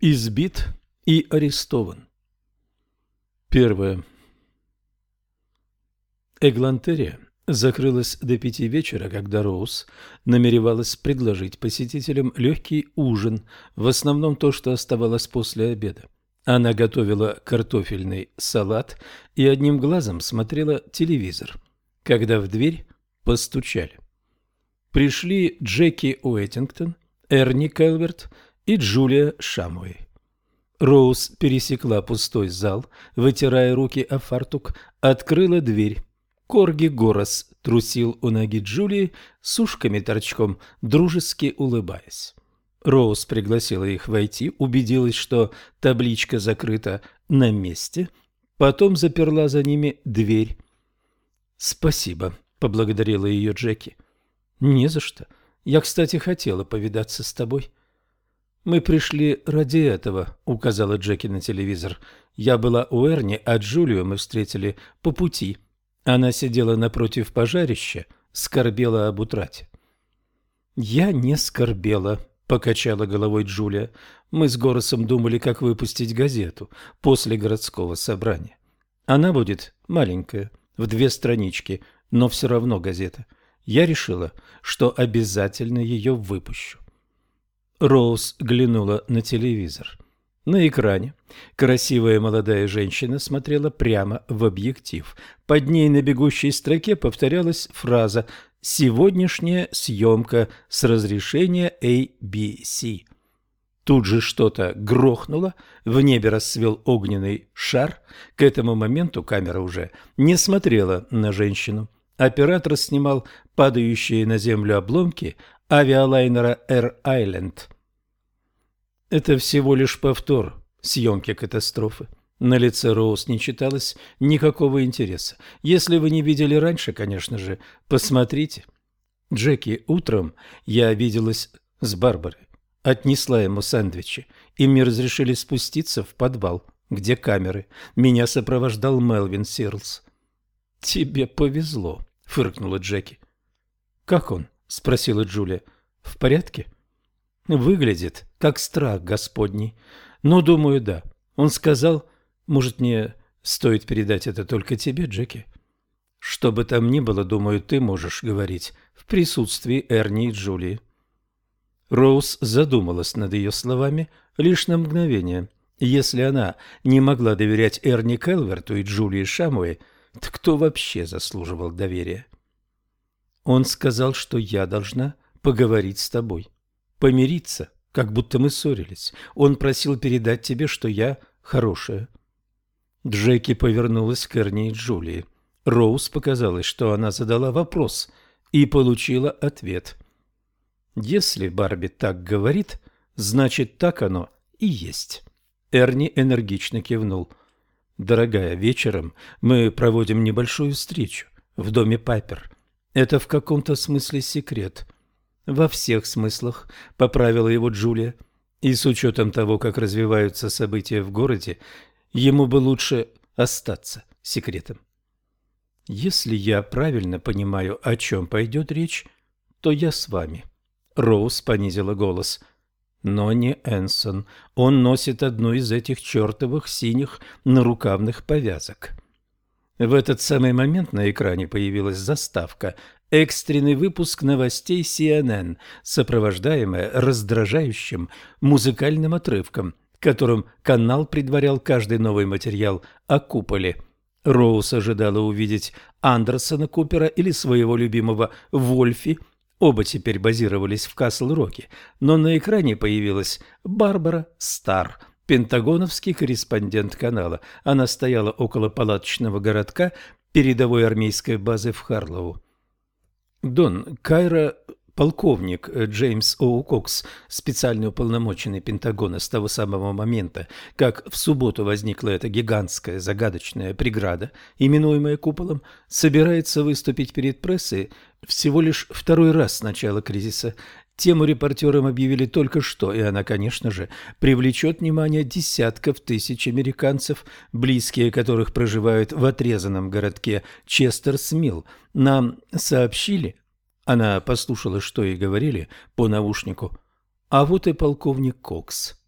Избит и арестован. Первое. Эглантерия закрылась до пяти вечера, когда Роуз намеревалась предложить посетителям легкий ужин, в основном то, что оставалось после обеда. Она готовила картофельный салат и одним глазом смотрела телевизор, когда в дверь постучали. Пришли Джеки Уэттингтон, Эрни Келверт и Джулия Шамуэй. Роуз пересекла пустой зал, вытирая руки о фартук, открыла дверь. Корги Горос трусил у ноги Джулии с ушками-торчком, дружески улыбаясь. Роуз пригласила их войти, убедилась, что табличка закрыта на месте, потом заперла за ними дверь. «Спасибо», — поблагодарила ее Джеки. «Не за что. Я, кстати, хотела повидаться с тобой». «Мы пришли ради этого», — указала Джеки на телевизор. «Я была у Эрни, а Джулию мы встретили по пути». Она сидела напротив пожарища, скорбела об утрате. «Я не скорбела», — покачала головой Джулия. «Мы с Горосом думали, как выпустить газету после городского собрания. Она будет маленькая, в две странички, но все равно газета. Я решила, что обязательно ее выпущу». Роуз глянула на телевизор. На экране красивая молодая женщина смотрела прямо в объектив. Под ней на бегущей строке повторялась фраза «Сегодняшняя съемка с разрешения ABC». Тут же что-то грохнуло, в небе расцвел огненный шар. К этому моменту камера уже не смотрела на женщину. Оператор снимал падающие на землю обломки авиалайнера Air Island – это всего лишь повтор съемки катастрофы. На лице Роуз не читалось никакого интереса. Если вы не видели раньше, конечно же, посмотрите. Джеки, утром я виделась с Барбарой. Отнесла ему сэндвичи, и мне разрешили спуститься в подвал, где камеры. Меня сопровождал Мелвин Сирлс. «Тебе повезло», — фыркнула Джеки. «Как он?» — спросила Джулия. «В порядке?» Выглядит, как страх Господний. Но, думаю, да. Он сказал, может, мне стоит передать это только тебе, Джеки? Что бы там ни было, думаю, ты можешь говорить в присутствии Эрни и Джулии. Роуз задумалась над ее словами лишь на мгновение. Если она не могла доверять Эрни Келверту и Джулии Шамуэ, то кто вообще заслуживал доверия? Он сказал, что я должна поговорить с тобой помириться, как будто мы ссорились. Он просил передать тебе, что я хорошая. Джеки повернулась к Эрни и Джулии. Роуз показалось, что она задала вопрос и получила ответ. Если Барби так говорит, значит так оно и есть. Эрни энергично кивнул. «Дорогая, вечером мы проводим небольшую встречу в доме Пайпер. Это в каком-то смысле секрет. Во всех смыслах, поправила его Джулия. И с учетом того, как развиваются события в городе, ему бы лучше остаться секретом. Если я правильно понимаю, о чем пойдет речь, то я с вами. Роуз понизила голос. Но не Энсон. Он носит одну из этих чертовых синих нарукавных повязок. В этот самый момент на экране появилась заставка. Экстренный выпуск новостей CNN, сопровождаемая раздражающим музыкальным отрывком, которым канал предварял каждый новый материал о куполе. Роуз ожидала увидеть Андерсона Купера или своего любимого Вольфи, оба теперь базировались в Касл-Роке, но на экране появилась Барбара Стар – пентагоновский корреспондент канала. Она стояла около палаточного городка передовой армейской базы в Харлоу. Дон, Кайра полковник Джеймс Оу Кокс, специально уполномоченный Пентагона с того самого момента, как в субботу возникла эта гигантская загадочная преграда, именуемая куполом, собирается выступить перед прессой всего лишь второй раз с начала кризиса. Тему репортерам объявили только что, и она, конечно же, привлечет внимание десятков тысяч американцев, близкие которых проживают в отрезанном городке Честерсмилл. Нам сообщили, она послушала, что ей говорили по наушнику, а вот и полковник Кокс.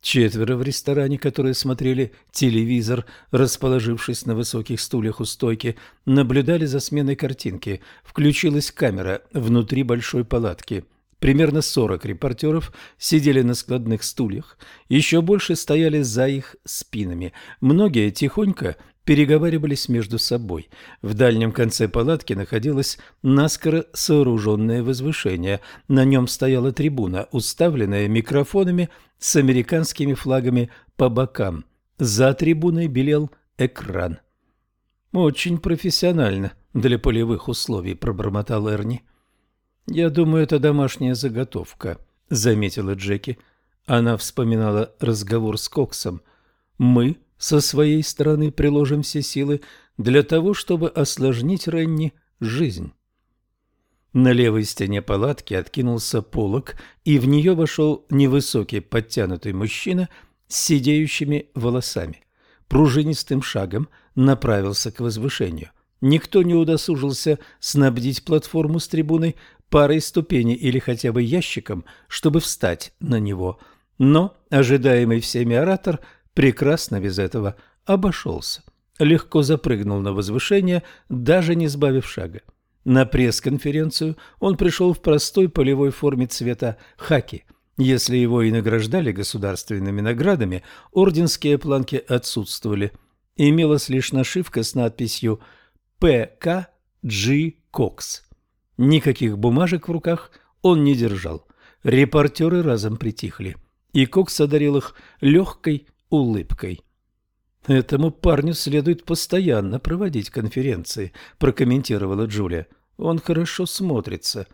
Четверо в ресторане, которые смотрели телевизор, расположившись на высоких стульях у стойки, наблюдали за сменой картинки. Включилась камера внутри большой палатки. Примерно 40 репортеров сидели на складных стульях, еще больше стояли за их спинами. Многие тихонько переговаривались между собой. В дальнем конце палатки находилось наскоро сооруженное возвышение. На нем стояла трибуна, уставленная микрофонами с американскими флагами по бокам. За трибуной белел экран. «Очень профессионально для полевых условий», – пробормотал Эрни. «Я думаю, это домашняя заготовка», – заметила Джеки. Она вспоминала разговор с Коксом. «Мы со своей стороны приложим все силы для того, чтобы осложнить Ренни жизнь». На левой стене палатки откинулся полог, и в нее вошел невысокий подтянутый мужчина с сидеющими волосами. Пружинистым шагом направился к возвышению. Никто не удосужился снабдить платформу с трибуной парой ступеней или хотя бы ящиком, чтобы встать на него. Но ожидаемый всеми оратор прекрасно без этого обошелся. Легко запрыгнул на возвышение, даже не сбавив шага. На пресс-конференцию он пришел в простой полевой форме цвета хаки. Если его и награждали государственными наградами, орденские планки отсутствовали. Имелась лишь нашивка с надписью «ПК Джи Кокс». Никаких бумажек в руках он не держал. Репортеры разом притихли, и Кокс одарил их легкой улыбкой. «Этому парню следует постоянно проводить конференции», – прокомментировала Джулия. «Он хорошо смотрится».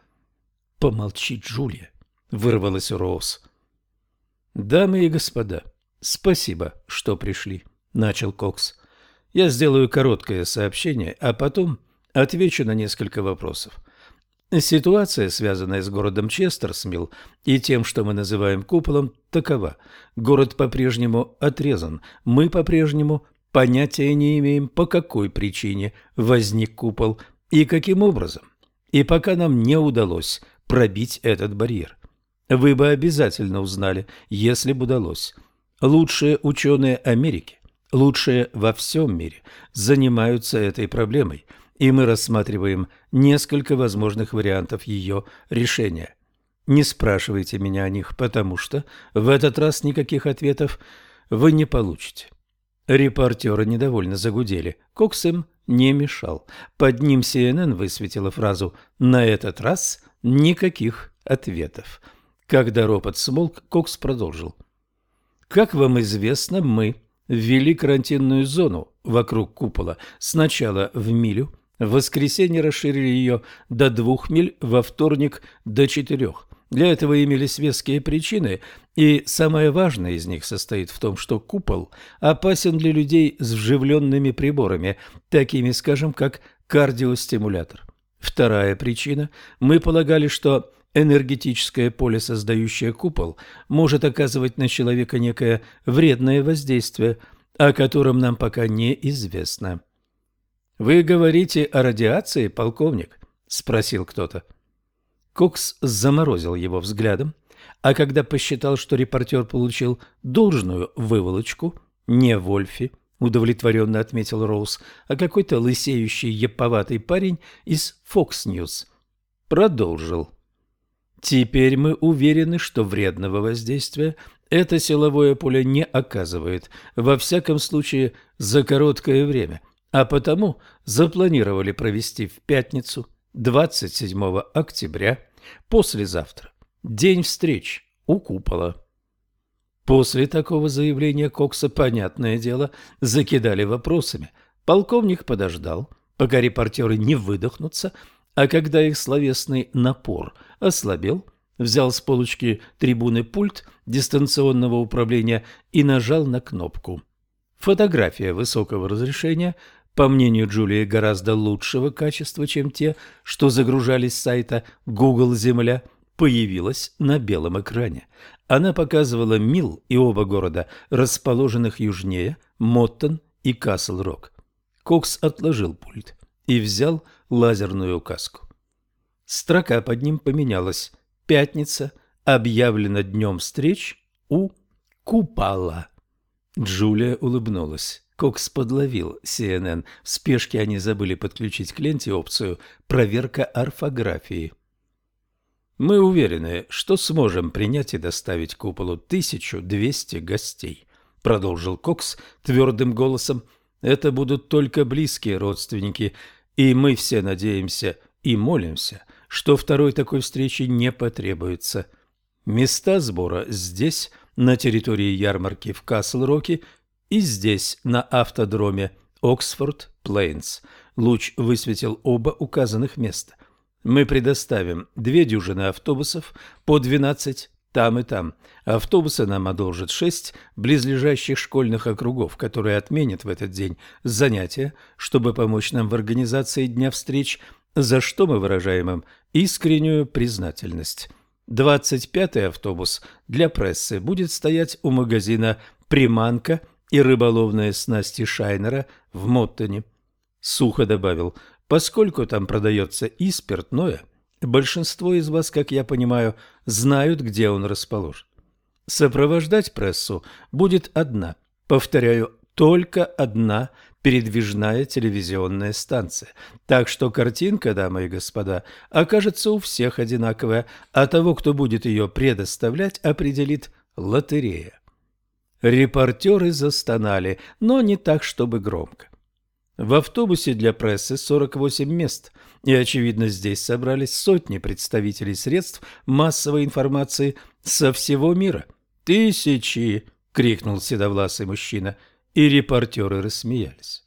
«Помолчи, Джулия», – вырвалась Роуз. «Дамы и господа, спасибо, что пришли», – начал Кокс. «Я сделаю короткое сообщение, а потом отвечу на несколько вопросов. Ситуация, связанная с городом Честерсмилл и тем, что мы называем куполом, такова. Город по-прежнему отрезан. Мы по-прежнему понятия не имеем, по какой причине возник купол и каким образом. И пока нам не удалось пробить этот барьер. Вы бы обязательно узнали, если бы удалось. Лучшие ученые Америки, лучшие во всем мире, занимаются этой проблемой – и мы рассматриваем несколько возможных вариантов ее решения. Не спрашивайте меня о них, потому что в этот раз никаких ответов вы не получите. Репортеры недовольно загудели. Кокс им не мешал. Под ним CNN высветила фразу «На этот раз никаких ответов». Когда ропот смолк, Кокс продолжил. «Как вам известно, мы ввели карантинную зону вокруг купола сначала в милю, в воскресенье расширили ее до двух миль, во вторник до четырех. Для этого имелись веские причины, и самое важное из них состоит в том, что купол опасен для людей с вживленными приборами, такими, скажем, как кардиостимулятор. Вторая причина – мы полагали, что энергетическое поле, создающее купол, может оказывать на человека некое вредное воздействие, о котором нам пока неизвестно. «Вы говорите о радиации, полковник?» – спросил кто-то. Кокс заморозил его взглядом, а когда посчитал, что репортер получил должную выволочку, не Вольфи, удовлетворенно отметил Роуз, а какой-то лысеющий еповатый парень из Fox News, продолжил. Теперь мы уверены, что вредного воздействия это силовое поле не оказывает, во всяком случае за короткое время – а потому запланировали провести в пятницу 27 октября, послезавтра, день встреч у купола. После такого заявления Кокса, понятное дело, закидали вопросами. Полковник подождал, пока репортеры не выдохнутся, а когда их словесный напор ослабел, взял с полочки трибуны пульт дистанционного управления и нажал на кнопку. Фотография высокого разрешения по мнению Джулии, гораздо лучшего качества, чем те, что загружались с сайта Google Земля, появилась на белом экране. Она показывала Мил и оба города, расположенных южнее, Моттон и Касл-Рок. Кокс отложил пульт и взял лазерную указку. Строка под ним поменялась. Пятница объявлена днем встреч у купала. Джулия улыбнулась. Кокс подловил CNN. В спешке они забыли подключить к ленте опцию «Проверка орфографии». Мы уверены, что сможем принять и доставить куполу 1200 гостей, продолжил Кокс твердым голосом. Это будут только близкие родственники, и мы все надеемся и молимся, что второй такой встречи не потребуется. Места сбора здесь, на территории ярмарки в Касл-Роке, и здесь, на автодроме Оксфорд Плейнс. Луч высветил оба указанных места – мы предоставим две дюжины автобусов по 12 там и там. Автобусы нам одолжат шесть близлежащих школьных округов, которые отменят в этот день занятия, чтобы помочь нам в организации дня встреч, за что мы выражаем им искреннюю признательность. 25-й автобус для прессы будет стоять у магазина «Приманка» и рыболовные снасти Шайнера в Моттоне. Сухо добавил, Поскольку там продается и спиртное, большинство из вас, как я понимаю, знают, где он расположен. Сопровождать прессу будет одна, повторяю, только одна передвижная телевизионная станция. Так что картинка, дамы и господа, окажется у всех одинаковая, а того, кто будет ее предоставлять, определит лотерея. Репортеры застонали, но не так, чтобы громко. В автобусе для прессы 48 мест, и, очевидно, здесь собрались сотни представителей средств массовой информации со всего мира. «Тысячи!» — крикнул седовласый мужчина, и репортеры рассмеялись.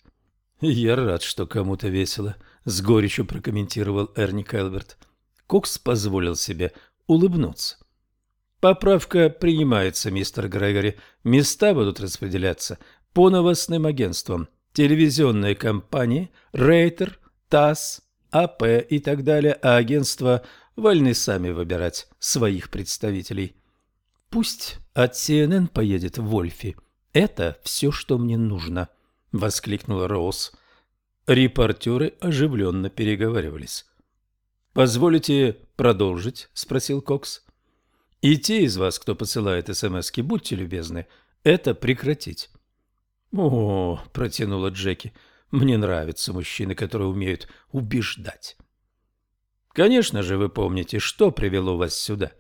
«Я рад, что кому-то весело», — с горечью прокомментировал Эрни Кэлберт. Кокс позволил себе улыбнуться. «Поправка принимается, мистер Грегори. Места будут распределяться по новостным агентствам» телевизионные компании, Рейтер, ТАСС, АП и так далее, а агентства вольны сами выбирать своих представителей. Пусть от CNN поедет Вольфи. Это все, что мне нужно, — воскликнула Роуз. Репортеры оживленно переговаривались. «Позволите продолжить?» — спросил Кокс. «И те из вас, кто посылает СМСки, будьте любезны, это прекратить. «О, — протянула Джеки, — мне нравятся мужчины, которые умеют убеждать». «Конечно же вы помните, что привело вас сюда.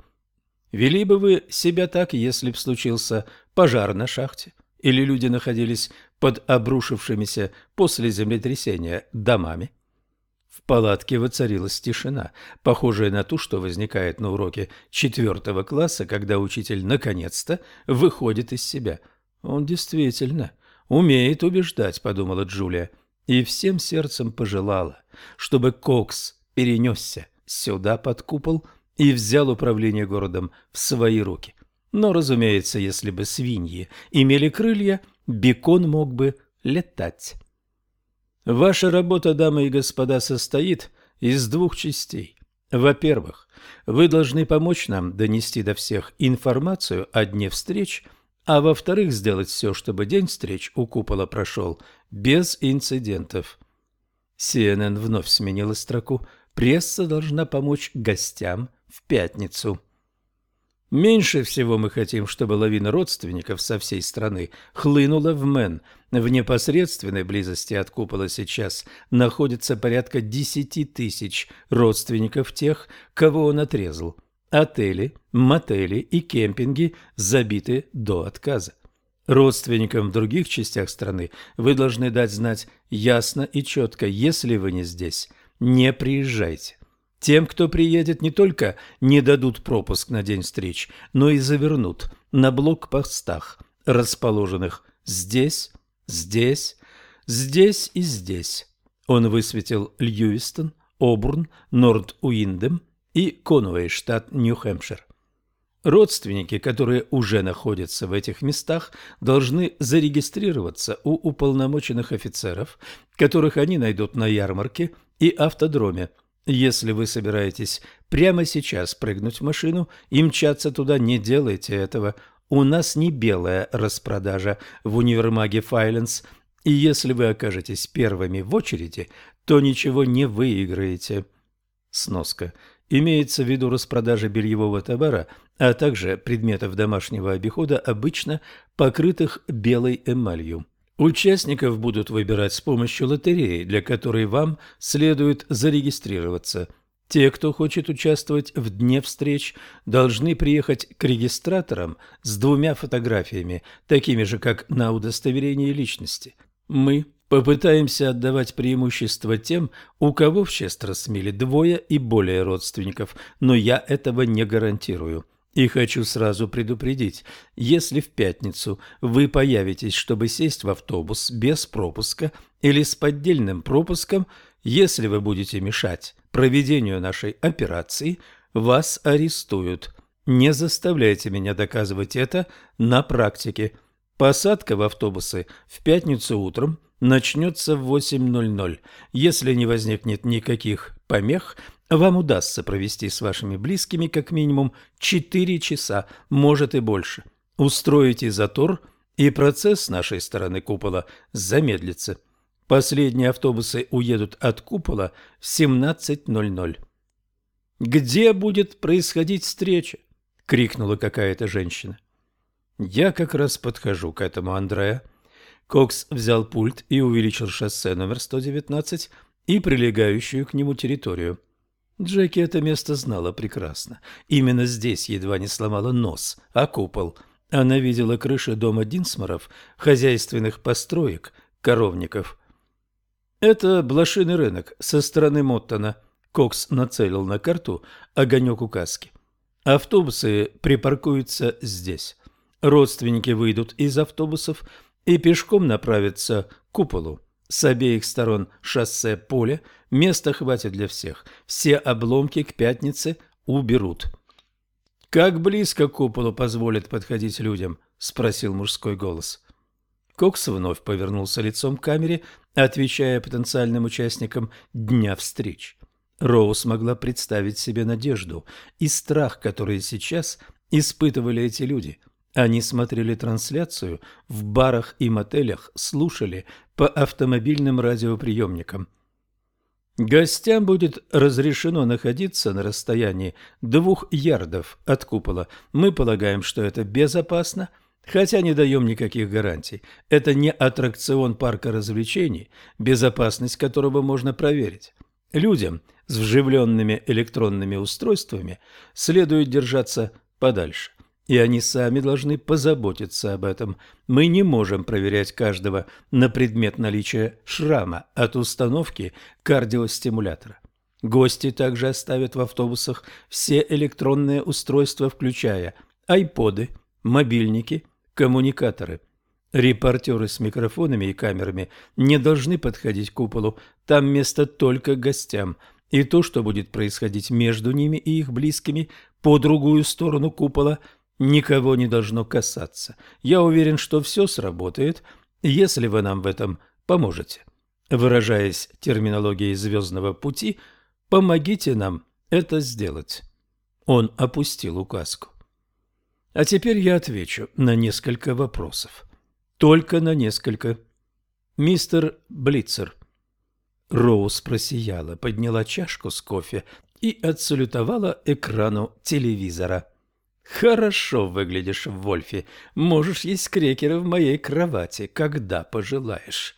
Вели бы вы себя так, если б случился пожар на шахте, или люди находились под обрушившимися после землетрясения домами?» В палатке воцарилась тишина, похожая на ту, что возникает на уроке четвертого класса, когда учитель наконец-то выходит из себя. Он действительно «Умеет убеждать», — подумала Джулия, и всем сердцем пожелала, чтобы Кокс перенесся сюда под купол и взял управление городом в свои руки. Но, разумеется, если бы свиньи имели крылья, бекон мог бы летать. Ваша работа, дамы и господа, состоит из двух частей. Во-первых, вы должны помочь нам донести до всех информацию о дне встреч – а во-вторых, сделать все, чтобы день встреч у купола прошел без инцидентов. CNN вновь сменила строку «Пресса должна помочь гостям в пятницу». Меньше всего мы хотим, чтобы лавина родственников со всей страны хлынула в Мэн. В непосредственной близости от купола сейчас находится порядка десяти тысяч родственников тех, кого он отрезал. Отели, мотели и кемпинги забиты до отказа. Родственникам в других частях страны вы должны дать знать ясно и четко, если вы не здесь, не приезжайте. Тем, кто приедет, не только не дадут пропуск на день встреч, но и завернут на блокпостах, расположенных здесь, здесь, здесь и здесь. Он высветил Льюистон, Обурн, Норд-Уиндем, и Конуэй, штат Нью-Хэмпшир. Родственники, которые уже находятся в этих местах, должны зарегистрироваться у уполномоченных офицеров, которых они найдут на ярмарке и автодроме. Если вы собираетесь прямо сейчас прыгнуть в машину и мчаться туда, не делайте этого. У нас не белая распродажа в универмаге Файленс, и если вы окажетесь первыми в очереди, то ничего не выиграете. Сноска. Имеется в виду распродажа бельевого товара, а также предметов домашнего обихода, обычно покрытых белой эмалью. Участников будут выбирать с помощью лотереи, для которой вам следует зарегистрироваться. Те, кто хочет участвовать в дне встреч, должны приехать к регистраторам с двумя фотографиями, такими же, как на удостоверении личности. Мы попытаемся отдавать преимущество тем, у кого в Честерсмиле двое и более родственников, но я этого не гарантирую. И хочу сразу предупредить, если в пятницу вы появитесь, чтобы сесть в автобус без пропуска или с поддельным пропуском, если вы будете мешать проведению нашей операции, вас арестуют. Не заставляйте меня доказывать это на практике. Посадка в автобусы в пятницу утром начнется в 8.00. Если не возникнет никаких помех, вам удастся провести с вашими близкими как минимум 4 часа, может и больше. Устроите затор, и процесс с нашей стороны купола замедлится. Последние автобусы уедут от купола в 17.00. «Где будет происходить встреча?» — крикнула какая-то женщина. «Я как раз подхожу к этому, Андреа». Кокс взял пульт и увеличил шоссе номер 119 и прилегающую к нему территорию. Джеки это место знала прекрасно. Именно здесь едва не сломала нос, а купол. Она видела крыши дома Динсморов, хозяйственных построек, коровников. Это блошиный рынок со стороны Моттона. Кокс нацелил на карту огонек указки. Автобусы припаркуются здесь. Родственники выйдут из автобусов и пешком направятся к куполу. С обеих сторон шоссе поле, места хватит для всех. Все обломки к пятнице уберут. «Как близко к куполу позволит подходить людям?» – спросил мужской голос. Кокс вновь повернулся лицом к камере, отвечая потенциальным участникам дня встреч. Роуз могла представить себе надежду и страх, которые сейчас испытывали эти люди – они смотрели трансляцию в барах и мотелях, слушали по автомобильным радиоприемникам. Гостям будет разрешено находиться на расстоянии двух ярдов от купола. Мы полагаем, что это безопасно, хотя не даем никаких гарантий. Это не аттракцион парка развлечений, безопасность которого можно проверить. Людям с вживленными электронными устройствами следует держаться подальше и они сами должны позаботиться об этом. Мы не можем проверять каждого на предмет наличия шрама от установки кардиостимулятора. Гости также оставят в автобусах все электронные устройства, включая айподы, мобильники, коммуникаторы. Репортеры с микрофонами и камерами не должны подходить к куполу, там место только гостям. И то, что будет происходить между ними и их близкими по другую сторону купола – никого не должно касаться. Я уверен, что все сработает, если вы нам в этом поможете. Выражаясь терминологией звездного пути, помогите нам это сделать. Он опустил указку. А теперь я отвечу на несколько вопросов. Только на несколько. Мистер Блицер. Роуз просияла, подняла чашку с кофе и отсалютовала экрану телевизора. Хорошо выглядишь в Вольфе. Можешь есть крекеры в моей кровати, когда пожелаешь.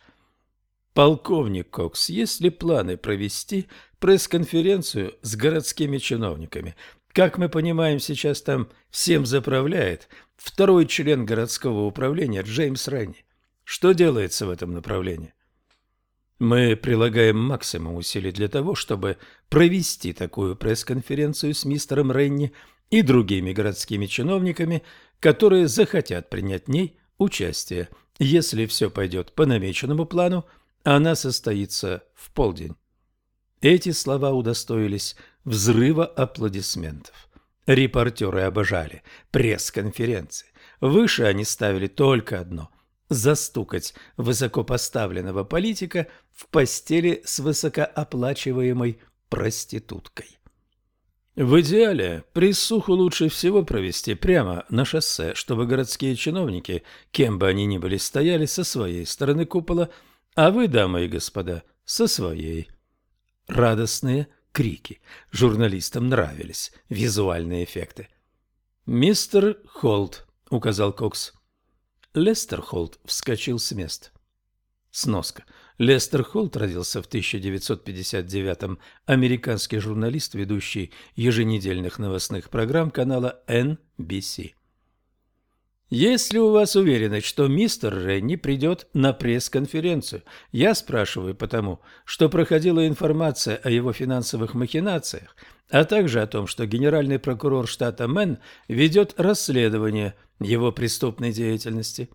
Полковник Кокс, есть ли планы провести пресс-конференцию с городскими чиновниками? Как мы понимаем, сейчас там всем заправляет второй член городского управления Джеймс Ренни. Что делается в этом направлении? Мы прилагаем максимум усилий для того, чтобы провести такую пресс-конференцию с мистером Ренни – и другими городскими чиновниками, которые захотят принять в ней участие. Если все пойдет по намеченному плану, она состоится в полдень. Эти слова удостоились взрыва аплодисментов. Репортеры обожали пресс-конференции. Выше они ставили только одно – застукать высокопоставленного политика в постели с высокооплачиваемой проституткой. В идеале присуху лучше всего провести прямо на шоссе, чтобы городские чиновники, кем бы они ни были, стояли со своей стороны купола, а вы, дамы и господа, со своей. Радостные, крики. Журналистам нравились визуальные эффекты. «Мистер Холт», — указал Кокс. Лестер Холт вскочил с места. Сноска. Лестер Холт родился в 1959-м, американский журналист, ведущий еженедельных новостных программ канала NBC. Если у вас уверенность, что мистер Ренни придет на пресс-конференцию, я спрашиваю потому, что проходила информация о его финансовых махинациях, а также о том, что генеральный прокурор штата Мэн ведет расследование его преступной деятельности.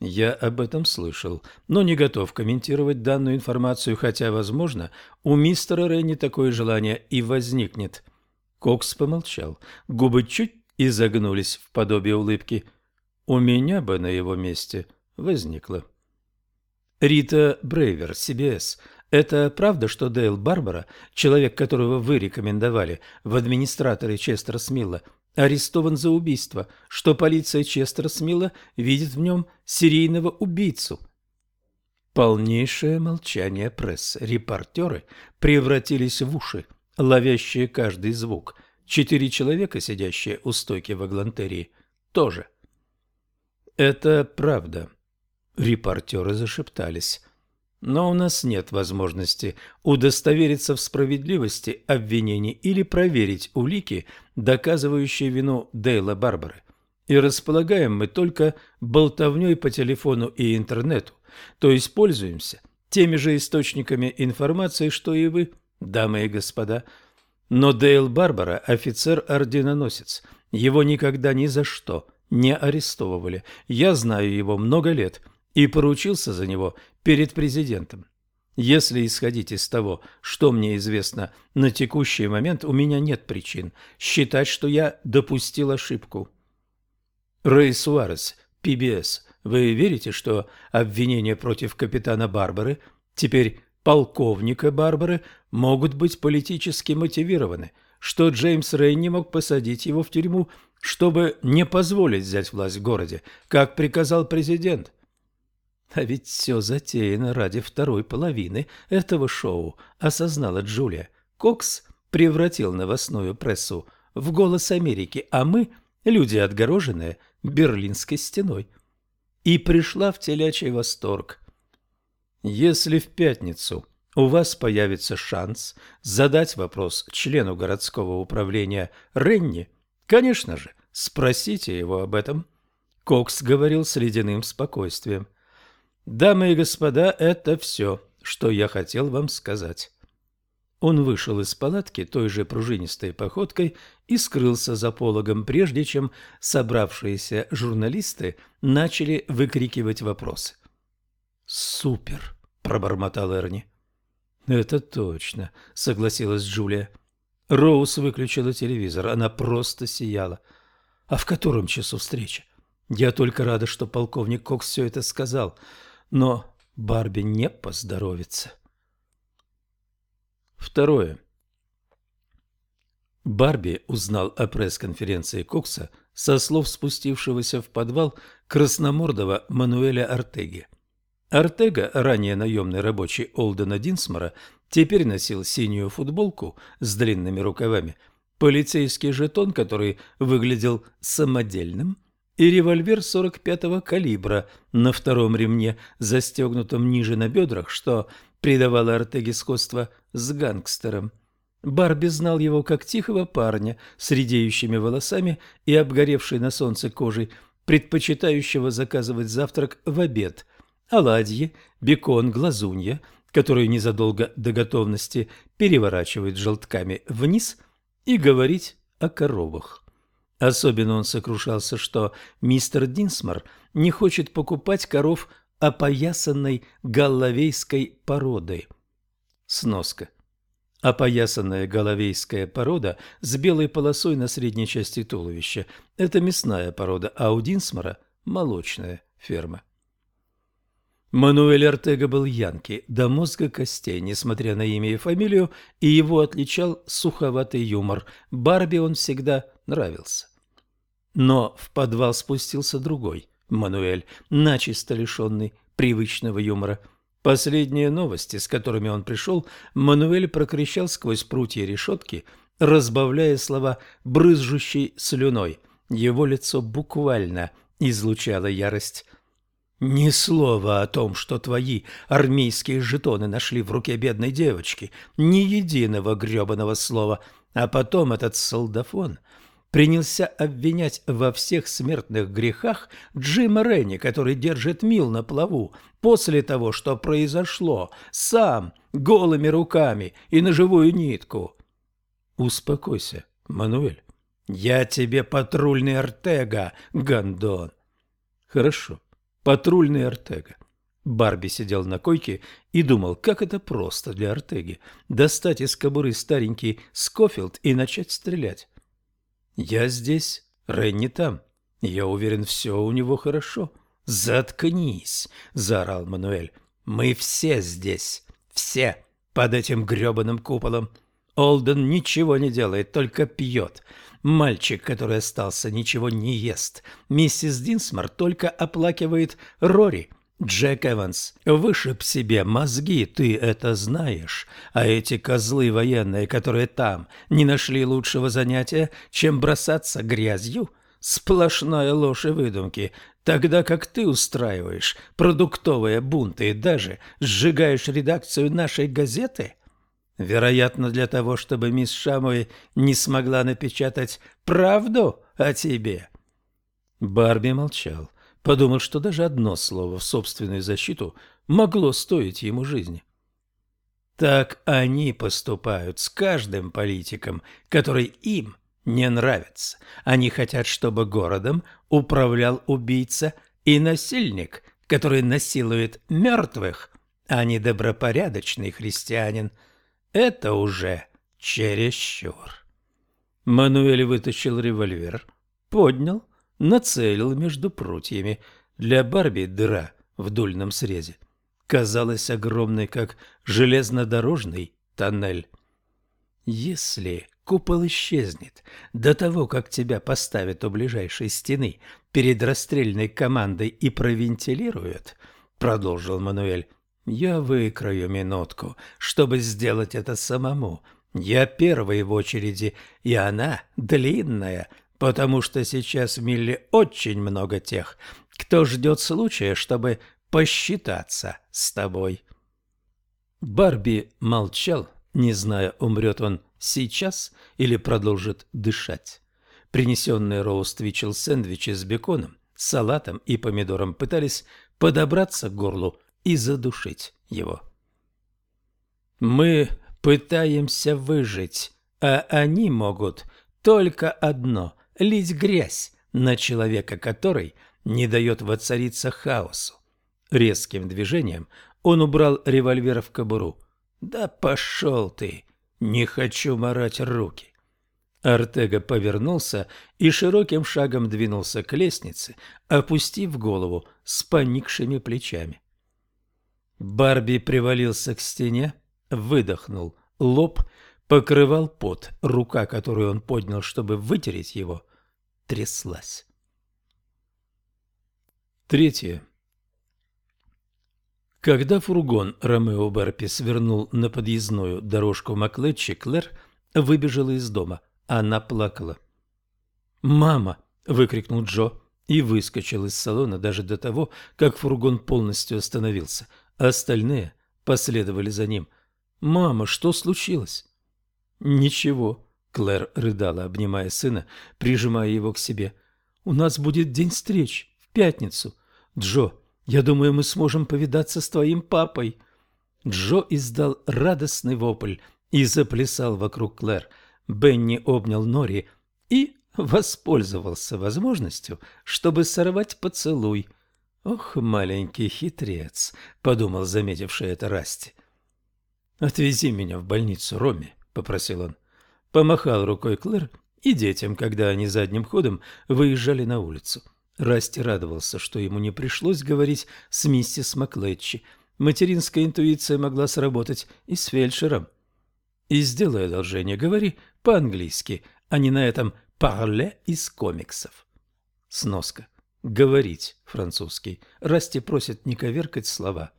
Я об этом слышал, но не готов комментировать данную информацию, хотя, возможно, у мистера Ренни такое желание и возникнет. Кокс помолчал, губы чуть изогнулись в подобие улыбки – у меня бы на его месте возникло. Рита Брейвер, CBS. Это правда, что Дейл Барбара, человек, которого вы рекомендовали в администраторы Честера Смилла, арестован за убийство, что полиция Честера Смилла видит в нем серийного убийцу? Полнейшее молчание прессы. Репортеры превратились в уши, ловящие каждый звук. Четыре человека, сидящие у стойки в Аглантерии, тоже – это правда. Репортеры зашептались. Но у нас нет возможности удостовериться в справедливости обвинений или проверить улики, доказывающие вину Дейла Барбары. И располагаем мы только болтовней по телефону и интернету, то есть пользуемся теми же источниками информации, что и вы, дамы и господа. Но Дейл Барбара – офицер-орденоносец. Его никогда ни за что не арестовывали. Я знаю его много лет и поручился за него перед президентом. Если исходить из того, что мне известно на текущий момент, у меня нет причин считать, что я допустил ошибку. Рэй Суарес, PBS, вы верите, что обвинения против капитана Барбары, теперь полковника Барбары, могут быть политически мотивированы, что Джеймс Рэй не мог посадить его в тюрьму чтобы не позволить взять власть в городе, как приказал президент. А ведь все затеяно ради второй половины этого шоу, осознала Джулия. Кокс превратил новостную прессу в голос Америки, а мы – люди, отгороженные Берлинской стеной. И пришла в телячий восторг. Если в пятницу у вас появится шанс задать вопрос члену городского управления Ренни – Конечно же, спросите его об этом. Кокс говорил с ледяным спокойствием. Дамы и господа, это все, что я хотел вам сказать. Он вышел из палатки той же пружинистой походкой и скрылся за пологом, прежде чем собравшиеся журналисты начали выкрикивать вопросы. «Супер!» – пробормотал Эрни. «Это точно», – согласилась Джулия. Роуз выключила телевизор. Она просто сияла. А в котором часу встреча? Я только рада, что полковник Кокс все это сказал. Но Барби не поздоровится. Второе. Барби узнал о пресс-конференции Кокса со слов спустившегося в подвал красномордого Мануэля Артеги. Артега, ранее наемный рабочий Олдена Динсмора, теперь носил синюю футболку с длинными рукавами, полицейский жетон, который выглядел самодельным, и револьвер 45-го калибра на втором ремне, застегнутом ниже на бедрах, что придавало Артеге сходство с гангстером. Барби знал его как тихого парня с редеющими волосами и обгоревшей на солнце кожей, предпочитающего заказывать завтрак в обед – оладьи, бекон, глазунья, которую незадолго до готовности переворачивают желтками вниз, и говорить о коровах. Особенно он сокрушался, что мистер Динсмор не хочет покупать коров опоясанной галловейской породой. Сноска. Опоясанная головейская порода с белой полосой на средней части туловища – это мясная порода, а у Динсмора – молочная ферма. Мануэль Артега был янки до мозга костей, несмотря на имя и фамилию, и его отличал суховатый юмор. Барби он всегда нравился. Но в подвал спустился другой Мануэль, начисто лишенный привычного юмора. Последние новости, с которыми он пришел, Мануэль прокричал сквозь прутья решетки, разбавляя слова брызжущей слюной. Его лицо буквально излучало ярость. «Ни слова о том, что твои армейские жетоны нашли в руке бедной девочки, ни единого гребаного слова, а потом этот солдафон принялся обвинять во всех смертных грехах Джима Ренни, который держит Мил на плаву после того, что произошло, сам, голыми руками и на живую нитку. Успокойся, Мануэль. Я тебе патрульный Артега, Гандон. Хорошо, патрульный Артега. Барби сидел на койке и думал, как это просто для Артеги достать из кобуры старенький Скофилд и начать стрелять. «Я здесь, Ренни там. Я уверен, все у него хорошо». «Заткнись!» – заорал Мануэль. «Мы все здесь, все, под этим грёбаным куполом. Олден ничего не делает, только пьет. Мальчик, который остался, ничего не ест. Миссис Динсмор только оплакивает Рори». Джек Эванс вышиб себе мозги, ты это знаешь, а эти козлы военные, которые там, не нашли лучшего занятия, чем бросаться грязью? Сплошная ложь и выдумки, тогда как ты устраиваешь продуктовые бунты и даже сжигаешь редакцию нашей газеты? Вероятно, для того, чтобы мисс Шамой не смогла напечатать правду о тебе. Барби молчал подумал, что даже одно слово в собственную защиту могло стоить ему жизни. Так они поступают с каждым политиком, который им не нравится. Они хотят, чтобы городом управлял убийца и насильник, который насилует мертвых, а не добропорядочный христианин. Это уже чересчур. Мануэль вытащил револьвер, поднял нацелил между прутьями. Для Барби дыра в дульном срезе казалась огромной, как железнодорожный тоннель. Если купол исчезнет до того, как тебя поставят у ближайшей стены перед расстрельной командой и провентилируют, продолжил Мануэль, я выкрою минутку, чтобы сделать это самому. Я первый в очереди, и она длинная, потому что сейчас в Милле очень много тех, кто ждет случая, чтобы посчитаться с тобой. Барби молчал, не зная, умрет он сейчас или продолжит дышать. Принесенные роуствичел сэндвичи с беконом, салатом и помидором пытались подобраться к горлу и задушить его. «Мы пытаемся выжить, а они могут только одно лить грязь на человека, который не дает воцариться хаосу. Резким движением он убрал револьвер в кобуру. «Да пошел ты! Не хочу морать руки!» Артега повернулся и широким шагом двинулся к лестнице, опустив голову с поникшими плечами. Барби привалился к стене, выдохнул, лоб покрывал пот, рука, которую он поднял, чтобы вытереть его, тряслась. Третье. Когда фургон Ромео Барпи свернул на подъездную дорожку Маклетчи, Клэр выбежала из дома. Она плакала. «Мама!» – выкрикнул Джо и выскочил из салона даже до того, как фургон полностью остановился. Остальные последовали за ним. «Мама, что случилось?» «Ничего», Клэр рыдала, обнимая сына, прижимая его к себе. «У нас будет день встреч в пятницу. Джо, я думаю, мы сможем повидаться с твоим папой». Джо издал радостный вопль и заплясал вокруг Клэр. Бенни обнял Нори и воспользовался возможностью, чтобы сорвать поцелуй. «Ох, маленький хитрец», — подумал заметивший это Расти. «Отвези меня в больницу, Роми», — попросил он. Помахал рукой Клэр и детям, когда они задним ходом выезжали на улицу. Расти радовался, что ему не пришлось говорить с миссис Маклетчи. Материнская интуиция могла сработать и с фельдшером. И сделай одолжение, говори по-английски, а не на этом «парле» из комиксов. Сноска. Говорить французский. Расти просит не коверкать слова.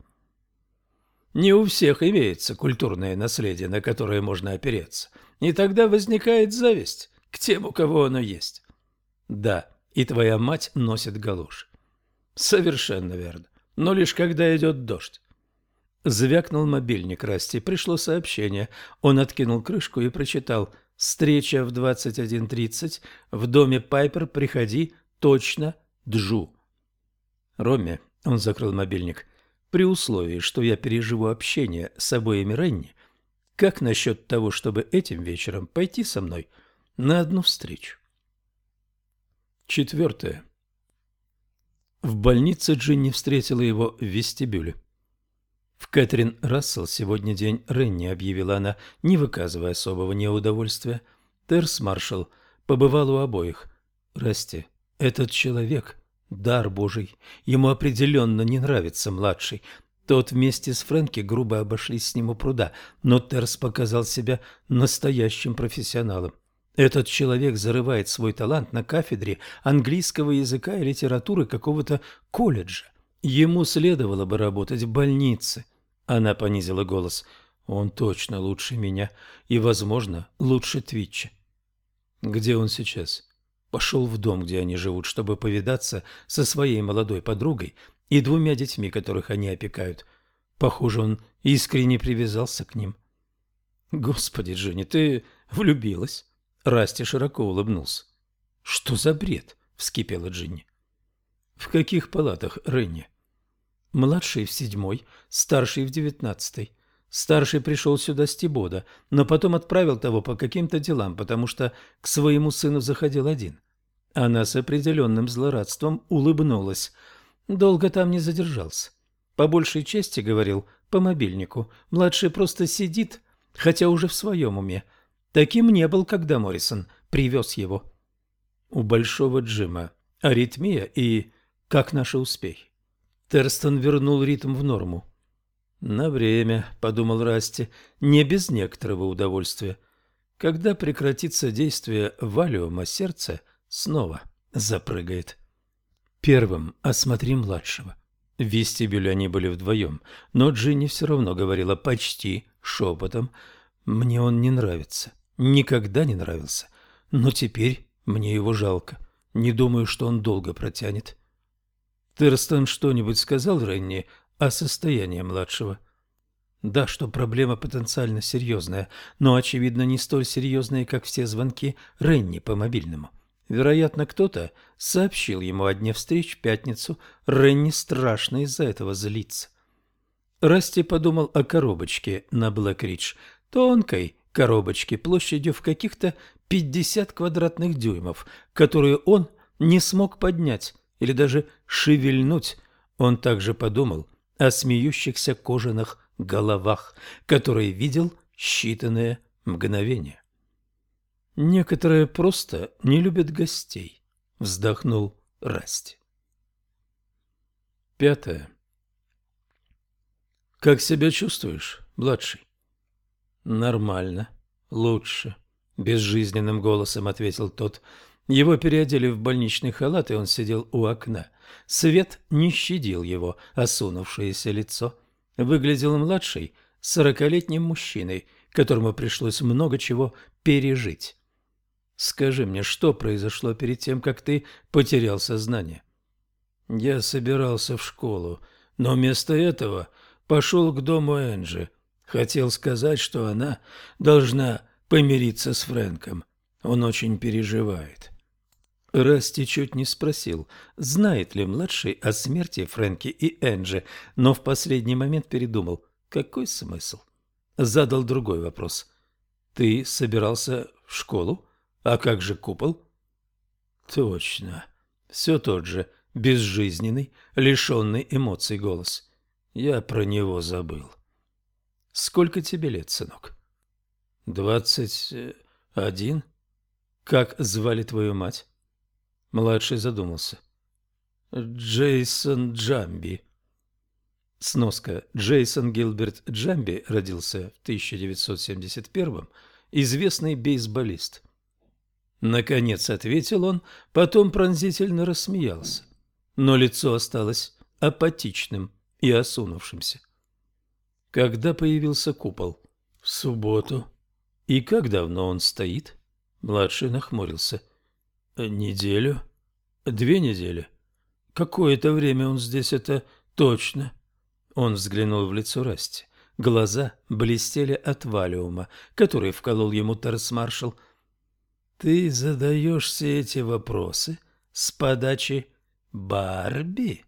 Не у всех имеется культурное наследие, на которое можно опереться. И тогда возникает зависть к тем, у кого оно есть. Да, и твоя мать носит галоши. Совершенно верно. Но лишь когда идет дождь. Звякнул мобильник Расти. Пришло сообщение. Он откинул крышку и прочитал. «Встреча в 21.30. В доме Пайпер. Приходи. Точно. Джу». Роме, он закрыл мобильник, при условии, что я переживу общение с обоими Ренни, как насчет того, чтобы этим вечером пойти со мной на одну встречу? Четвертое. В больнице Джинни встретила его в вестибюле. В Кэтрин Рассел сегодня день Ренни, объявила она, не выказывая особого неудовольствия. Терс Маршалл побывал у обоих. Расти, этот человек — дар Божий. Ему определенно не нравится младший. Тот вместе с Фрэнки грубо обошлись с ним у пруда, но Терс показал себя настоящим профессионалом. Этот человек зарывает свой талант на кафедре английского языка и литературы какого-то колледжа. Ему следовало бы работать в больнице. Она понизила голос. Он точно лучше меня и, возможно, лучше Твитча. Где он сейчас? Пошел в дом, где они живут, чтобы повидаться со своей молодой подругой и двумя детьми, которых они опекают. Похоже, он искренне привязался к ним. Господи, Дженни, ты влюбилась? Расти широко улыбнулся. Что за бред? вскипела Джинни. В каких палатах Ренни? Младший в седьмой, старший в девятнадцатой. Старший пришел сюда с Тибода, но потом отправил того по каким-то делам, потому что к своему сыну заходил один. Она с определенным злорадством улыбнулась. Долго там не задержался. По большей части говорил по мобильнику. Младший просто сидит, хотя уже в своем уме. Таким не был, когда Моррисон привез его. У Большого Джима аритмия и как наши успехи. Терстон вернул ритм в норму. «На время», — подумал Расти, — «не без некоторого удовольствия. Когда прекратится действие валиума, сердце снова запрыгает». Первым осмотри младшего. В вестибюле они были вдвоем, но Джинни все равно говорила почти шепотом. «Мне он не нравится. Никогда не нравился. Но теперь мне его жалко. Не думаю, что он долго протянет». Терстон что-нибудь сказал Ренни о состоянии младшего? Да, что проблема потенциально серьезная, но, очевидно, не столь серьезная, как все звонки Ренни по мобильному. Вероятно, кто-то сообщил ему о дне встреч в пятницу. Ренни страшно из-за этого злится. Расти подумал о коробочке на Блэкридж, тонкой коробочке площадью в каких-то 50 квадратных дюймов, которую он не смог поднять или даже шевельнуть. Он также подумал о смеющихся кожаных головах, которые видел считанные мгновения. «Некоторые просто не любят гостей», — вздохнул Расти. Пятое. «Как себя чувствуешь, младший?» «Нормально. Лучше», — безжизненным голосом ответил тот. Его переодели в больничный халат, и он сидел у окна. Свет не щадил его осунувшееся лицо. Выглядел младший, сорокалетним мужчиной, которому пришлось много чего пережить. «Скажи мне, что произошло перед тем, как ты потерял сознание?» «Я собирался в школу, но вместо этого пошел к дому Энджи. Хотел сказать, что она должна помириться с Фрэнком. Он очень переживает. Расти чуть не спросил, знает ли младший о смерти Фрэнки и Энджи, но в последний момент передумал. Какой смысл? Задал другой вопрос. «Ты собирался в школу? А как же купол?» «Точно. Все тот же, безжизненный, лишенный эмоций голос. Я про него забыл». «Сколько тебе лет, сынок?» «Двадцать один. Как звали твою мать?» Младший задумался. Джейсон Джамби. Сноска. Джейсон Гилберт Джамби родился в 1971 известный бейсболист. Наконец ответил он, потом пронзительно рассмеялся. Но лицо осталось апатичным и осунувшимся. Когда появился купол? В субботу. И как давно он стоит? Младший нахмурился. Неделю? Две недели? Какое-то время он здесь, это точно. Он взглянул в лицо Расти. Глаза блестели от валиума, который вколол ему торс-маршал. «Ты задаешь все эти вопросы с подачи Барби?»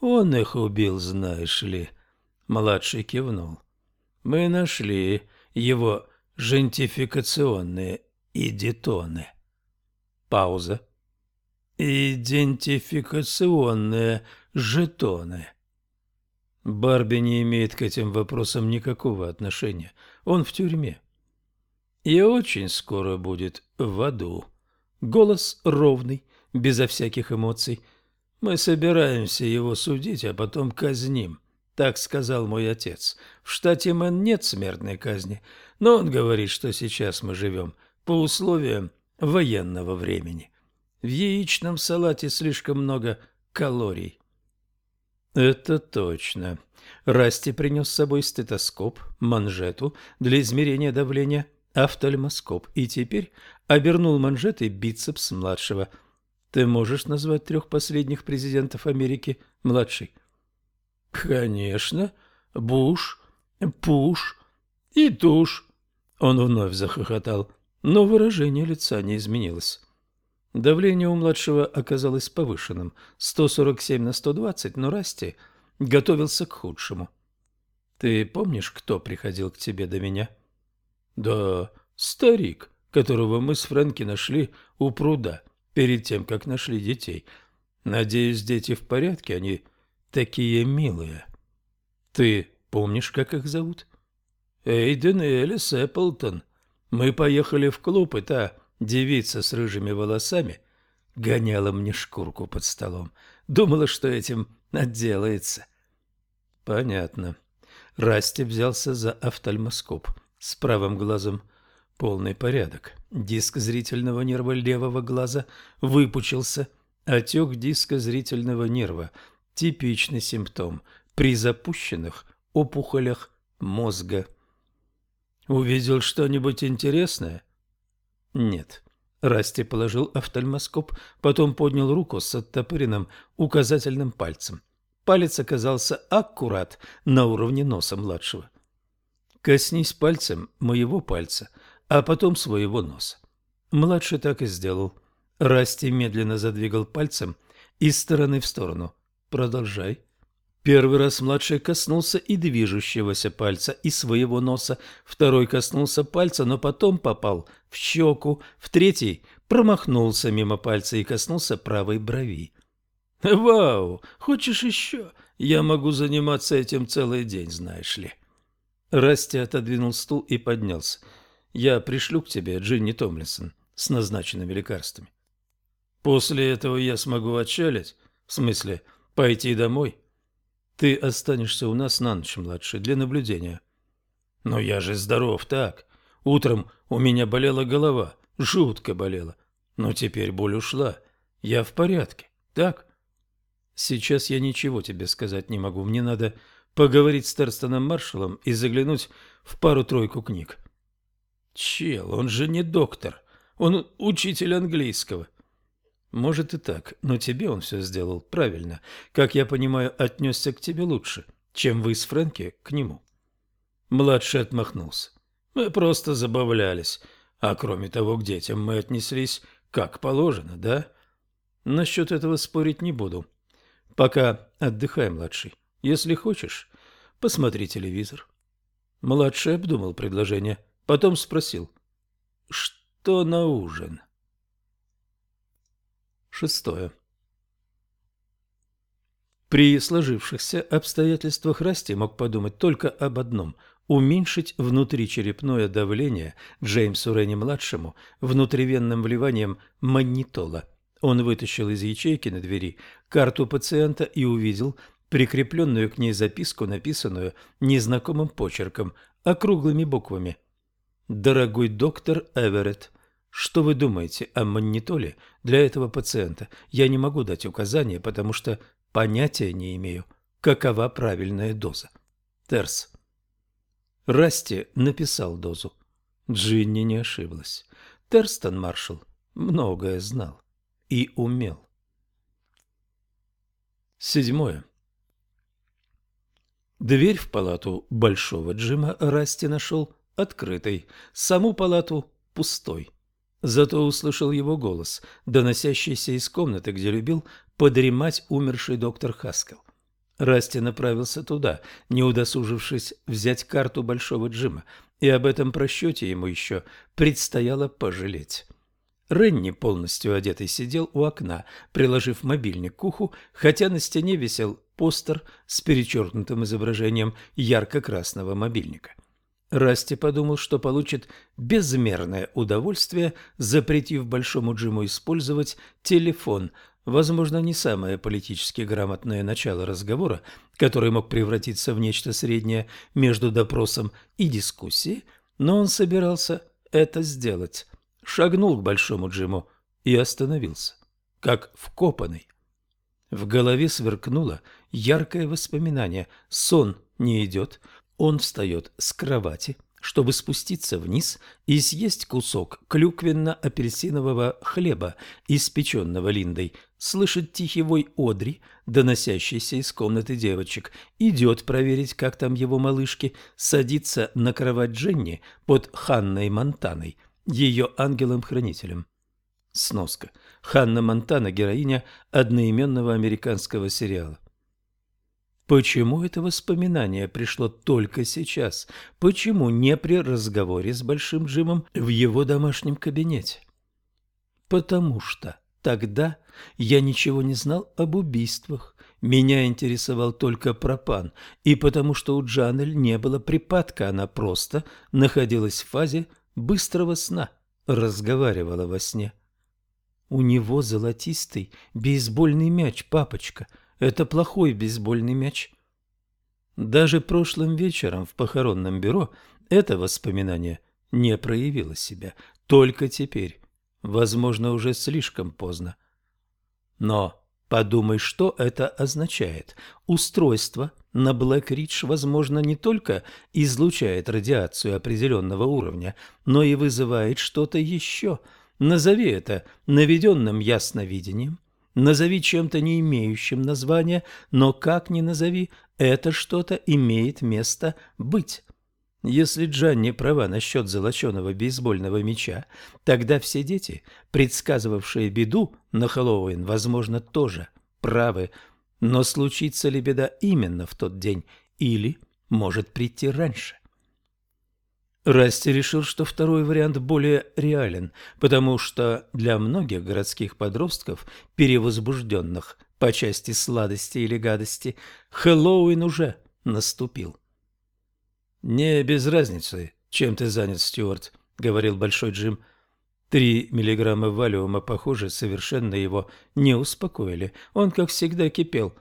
«Он их убил, знаешь ли». Младший кивнул. «Мы нашли его жентификационные идитоны». Пауза. «Идентификационные жетоны». Барби не имеет к этим вопросам никакого отношения. Он в тюрьме. И очень скоро будет в аду. Голос ровный, безо всяких эмоций. Мы собираемся его судить, а потом казним. Так сказал мой отец. В штате Мэн нет смертной казни, но он говорит, что сейчас мы живем по условиям военного времени. В яичном салате слишком много калорий. Это точно. Расти принес с собой стетоскоп, манжету для измерения давления, офтальмоскоп и теперь обернул манжетой бицепс младшего. Ты можешь назвать трех последних президентов Америки, младший? Конечно. Буш, Пуш и Туш. Он вновь захохотал, но выражение лица не изменилось. Давление у младшего оказалось повышенным – 147 на 120, но Расти готовился к худшему. «Ты помнишь, кто приходил к тебе до меня?» «Да, старик, которого мы с Фрэнки нашли у пруда перед тем, как нашли детей. Надеюсь, дети в порядке, они такие милые. Ты помнишь, как их зовут?» «Эйден и Элис Эпплтон. Мы поехали в клуб, и та Девица с рыжими волосами гоняла мне шкурку под столом. Думала, что этим отделается. Понятно. Расти взялся за офтальмоскоп. С правым глазом полный порядок. Диск зрительного нерва левого глаза выпучился. Отек диска зрительного нерва – типичный симптом при запущенных опухолях мозга. Увидел что-нибудь интересное? Нет. Расти положил офтальмоскоп, потом поднял руку с оттопыренным указательным пальцем. Палец оказался аккурат на уровне носа младшего. «Коснись пальцем моего пальца, а потом своего носа». Младший так и сделал. Расти медленно задвигал пальцем из стороны в сторону. «Продолжай». Первый раз младший коснулся и движущегося пальца, и своего носа, второй коснулся пальца, но потом попал в щеку, в третий промахнулся мимо пальца и коснулся правой брови. «Вау! Хочешь еще? Я могу заниматься этим целый день, знаешь ли». Расти отодвинул стул и поднялся. «Я пришлю к тебе Джинни Томлинсон с назначенными лекарствами». «После этого я смогу отчалить? В смысле, пойти домой?» Ты останешься у нас на ночь, младший, для наблюдения. Но я же здоров, так. Утром у меня болела голова, жутко болела. Но теперь боль ушла. Я в порядке, так? Сейчас я ничего тебе сказать не могу. Мне надо поговорить с Терстоном Маршалом и заглянуть в пару-тройку книг. Чел, он же не доктор. Он учитель английского. Может и так, но тебе он все сделал правильно. Как я понимаю, отнесся к тебе лучше, чем вы с Фрэнки к нему. Младший отмахнулся. Мы просто забавлялись. А кроме того, к детям мы отнеслись как положено, да? Насчет этого спорить не буду. Пока отдыхай, младший. Если хочешь, посмотри телевизор. Младший обдумал предложение, потом спросил. Что на ужин? — Шестое. При сложившихся обстоятельствах Расти мог подумать только об одном – уменьшить внутричерепное давление Джеймсу Ренни-младшему внутривенным вливанием маннитола. Он вытащил из ячейки на двери карту пациента и увидел прикрепленную к ней записку, написанную незнакомым почерком, округлыми буквами. «Дорогой доктор Эверетт, что вы думаете о маннитоле для этого пациента? Я не могу дать указания, потому что понятия не имею, какова правильная доза. Терс. Расти написал дозу. Джинни не ошиблась. Терстон Маршалл многое знал и умел. Седьмое. Дверь в палату Большого Джима Расти нашел открытой, саму палату пустой. Зато услышал его голос, доносящийся из комнаты, где любил подремать умерший доктор Хаскел. Расти направился туда, не удосужившись взять карту Большого Джима, и об этом просчете ему еще предстояло пожалеть. Ренни, полностью одетый, сидел у окна, приложив мобильник к уху, хотя на стене висел постер с перечеркнутым изображением ярко-красного мобильника. Расти подумал, что получит безмерное удовольствие, запретив Большому Джиму использовать телефон, возможно, не самое политически грамотное начало разговора, который мог превратиться в нечто среднее между допросом и дискуссией, но он собирался это сделать шагнул к Большому Джиму и остановился, как вкопанный. В голове сверкнуло яркое воспоминание. Сон не идет. Он встает с кровати, чтобы спуститься вниз и съесть кусок клюквенно-апельсинового хлеба, испеченного Линдой, слышит тихий вой Одри, доносящийся из комнаты девочек, идет проверить, как там его малышки, садится на кровать Дженни под Ханной Монтаной – ее ангелом-хранителем. Сноска. Ханна Монтана – героиня одноименного американского сериала. Почему это воспоминание пришло только сейчас? Почему не при разговоре с Большим Джимом в его домашнем кабинете? Потому что тогда я ничего не знал об убийствах. Меня интересовал только пропан, и потому что у Джанель не было припадка, она просто находилась в фазе быстрого сна разговаривала во сне. У него золотистый бейсбольный мяч, папочка. Это плохой бейсбольный мяч. Даже прошлым вечером в похоронном бюро это воспоминание не проявило себя. Только теперь. Возможно, уже слишком поздно. Но подумай, что это означает. Устройство на Блэк-Ридж, возможно, не только излучает радиацию определенного уровня, но и вызывает что-то еще. Назови это наведенным ясновидением, назови чем-то не имеющим названия, но как ни назови, это что-то имеет место быть. Если Джанни права насчет золоченого бейсбольного мяча, тогда все дети, предсказывавшие беду на Хэллоуин, возможно, тоже правы. Но случится ли беда именно в тот день или может прийти раньше? Расти решил, что второй вариант более реален, потому что для многих городских подростков, перевозбужденных по части сладости или гадости, Хэллоуин уже наступил. «Не без разницы, чем ты занят, Стюарт», — говорил Большой Джим. Три миллиграмма валиума, похоже, совершенно его не успокоили. Он, как всегда, кипел.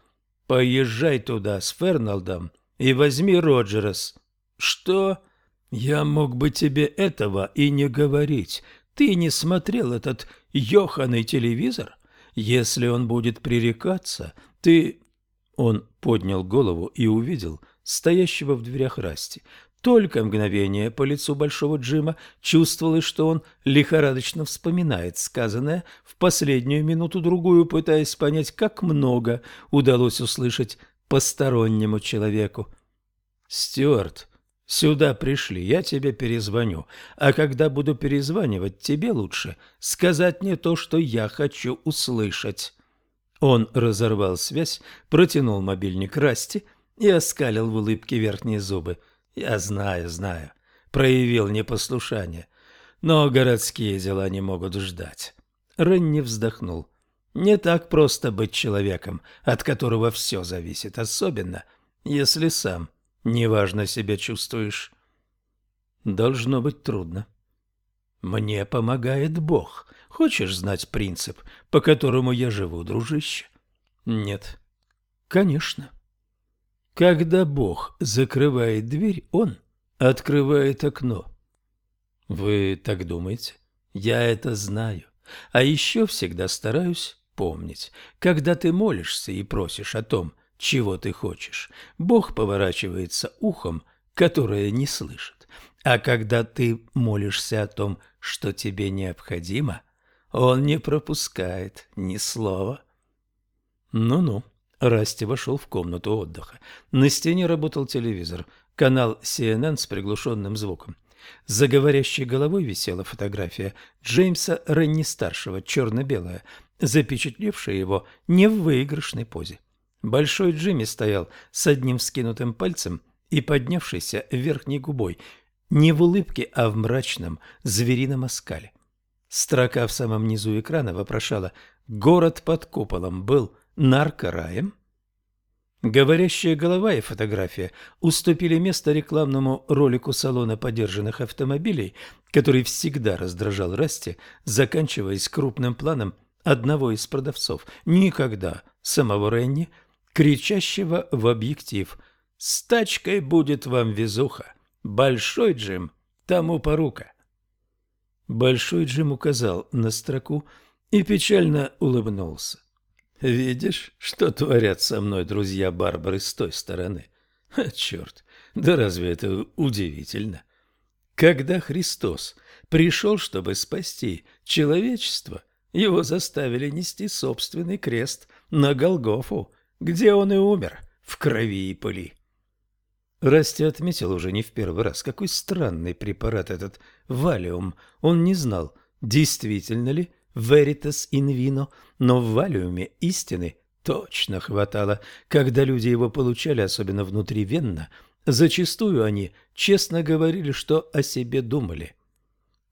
«Поезжай туда с Ферналдом и возьми Роджерас». «Что? Я мог бы тебе этого и не говорить. Ты не смотрел этот ёханый телевизор? Если он будет пререкаться, ты...» Он поднял голову и увидел стоящего в дверях Расти. Только мгновение по лицу Большого Джима чувствовалось, что он лихорадочно вспоминает сказанное в последнюю минуту-другую, пытаясь понять, как много удалось услышать постороннему человеку. «Стюарт, сюда пришли, я тебе перезвоню, а когда буду перезванивать, тебе лучше сказать мне то, что я хочу услышать». Он разорвал связь, протянул мобильник Расти и оскалил в улыбке верхние зубы – я знаю, знаю. Проявил непослушание. Но городские дела не могут ждать. Ренни вздохнул. Не так просто быть человеком, от которого все зависит, особенно если сам неважно себя чувствуешь. Должно быть трудно. Мне помогает Бог. Хочешь знать принцип, по которому я живу, дружище? Нет. Конечно. Когда Бог закрывает дверь, Он открывает окно. Вы так думаете? Я это знаю. А еще всегда стараюсь помнить, когда ты молишься и просишь о том, чего ты хочешь, Бог поворачивается ухом которое не слышит. А когда ты молишься о том, что тебе необходимо, он не пропускает ни слова. Ну-ну. Расти вошел в комнату отдыха. На стене работал телевизор, канал CNN с приглушенным звуком. За говорящей головой висела фотография Джеймса Ренни-старшего, черно-белая, запечатлевшая его не в выигрышной позе. Большой Джимми стоял с одним вскинутым пальцем и поднявшейся верхней губой, не в улыбке, а в мрачном зверином оскале. Строка в самом низу экрана вопрошала «Город под куполом был наркораем?» Говорящая голова и фотография уступили место рекламному ролику салона подержанных автомобилей, который всегда раздражал Расти, заканчиваясь крупным планом одного из продавцов, никогда самого Ренни, кричащего в объектив «С тачкой будет вам везуха! Большой Джим, тому порука!» Большой Джим указал на строку и печально улыбнулся. «Видишь, что творят со мной друзья Барбары с той стороны? А, черт, да разве это удивительно? Когда Христос пришел, чтобы спасти человечество, его заставили нести собственный крест на Голгофу, где он и умер в крови и пыли. Расти отметил уже не в первый раз, какой странный препарат этот валиум. Он не знал, действительно ли veritas in vino, но в валиуме истины точно хватало. Когда люди его получали, особенно внутривенно, зачастую они честно говорили, что о себе думали.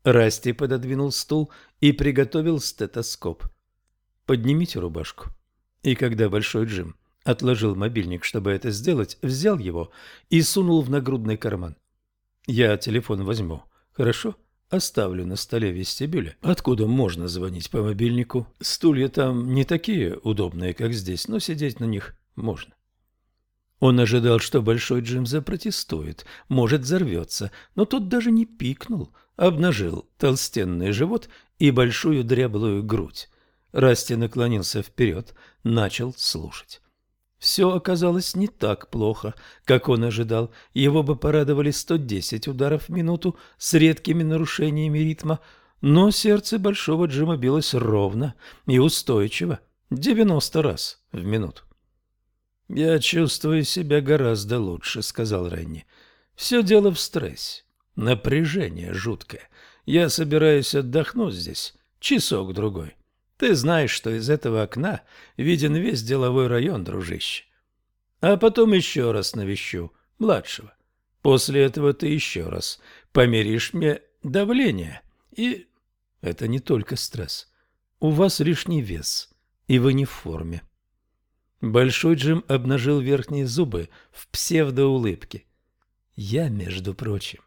Расти пододвинул стул и приготовил стетоскоп. «Поднимите рубашку». И когда Большой Джим отложил мобильник, чтобы это сделать, взял его и сунул в нагрудный карман. «Я телефон возьму, хорошо?» Оставлю на столе вестибюля, откуда можно звонить по мобильнику. Стулья там не такие удобные, как здесь, но сидеть на них можно. Он ожидал, что Большой Джим запротестует, может, взорвется, но тот даже не пикнул, обнажил толстенный живот и большую дряблую грудь. Расти наклонился вперед, начал слушать. Все оказалось не так плохо, как он ожидал. Его бы порадовали 110 ударов в минуту с редкими нарушениями ритма, но сердце Большого Джима билось ровно и устойчиво, 90 раз в минуту. «Я чувствую себя гораздо лучше», — сказал Ренни. «Все дело в стрессе. Напряжение жуткое. Я собираюсь отдохнуть здесь часок-другой. Ты знаешь, что из этого окна виден весь деловой район, дружище. А потом еще раз навещу младшего. После этого ты еще раз померишь мне давление. И это не только стресс. У вас лишний вес, и вы не в форме. Большой Джим обнажил верхние зубы в псевдоулыбке. Я, между прочим,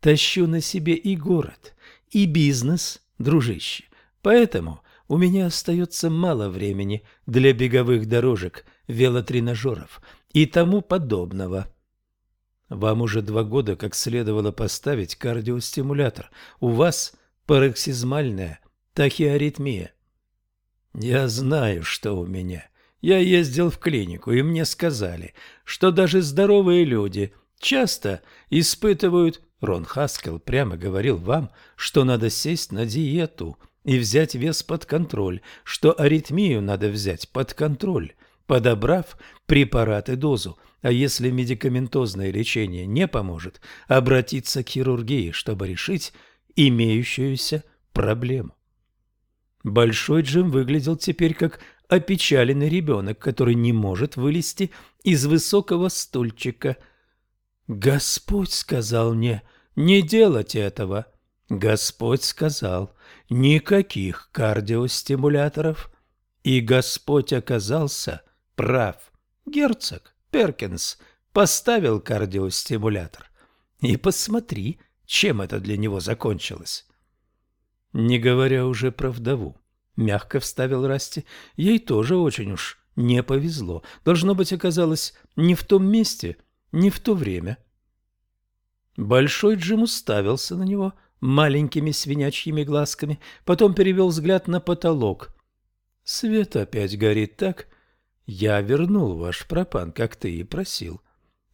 тащу на себе и город, и бизнес, дружище. Поэтому у меня остается мало времени для беговых дорожек, велотренажеров и тому подобного. Вам уже два года как следовало поставить кардиостимулятор. У вас пароксизмальная тахиаритмия. Я знаю, что у меня. Я ездил в клинику, и мне сказали, что даже здоровые люди часто испытывают... Рон Хаскел прямо говорил вам, что надо сесть на диету – и взять вес под контроль, что аритмию надо взять под контроль, подобрав препарат и дозу, а если медикаментозное лечение не поможет, обратиться к хирургии, чтобы решить имеющуюся проблему. Большой Джим выглядел теперь как опечаленный ребенок, который не может вылезти из высокого стульчика. «Господь сказал мне не делать этого», Господь сказал, никаких кардиостимуляторов, и Господь оказался прав. Герцог Перкинс поставил кардиостимулятор. И посмотри, чем это для него закончилось. Не говоря уже про вдову, мягко вставил Расти, ей тоже очень уж не повезло. Должно быть, оказалось не в том месте, не в то время. Большой Джим уставился на него, маленькими свинячьими глазками, потом перевел взгляд на потолок. «Свет опять горит так. Я вернул ваш пропан, как ты и просил.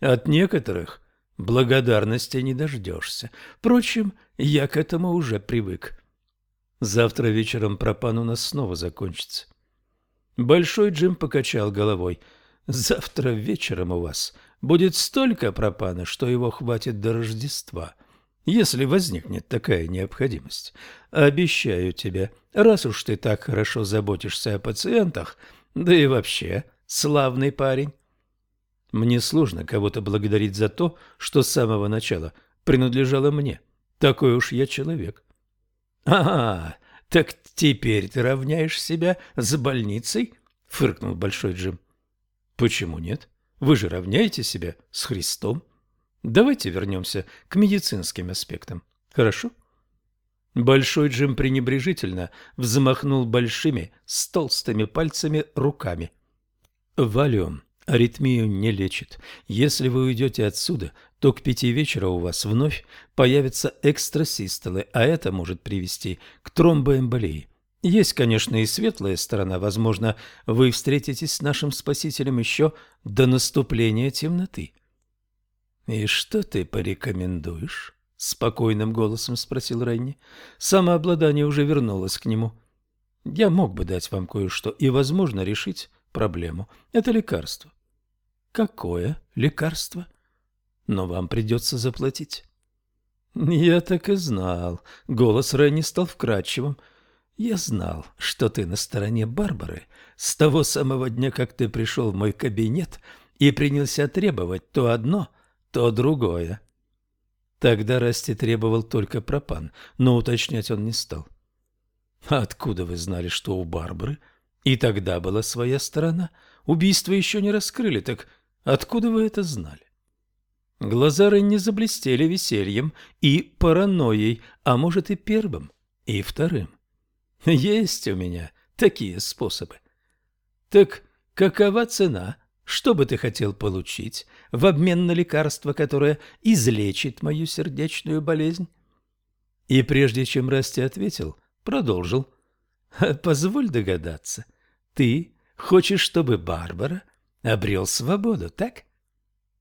От некоторых благодарности не дождешься. Впрочем, я к этому уже привык. Завтра вечером пропан у нас снова закончится. Большой Джим покачал головой. Завтра вечером у вас будет столько пропана, что его хватит до Рождества, если возникнет такая необходимость. Обещаю тебе, раз уж ты так хорошо заботишься о пациентах, да и вообще славный парень. Мне сложно кого-то благодарить за то, что с самого начала принадлежало мне. Такой уж я человек. Ага, так теперь ты равняешь себя с больницей? Фыркнул Большой Джим. Почему нет? Вы же равняете себя с Христом. Давайте вернемся к медицинским аспектам. Хорошо? Большой Джим пренебрежительно взмахнул большими, с толстыми пальцами руками. Валиум аритмию не лечит. Если вы уйдете отсюда, то к пяти вечера у вас вновь появятся экстрасистолы, а это может привести к тромбоэмболии. Есть, конечно, и светлая сторона. Возможно, вы встретитесь с нашим Спасителем еще до наступления темноты. — И что ты порекомендуешь? — спокойным голосом спросил Ренни. Самообладание уже вернулось к нему. — Я мог бы дать вам кое-что и, возможно, решить проблему. Это лекарство. — Какое лекарство? Но вам придется заплатить. — Я так и знал. Голос Ренни стал вкрадчивым. — я знал, что ты на стороне Барбары с того самого дня, как ты пришел в мой кабинет и принялся требовать то одно, то другое. Тогда Расти требовал только пропан, но уточнять он не стал. Откуда вы знали, что у Барбары и тогда была своя сторона? Убийство еще не раскрыли, так откуда вы это знали? Глаза Ренни заблестели весельем и паранойей, а может и первым, и вторым. Есть у меня такие способы. Так какова цена? Что бы ты хотел получить в обмен на лекарство, которое излечит мою сердечную болезнь? И прежде чем Расти ответил, продолжил. Позволь догадаться, ты хочешь, чтобы Барбара обрел свободу, так?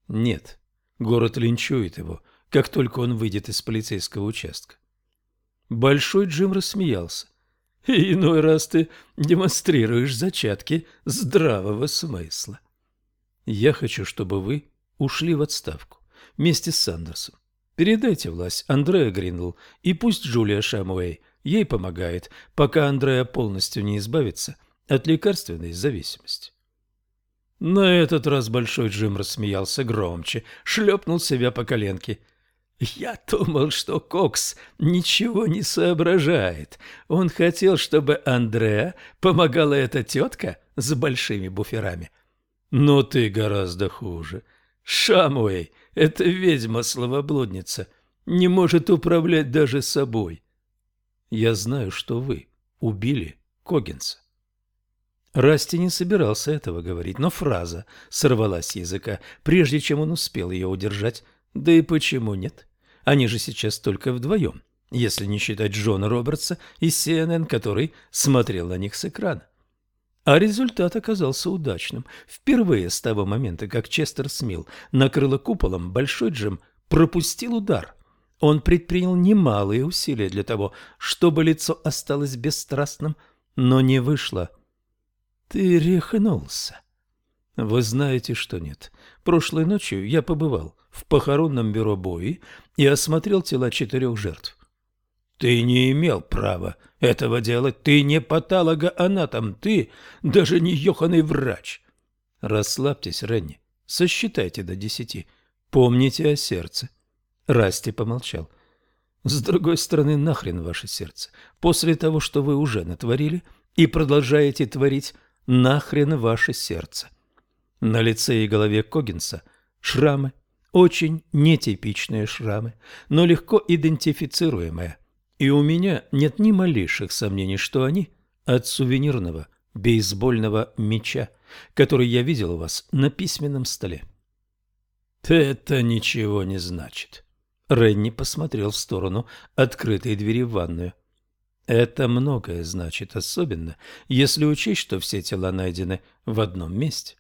Нет, город линчует его, как только он выйдет из полицейского участка. Большой Джим рассмеялся иной раз ты демонстрируешь зачатки здравого смысла. Я хочу, чтобы вы ушли в отставку вместе с Сандерсом. Передайте власть Андреа Гринвелл, и пусть Джулия Шамуэй ей помогает, пока Андреа полностью не избавится от лекарственной зависимости. На этот раз Большой Джим рассмеялся громче, шлепнул себя по коленке – я думал, что Кокс ничего не соображает. Он хотел, чтобы Андреа помогала эта тетка с большими буферами. Но ты гораздо хуже. Шамуэй, эта ведьма-словоблудница, не может управлять даже собой. Я знаю, что вы убили Когинса. Расти не собирался этого говорить, но фраза сорвалась с языка, прежде чем он успел ее удержать. Да и почему нет? Они же сейчас только вдвоем, если не считать Джона Робертса из CNN, который смотрел на них с экрана. А результат оказался удачным. Впервые с того момента, как Честер Смил накрыло куполом, Большой Джим пропустил удар. Он предпринял немалые усилия для того, чтобы лицо осталось бесстрастным, но не вышло. «Ты рехнулся». Вы знаете, что нет. Прошлой ночью я побывал в похоронном бюро Бои и осмотрел тела четырех жертв. Ты не имел права этого делать. Ты не патологоанатом, ты даже не ёханый врач. Расслабьтесь, Ренни. Сосчитайте до десяти. Помните о сердце. Расти помолчал. С другой стороны, нахрен ваше сердце. После того, что вы уже натворили и продолжаете творить, нахрен ваше сердце. На лице и голове Когинса шрамы, очень нетипичные шрамы, но легко идентифицируемые. И у меня нет ни малейших сомнений, что они от сувенирного бейсбольного мяча, который я видел у вас на письменном столе. Это ничего не значит. Ренни посмотрел в сторону открытой двери в ванную. Это многое значит, особенно если учесть, что все тела найдены в одном месте.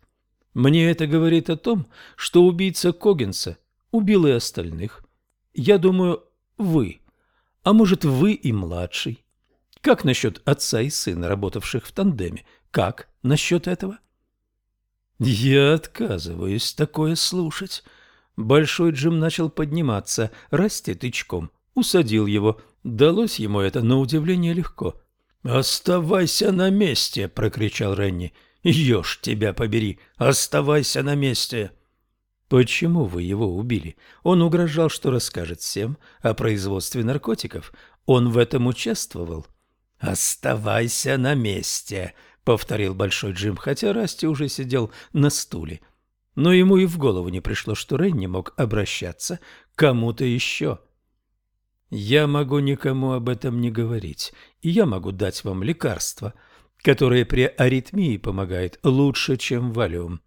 Мне это говорит о том, что убийца Когенса убил и остальных. Я думаю, вы. А может, вы и младший. Как насчет отца и сына, работавших в тандеме? Как насчет этого? Я отказываюсь такое слушать. Большой Джим начал подниматься, расти тычком. Усадил его. Далось ему это на удивление легко. «Оставайся на месте!» — прокричал Ренни. «Ешь тебя побери! Оставайся на месте!» «Почему вы его убили? Он угрожал, что расскажет всем о производстве наркотиков. Он в этом участвовал?» «Оставайся на месте!» — повторил Большой Джим, хотя Расти уже сидел на стуле. Но ему и в голову не пришло, что Ренни мог обращаться к кому-то еще. «Я могу никому об этом не говорить, и я могу дать вам лекарство, которое при аритмии помогает лучше, чем валиум.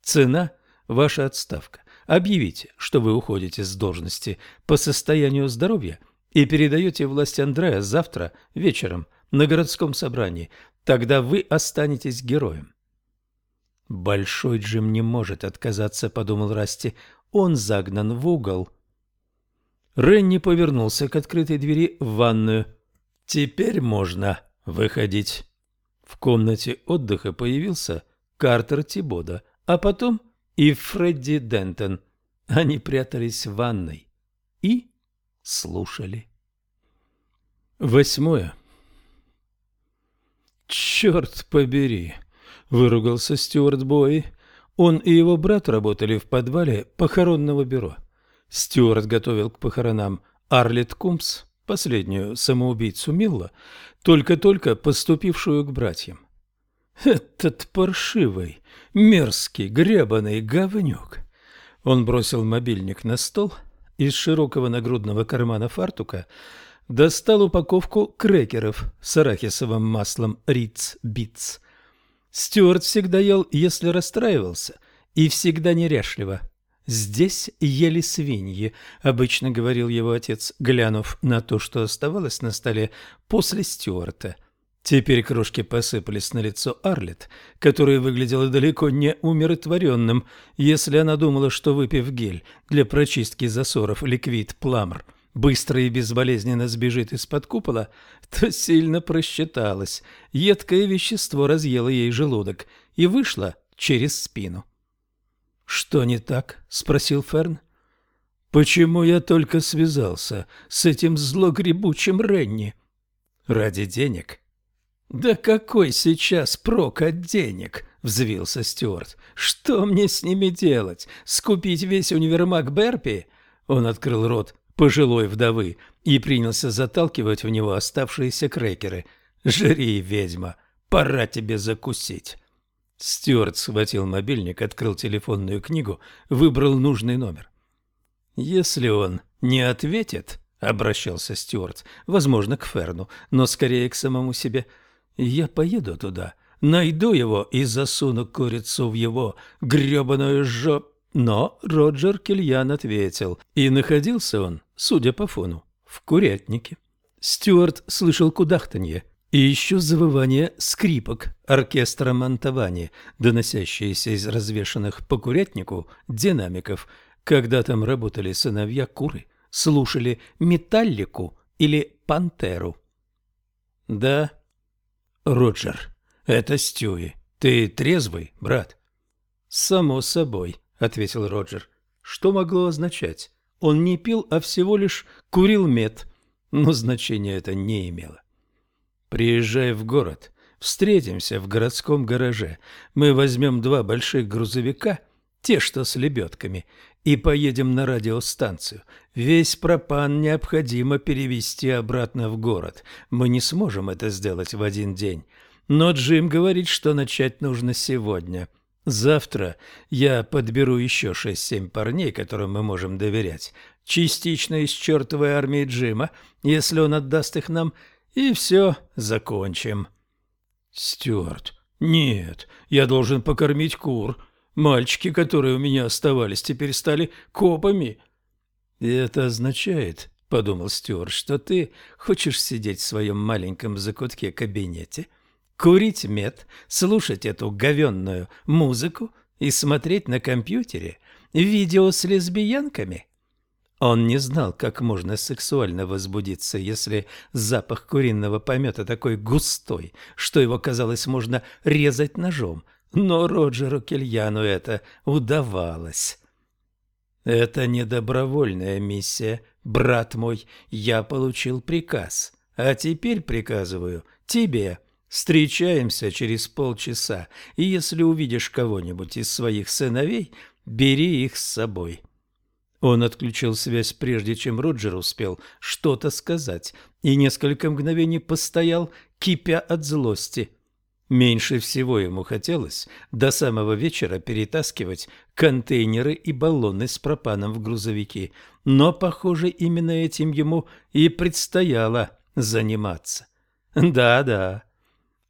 Цена – ваша отставка. Объявите, что вы уходите с должности по состоянию здоровья и передаете власть Андрея завтра вечером на городском собрании. Тогда вы останетесь героем. «Большой Джим не может отказаться», — подумал Расти. «Он загнан в угол». Ренни повернулся к открытой двери в ванную. «Теперь можно выходить». В комнате отдыха появился Картер Тибода, а потом и Фредди Дентон. Они прятались в ванной и слушали. Восьмое. «Черт побери!» — выругался Стюарт Бой. Он и его брат работали в подвале похоронного бюро. Стюарт готовил к похоронам Арлет Кумпс, последнюю самоубийцу Милла, только-только поступившую к братьям. «Этот паршивый, мерзкий, гребаный говнюк!» Он бросил мобильник на стол, из широкого нагрудного кармана фартука достал упаковку крекеров с арахисовым маслом Ritz Bits. Стюарт всегда ел, если расстраивался, и всегда неряшливо. «Здесь ели свиньи», — обычно говорил его отец, глянув на то, что оставалось на столе после Стюарта. Теперь крошки посыпались на лицо Арлет, которое выглядело далеко не умиротворенным, если она думала, что, выпив гель для прочистки засоров ликвид Пламр, быстро и безболезненно сбежит из-под купола, то сильно просчиталась. Едкое вещество разъело ей желудок и вышло через спину. «Что не так?» — спросил Ферн. «Почему я только связался с этим злогребучим Ренни?» «Ради денег?» «Да какой сейчас прок от денег?» — взвился Стюарт. «Что мне с ними делать? Скупить весь универмаг Берпи?» Он открыл рот пожилой вдовы и принялся заталкивать в него оставшиеся крекеры. «Жри, ведьма, пора тебе закусить». Стюарт схватил мобильник, открыл телефонную книгу, выбрал нужный номер. «Если он не ответит», — обращался Стюарт, возможно, к Ферну, но скорее к самому себе, — «я поеду туда, найду его и засуну курицу в его гребаную жоп...» Но Роджер Кильян ответил, и находился он, судя по фону, в курятнике. Стюарт слышал кудахтанье, и еще завывание скрипок оркестра Монтавани, доносящиеся из развешанных по курятнику динамиков, когда там работали сыновья куры, слушали металлику или пантеру. «Да, Роджер, это Стюи. Ты трезвый, брат?» «Само собой», — ответил Роджер. «Что могло означать? Он не пил, а всего лишь курил мед, но значения это не имело. Приезжай в город. Встретимся в городском гараже. Мы возьмем два больших грузовика, те, что с лебедками, и поедем на радиостанцию. Весь пропан необходимо перевести обратно в город. Мы не сможем это сделать в один день. Но Джим говорит, что начать нужно сегодня. Завтра я подберу еще шесть-семь парней, которым мы можем доверять, частично из чертовой армии Джима, если он отдаст их нам, — и все, закончим. Стюарт, нет, я должен покормить кур. Мальчики, которые у меня оставались, теперь стали копами. Это означает, — подумал Стюарт, — что ты хочешь сидеть в своем маленьком закутке кабинете, курить мед, слушать эту говенную музыку и смотреть на компьютере видео с лесбиянками? Он не знал, как можно сексуально возбудиться, если запах куриного помета такой густой, что его, казалось, можно резать ножом. Но Роджеру Кельяну это удавалось. «Это не добровольная миссия, брат мой. Я получил приказ, а теперь приказываю тебе». Встречаемся через полчаса, и если увидишь кого-нибудь из своих сыновей, бери их с собой. Он отключил связь, прежде чем Роджер успел что-то сказать, и несколько мгновений постоял, кипя от злости. Меньше всего ему хотелось до самого вечера перетаскивать контейнеры и баллоны с пропаном в грузовики, но, похоже, именно этим ему и предстояло заниматься. Да-да.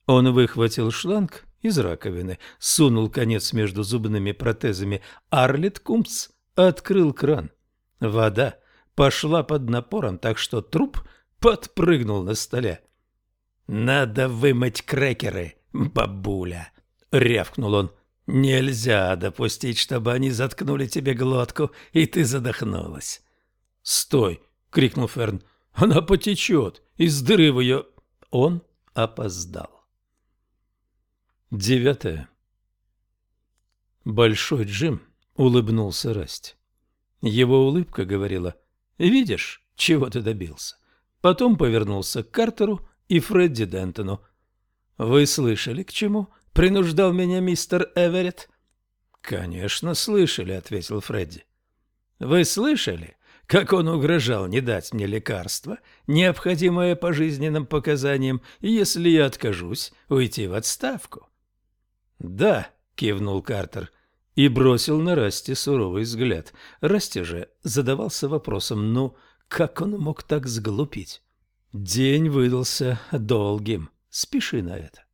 Он выхватил шланг из раковины, сунул конец между зубными протезами Арлет Кумс открыл кран. Вода пошла под напором, так что труп подпрыгнул на столе. «Надо вымыть крекеры, бабуля!» — рявкнул он. «Нельзя допустить, чтобы они заткнули тебе глотку, и ты задохнулась». «Стой!» — крикнул Ферн. «Она потечет! Из дыры в ее...» Он опоздал. Девятое. Большой Джим улыбнулся Расти. Его улыбка говорила «Видишь, чего ты добился?» Потом повернулся к Картеру и Фредди Дентону. «Вы слышали, к чему принуждал меня мистер Эверетт?» «Конечно, слышали», — ответил Фредди. «Вы слышали, как он угрожал не дать мне лекарство, необходимое по жизненным показаниям, если я откажусь уйти в отставку?» «Да», — кивнул Картер, и бросил на Расти суровый взгляд. Расти же задавался вопросом, ну, как он мог так сглупить? День выдался долгим. Спеши на это.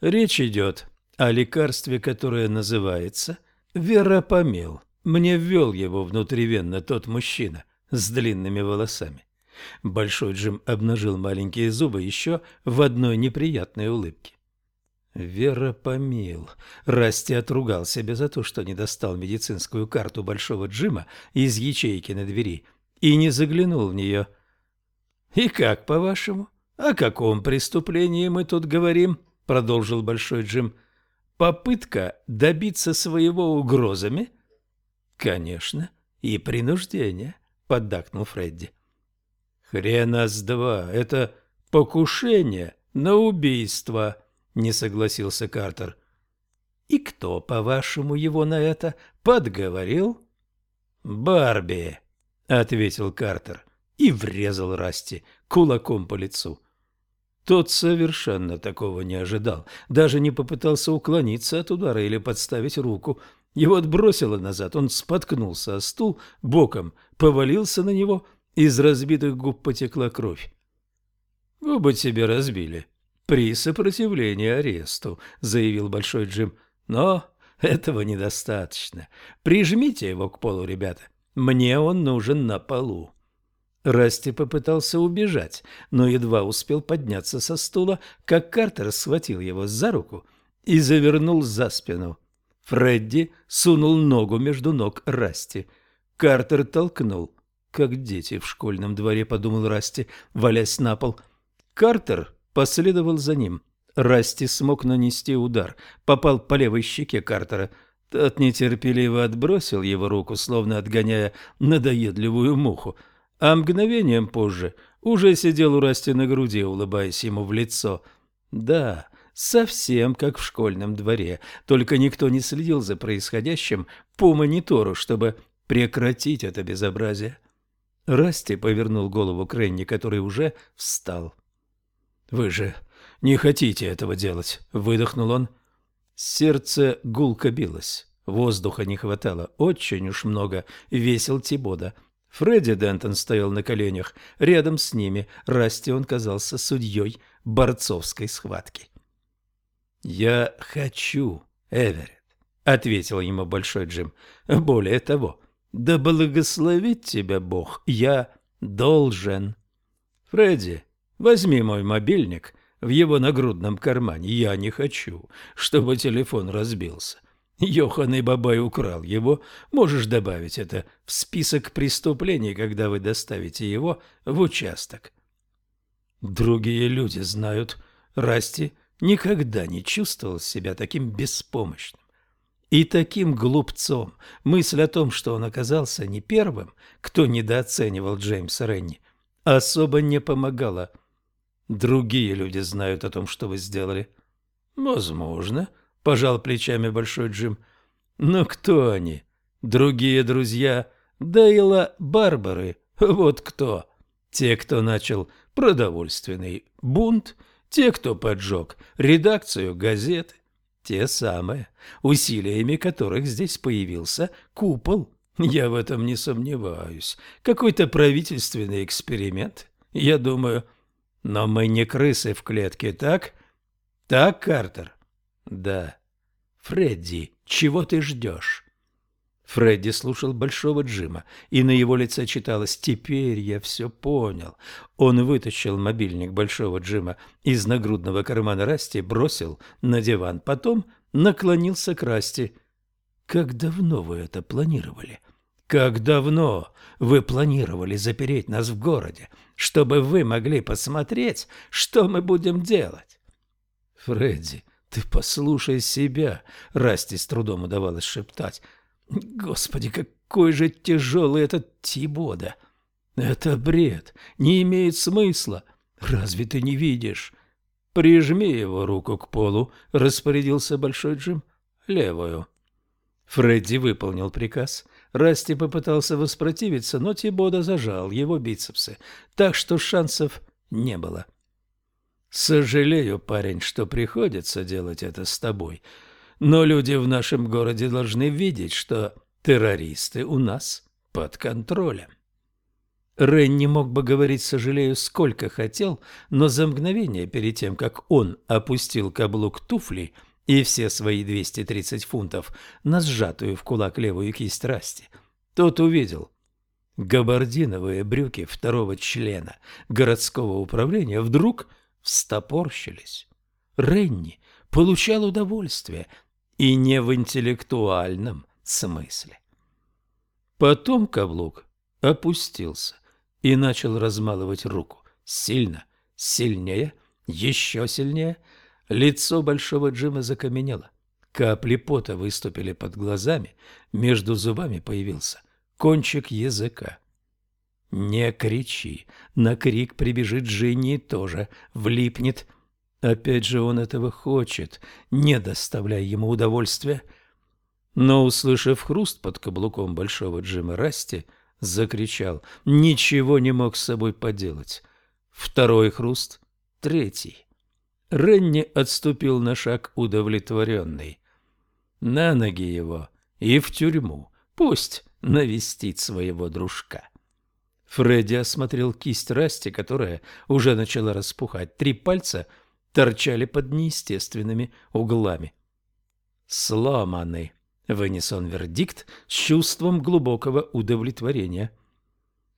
Речь идет о лекарстве, которое называется веропомел. Мне ввел его внутривенно тот мужчина с длинными волосами. Большой Джим обнажил маленькие зубы еще в одной неприятной улыбке. Вера помил. Расти отругал себя за то, что не достал медицинскую карту Большого Джима из ячейки на двери и не заглянул в нее. «И как, по-вашему? О каком преступлении мы тут говорим?» — продолжил Большой Джим. «Попытка добиться своего угрозами?» «Конечно, и принуждение», — поддакнул Фредди. «Хрена с два, это покушение на убийство», — не согласился Картер. «И кто, по-вашему, его на это подговорил?» «Барби», — ответил Картер и врезал Расти кулаком по лицу. Тот совершенно такого не ожидал, даже не попытался уклониться от удара или подставить руку. Его отбросило назад, он споткнулся о стул, боком повалился на него, из разбитых губ потекла кровь. «Губы тебе разбили», при сопротивлении аресту, заявил Большой Джим. Но этого недостаточно. Прижмите его к полу, ребята. Мне он нужен на полу. Расти попытался убежать, но едва успел подняться со стула, как Картер схватил его за руку и завернул за спину. Фредди сунул ногу между ног Расти. Картер толкнул. Как дети в школьном дворе, подумал Расти, валясь на пол. Картер последовал за ним. Расти смог нанести удар, попал по левой щеке Картера. Тот нетерпеливо отбросил его руку, словно отгоняя надоедливую муху, а мгновением позже уже сидел у Расти на груди, улыбаясь ему в лицо. Да, совсем как в школьном дворе, только никто не следил за происходящим по монитору, чтобы прекратить это безобразие. Расти повернул голову к Ренни, который уже встал. «Вы же не хотите этого делать», — выдохнул он. Сердце гулко билось. Воздуха не хватало, очень уж много, весил Тибода. Фредди Дентон стоял на коленях, рядом с ними Расти он казался судьей борцовской схватки. «Я хочу, Эверетт», — ответил ему Большой Джим. «Более того, да благословит тебя Бог, я должен». «Фредди, Возьми мой мобильник в его нагрудном кармане. Я не хочу, чтобы телефон разбился. Йохан и Бабай украл его. Можешь добавить это в список преступлений, когда вы доставите его в участок. Другие люди знают. Расти никогда не чувствовал себя таким беспомощным и таким глупцом. Мысль о том, что он оказался не первым, кто недооценивал Джеймса Ренни, особо не помогала. Другие люди знают о том, что вы сделали. Возможно, — пожал плечами Большой Джим. Но кто они? Другие друзья Дейла Барбары. Вот кто. Те, кто начал продовольственный бунт, те, кто поджег редакцию газеты, те самые, усилиями которых здесь появился купол. Я в этом не сомневаюсь. Какой-то правительственный эксперимент, я думаю. Но мы не крысы в клетке, так? Так, Картер? Да. Фредди, чего ты ждешь? Фредди слушал Большого Джима, и на его лице читалось «Теперь я все понял». Он вытащил мобильник Большого Джима из нагрудного кармана Расти, бросил на диван, потом наклонился к Расти. «Как давно вы это планировали?» «Как давно вы планировали запереть нас в городе, чтобы вы могли посмотреть, что мы будем делать?» «Фредди, «Ты послушай себя!» — Расти с трудом удавалось шептать. «Господи, какой же тяжелый этот Тибода! Это бред, не имеет смысла. Разве ты не видишь?» «Прижми его руку к полу», — распорядился Большой Джим. «Левую». Фредди выполнил приказ. Расти попытался воспротивиться, но Тибода зажал его бицепсы, так что шансов не было. Сожалею, парень, что приходится делать это с тобой, но люди в нашем городе должны видеть, что террористы у нас под контролем. Рен не мог бы говорить «сожалею» сколько хотел, но за мгновение перед тем, как он опустил каблук туфли и все свои 230 фунтов на сжатую в кулак левую кисть Расти, тот увидел габардиновые брюки второго члена городского управления вдруг – встопорщились. Ренни получал удовольствие, и не в интеллектуальном смысле. Потом каблук опустился и начал размалывать руку. Сильно, сильнее, еще сильнее. Лицо Большого Джима закаменело. Капли пота выступили под глазами, между зубами появился кончик языка. Не кричи. На крик прибежит Джинни тоже влипнет. Опять же он этого хочет, не доставляя ему удовольствия. Но, услышав хруст под каблуком большого Джима Расти, закричал. Ничего не мог с собой поделать. Второй хруст, третий. Ренни отступил на шаг удовлетворенный. На ноги его и в тюрьму. Пусть навестит своего дружка. Фредди осмотрел кисть Расти, которая уже начала распухать. Три пальца торчали под неестественными углами. «Сломаны», — вынес он вердикт с чувством глубокого удовлетворения.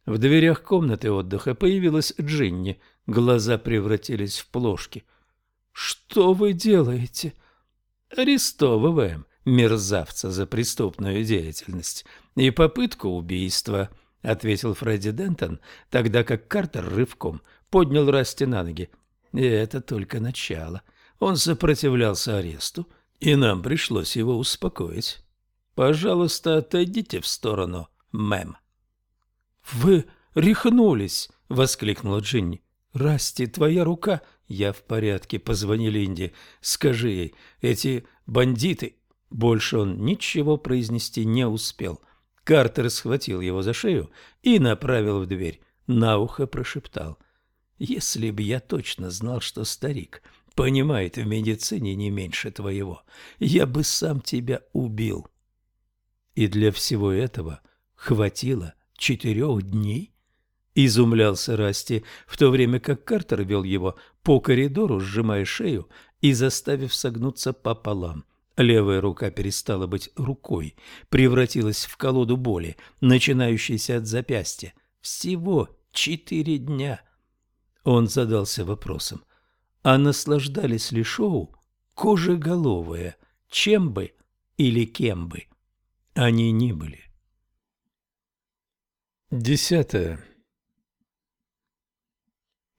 В дверях комнаты отдыха появилась Джинни. Глаза превратились в плошки. «Что вы делаете?» «Арестовываем мерзавца за преступную деятельность и попытку убийства», — ответил Фредди Дентон, тогда как Картер рывком поднял Расти на ноги. И это только начало. Он сопротивлялся аресту, и нам пришлось его успокоить. Пожалуйста, отойдите в сторону, мэм. — Вы рехнулись! — воскликнула Джинни. — Расти, твоя рука... Я в порядке, позвони Линде. Скажи ей, эти бандиты... Больше он ничего произнести не успел. — Картер схватил его за шею и направил в дверь. На ухо прошептал. «Если б я точно знал, что старик понимает в медицине не меньше твоего, я бы сам тебя убил». И для всего этого хватило четырех дней? Изумлялся Расти, в то время как Картер вел его по коридору, сжимая шею и заставив согнуться пополам. Левая рука перестала быть рукой, превратилась в колоду боли, начинающейся от запястья. Всего четыре дня. Он задался вопросом, а наслаждались ли шоу кожеголовые, чем бы или кем бы они ни были. Десятое.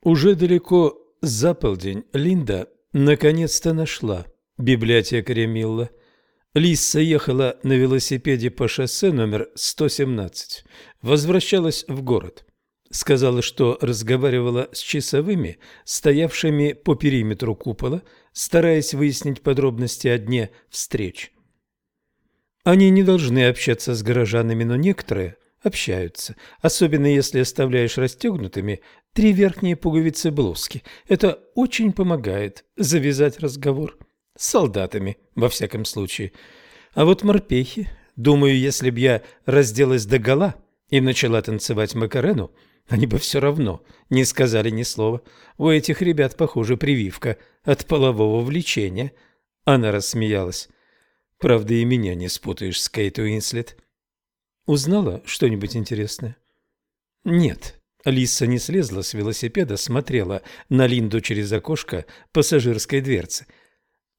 Уже далеко за полдень Линда наконец-то нашла библиотекаря Милла. Лисса ехала на велосипеде по шоссе номер 117, возвращалась в город. Сказала, что разговаривала с часовыми, стоявшими по периметру купола, стараясь выяснить подробности о дне встреч. Они не должны общаться с горожанами, но некоторые общаются, особенно если оставляешь расстегнутыми три верхние пуговицы блузки. Это очень помогает завязать разговор. С солдатами, во всяком случае. А вот морпехи, думаю, если б я разделась до гола и начала танцевать Макарену, они бы все равно не сказали ни слова. У этих ребят, похоже, прививка от полового влечения. Она рассмеялась. Правда, и меня не спутаешь с Кейт Уинслет. Узнала что-нибудь интересное? Нет. Лиса не слезла с велосипеда, смотрела на Линду через окошко пассажирской дверцы.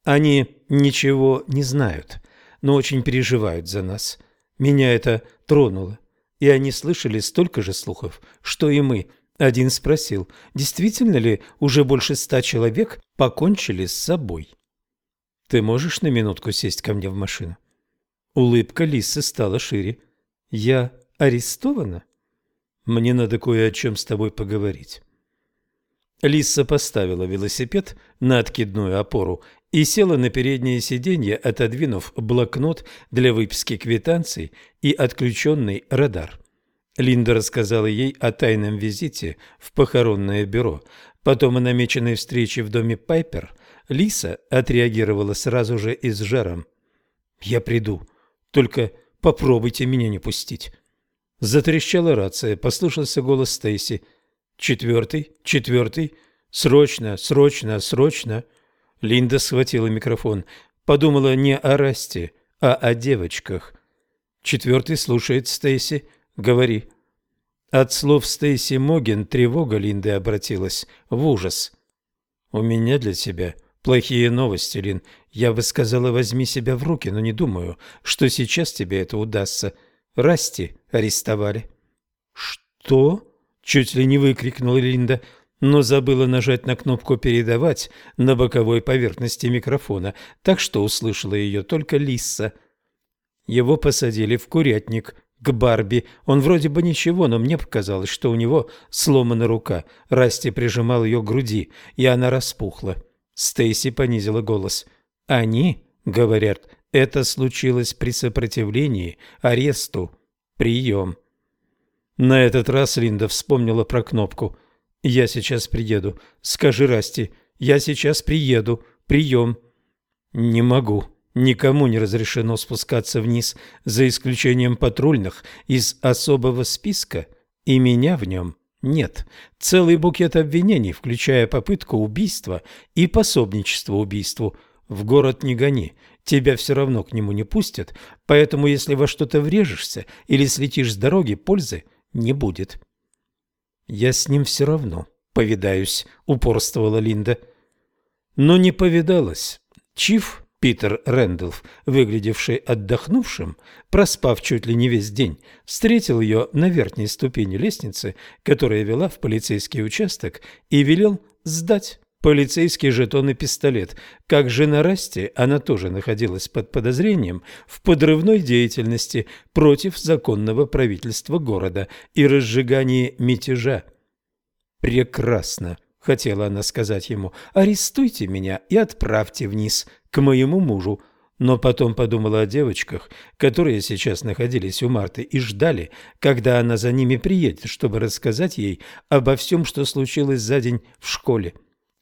Они ничего не знают, но очень переживают за нас. Меня это тронуло. И они слышали столько же слухов, что и мы. Один спросил, действительно ли уже больше ста человек покончили с собой. Ты можешь на минутку сесть ко мне в машину? Улыбка Лисы стала шире. Я арестована? Мне надо кое о чем с тобой поговорить. Лиса поставила велосипед на откидную опору и села на переднее сиденье, отодвинув блокнот для выписки квитанций и отключенный радар. Линда рассказала ей о тайном визите в похоронное бюро, потом о намеченной встрече в доме Пайпер – Лиса отреагировала сразу же и с жаром. «Я приду, только попробуйте меня не пустить». Затрещала рация, послышался голос Стейси. «Четвертый, четвертый, срочно, срочно, срочно». Линда схватила микрофон. Подумала не о Расте, а о девочках. Четвертый слушает Стейси. «Говори». От слов Стейси Моген тревога Линды обратилась в ужас. «У меня для тебя Плохие новости, Лин. Я бы сказала, возьми себя в руки, но не думаю, что сейчас тебе это удастся. Расти арестовали. Что? Чуть ли не выкрикнула Линда, но забыла нажать на кнопку «Передавать» на боковой поверхности микрофона, так что услышала ее только Лисса. Его посадили в курятник к Барби. Он вроде бы ничего, но мне показалось, что у него сломана рука. Расти прижимал ее к груди, и она распухла. Стейси понизила голос. «Они, говорят, это случилось при сопротивлении, аресту, прием». На этот раз Линда вспомнила про кнопку. «Я сейчас приеду. Скажи Расти, я сейчас приеду. Прием». «Не могу. Никому не разрешено спускаться вниз, за исключением патрульных из особого списка, и меня в нем нет, целый букет обвинений, включая попытку убийства и пособничество убийству. В город не гони, тебя все равно к нему не пустят, поэтому если во что-то врежешься или слетишь с дороги, пользы не будет. Я с ним все равно повидаюсь, упорствовала Линда. Но не повидалась. Чиф Питер Рэндалф, выглядевший отдохнувшим, проспав чуть ли не весь день, встретил ее на верхней ступени лестницы, которая вела в полицейский участок, и велел сдать полицейский жетон и пистолет. Как жена Расти, она тоже находилась под подозрением в подрывной деятельности против законного правительства города и разжигании мятежа. «Прекрасно!» — хотела она сказать ему. «Арестуйте меня и отправьте вниз, к моему мужу, но потом подумала о девочках, которые сейчас находились у Марты и ждали, когда она за ними приедет, чтобы рассказать ей обо всем, что случилось за день в школе.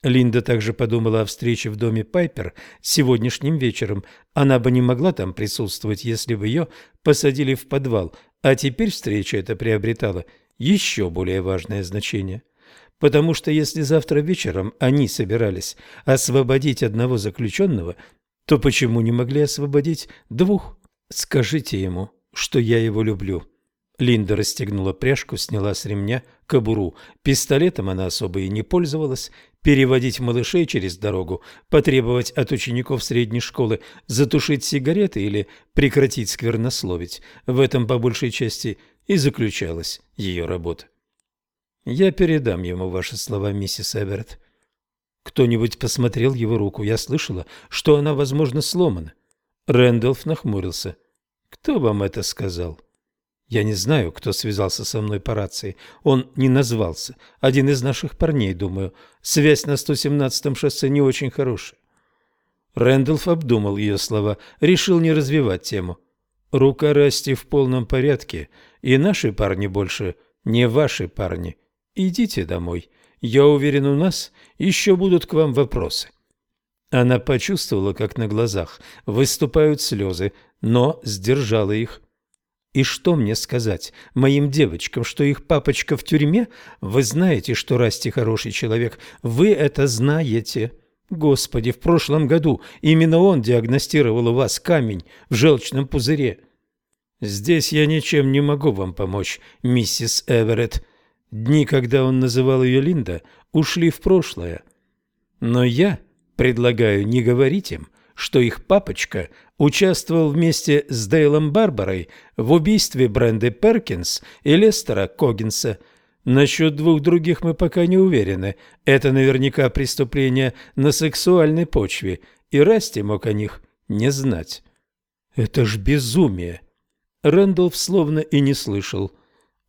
Линда также подумала о встрече в доме Пайпер сегодняшним вечером. Она бы не могла там присутствовать, если бы ее посадили в подвал, а теперь встреча эта приобретала еще более важное значение. Потому что если завтра вечером они собирались освободить одного заключенного, то почему не могли освободить двух? Скажите ему, что я его люблю. Линда расстегнула пряжку, сняла с ремня кобуру. Пистолетом она особо и не пользовалась. Переводить малышей через дорогу, потребовать от учеников средней школы затушить сигареты или прекратить сквернословить. В этом по большей части и заключалась ее работа. «Я передам ему ваши слова, миссис Эверетт». Кто-нибудь посмотрел его руку. Я слышала, что она, возможно, сломана. Рэндалф нахмурился. «Кто вам это сказал?» Я не знаю, кто связался со мной по рации. Он не назвался. Один из наших парней, думаю. Связь на 117-м шоссе не очень хорошая. Рэндалф обдумал ее слова, решил не развивать тему. Рука Расти в полном порядке, и наши парни больше не ваши парни. Идите домой. Я уверен, у нас еще будут к вам вопросы. Она почувствовала, как на глазах выступают слезы, но сдержала их. И что мне сказать моим девочкам, что их папочка в тюрьме? Вы знаете, что Расти хороший человек. Вы это знаете. Господи, в прошлом году именно он диагностировал у вас камень в желчном пузыре. Здесь я ничем не могу вам помочь, миссис Эверетт. Дни, когда он называл ее Линда, ушли в прошлое. Но я предлагаю не говорить им, что их папочка участвовал вместе с Дейлом Барбарой в убийстве Бренды Перкинс и Лестера Когинса. Насчет двух других мы пока не уверены. Это наверняка преступление на сексуальной почве, и Расти мог о них не знать. Это ж безумие! Рэндалф словно и не слышал.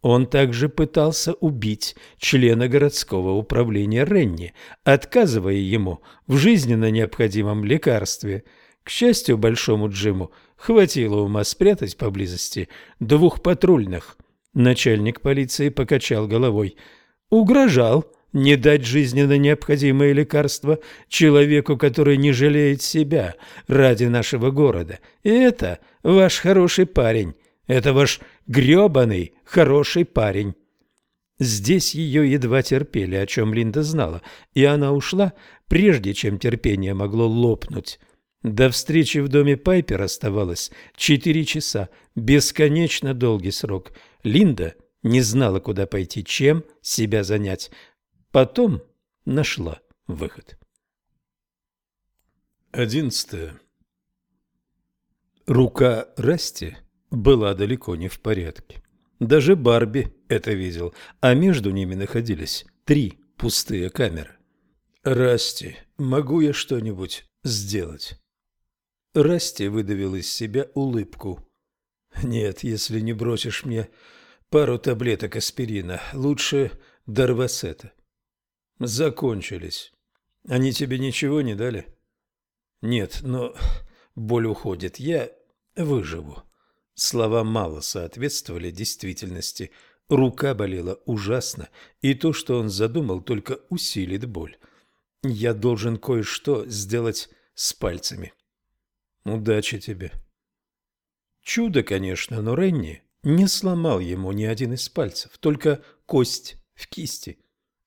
Он также пытался убить члена городского управления Ренни, отказывая ему в жизненно необходимом лекарстве. К счастью, большому Джиму хватило ума спрятать поблизости двух патрульных. Начальник полиции покачал головой. Угрожал не дать жизненно необходимое лекарство человеку, который не жалеет себя ради нашего города. И это ваш хороший парень. Это ваш грёбаный хороший парень. Здесь ее едва терпели, о чем Линда знала, и она ушла, прежде чем терпение могло лопнуть. До встречи в доме Пайпер оставалось четыре часа, бесконечно долгий срок. Линда не знала, куда пойти, чем себя занять. Потом нашла выход. Одиннадцатое. Рука Расти была далеко не в порядке. Даже Барби это видел, а между ними находились три пустые камеры. «Расти, могу я что-нибудь сделать?» Расти выдавил из себя улыбку. «Нет, если не бросишь мне пару таблеток аспирина, лучше Дарвасета». «Закончились. Они тебе ничего не дали?» «Нет, но боль уходит. Я выживу». Слова мало соответствовали действительности. Рука болела ужасно, и то, что он задумал, только усилит боль. Я должен кое-что сделать с пальцами. Удачи тебе. Чудо, конечно, но Ренни не сломал ему ни один из пальцев, только кость в кисти.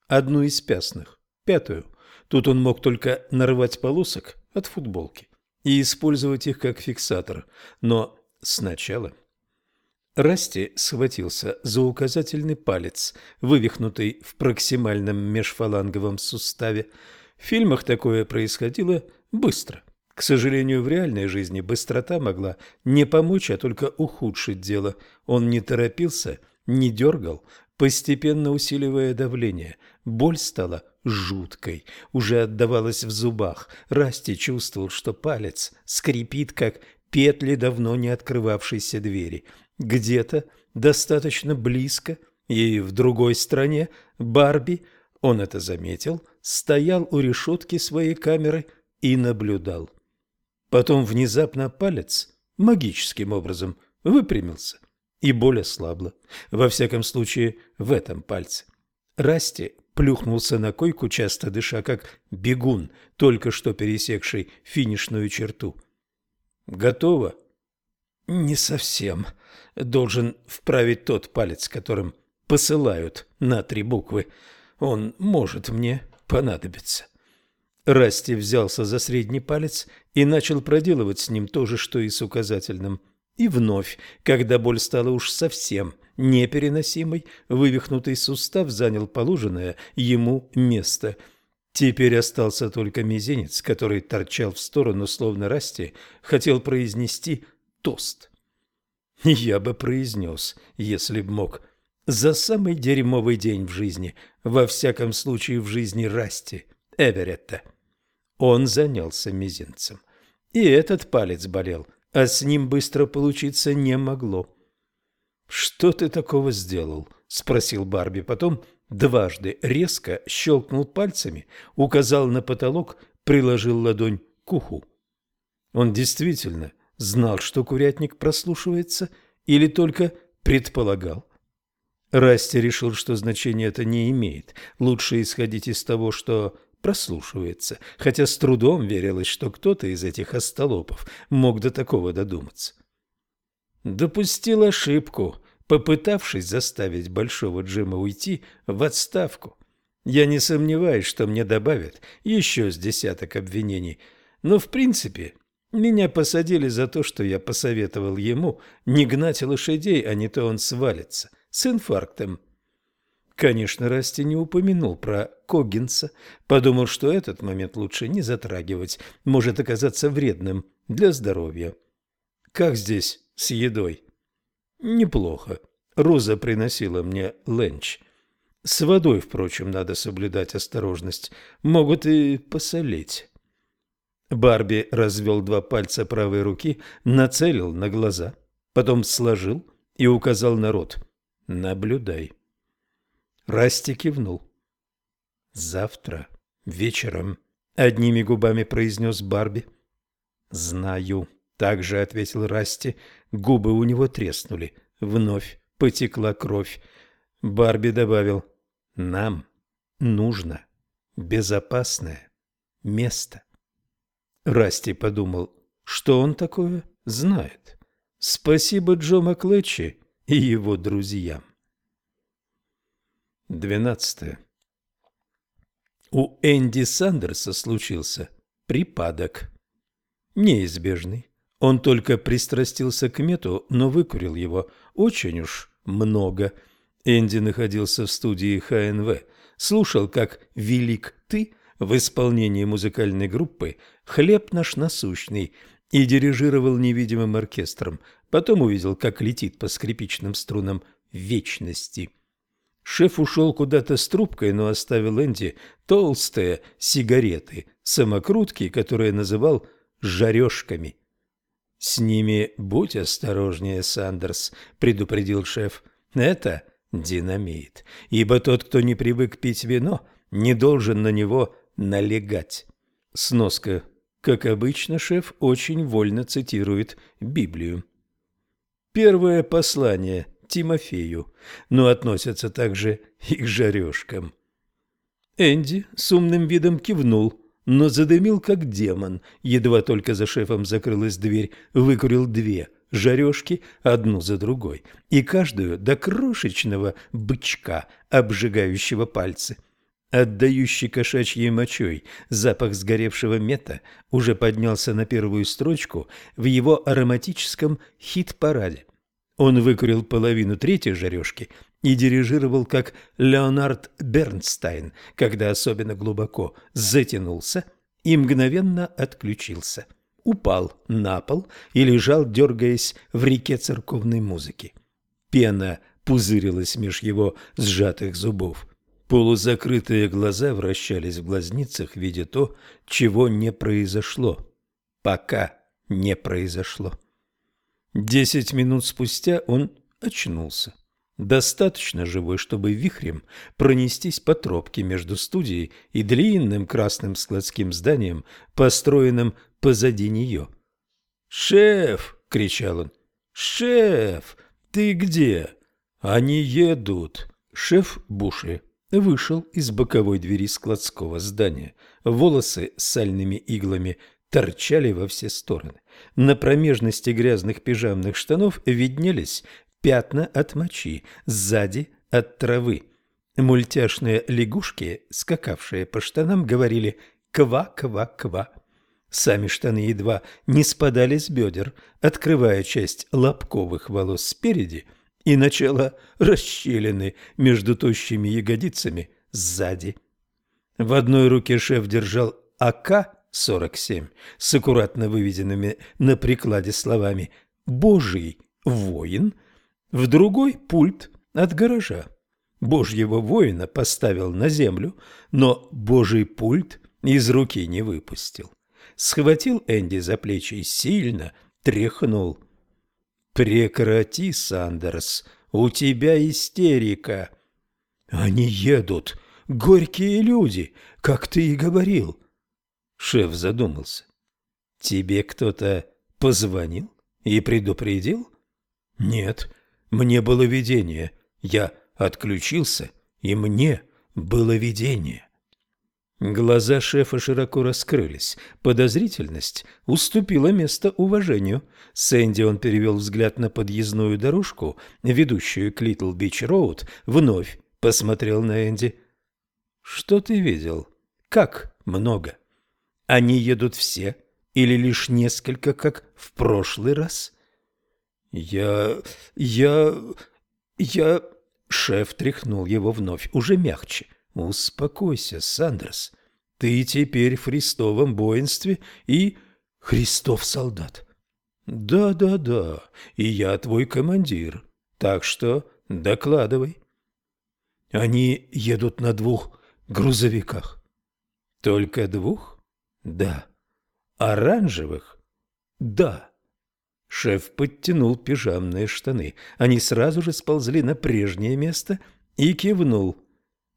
Одну из пястных, пятую. Тут он мог только нарвать полосок от футболки и использовать их как фиксатор, но Сначала Расти схватился за указательный палец, вывихнутый в проксимальном межфаланговом суставе. В фильмах такое происходило быстро. К сожалению, в реальной жизни быстрота могла не помочь, а только ухудшить дело. Он не торопился, не дергал, постепенно усиливая давление. Боль стала жуткой, уже отдавалась в зубах. Расти чувствовал, что палец скрипит, как петли давно не открывавшейся двери. Где-то достаточно близко и в другой стране Барби, он это заметил, стоял у решетки своей камеры и наблюдал. Потом внезапно палец магическим образом выпрямился, и боль ослабла, во всяком случае в этом пальце. Расти плюхнулся на койку, часто дыша, как бегун, только что пересекший финишную черту – Готово? Не совсем. Должен вправить тот палец, которым посылают на три буквы. Он может мне понадобиться. Расти взялся за средний палец и начал проделывать с ним то же, что и с указательным. И вновь, когда боль стала уж совсем непереносимый вывихнутый сустав занял положенное ему место. Теперь остался только мизинец, который торчал в сторону, словно Расти хотел произнести тост. Я бы произнес, если б мог, за самый дерьмовый день в жизни, во всяком случае в жизни Расти Эверетта. Он занялся мизинцем. И этот палец болел, а с ним быстро получиться не могло. «Что ты такого сделал?» – спросил Барби. Потом дважды резко щелкнул пальцами, указал на потолок, приложил ладонь к уху. Он действительно знал, что курятник прослушивается, или только предполагал. Расти решил, что значения это не имеет. Лучше исходить из того, что прослушивается, хотя с трудом верилось, что кто-то из этих остолопов мог до такого додуматься. Допустил ошибку, попытавшись заставить Большого Джима уйти в отставку. Я не сомневаюсь, что мне добавят еще с десяток обвинений, но в принципе меня посадили за то, что я посоветовал ему не гнать лошадей, а не то он свалится с инфарктом. Конечно, Расти не упомянул про Коггинса, подумал, что этот момент лучше не затрагивать, может оказаться вредным для здоровья. Как здесь с едой? Неплохо. Роза приносила мне ленч. С водой, впрочем, надо соблюдать осторожность. Могут и посолить. Барби развел два пальца правой руки, нацелил на глаза, потом сложил и указал на рот. «Наблюдай». Расти кивнул. «Завтра вечером», — одними губами произнес Барби. «Знаю», — также ответил Расти. Губы у него треснули. Вновь потекла кровь. Барби добавил, «Нам нужно безопасное место». Расти подумал, что он такое знает. Спасибо Джо Маклетчи и его друзьям. Двенадцатое. У Энди Сандерса случился припадок. Неизбежный. Он только пристрастился к мету, но выкурил его очень уж много. Энди находился в студии ХНВ, слушал, как «Велик ты» в исполнении музыкальной группы «Хлеб наш насущный» и дирижировал невидимым оркестром. Потом увидел, как летит по скрипичным струнам вечности – Шеф ушел куда-то с трубкой, но оставил Энди толстые сигареты, самокрутки, которые называл «жарешками». «С ними будь осторожнее, Сандерс», — предупредил шеф. «Это динамит, ибо тот, кто не привык пить вино, не должен на него налегать». Сноска. Как обычно, шеф очень вольно цитирует Библию. Первое послание – Тимофею, но относятся также и к жарешкам. Энди с умным видом кивнул, но задымил как демон. Едва только за шефом закрылась дверь, выкурил две жарешки, одну за другой, и каждую до крошечного бычка, обжигающего пальцы. Отдающий кошачьей мочой запах сгоревшего мета уже поднялся на первую строчку в его ароматическом хит-параде. Он выкурил половину третьей жарежки и дирижировал, как Леонард Бернстайн, когда особенно глубоко затянулся и мгновенно отключился. Упал на пол и лежал, дергаясь в реке церковной музыки. Пена пузырилась меж его сжатых зубов. Полузакрытые глаза вращались в глазницах, видя то, чего не произошло. Пока не произошло. Десять минут спустя он очнулся. Достаточно живой, чтобы вихрем пронестись по тропке между студией и длинным красным складским зданием, построенным позади нее. «Шеф!» — кричал он. «Шеф! Ты где? Они едут!» Шеф Буши вышел из боковой двери складского здания. Волосы с сальными иглами торчали во все стороны. На промежности грязных пижамных штанов виднелись пятна от мочи, сзади от травы. Мультяшные лягушки, скакавшие по штанам, говорили «ква-ква-ква». Сами штаны едва не спадали с бедер, открывая часть лобковых волос спереди и начало расщелины между тощими ягодицами сзади. В одной руке шеф держал АК-47 с аккуратно выведенными на прикладе словами «Божий воин», в другой – пульт от гаража. Божьего воина поставил на землю, но Божий пульт из руки не выпустил. Схватил Энди за плечи и сильно тряхнул. «Прекрати, Сандерс, у тебя истерика!» «Они едут, горькие люди, как ты и говорил!» Шеф задумался. «Тебе кто-то позвонил и предупредил?» «Нет, мне было видение. Я отключился, и мне было видение. Глаза шефа широко раскрылись. Подозрительность уступила место уважению. Сэнди он перевел взгляд на подъездную дорожку, ведущую к Литл Бич Роуд, вновь посмотрел на Энди. «Что ты видел? Как много? Они едут все или лишь несколько, как в прошлый раз?» «Я... я... я...» Шеф тряхнул его вновь, уже мягче. «Успокойся, Сандерс. Ты теперь в Христовом воинстве и Христов солдат. Да-да-да, и я твой командир, так что докладывай». «Они едут на двух грузовиках». «Только двух?» «Да». «Оранжевых?» «Да». Шеф подтянул пижамные штаны. Они сразу же сползли на прежнее место и кивнул.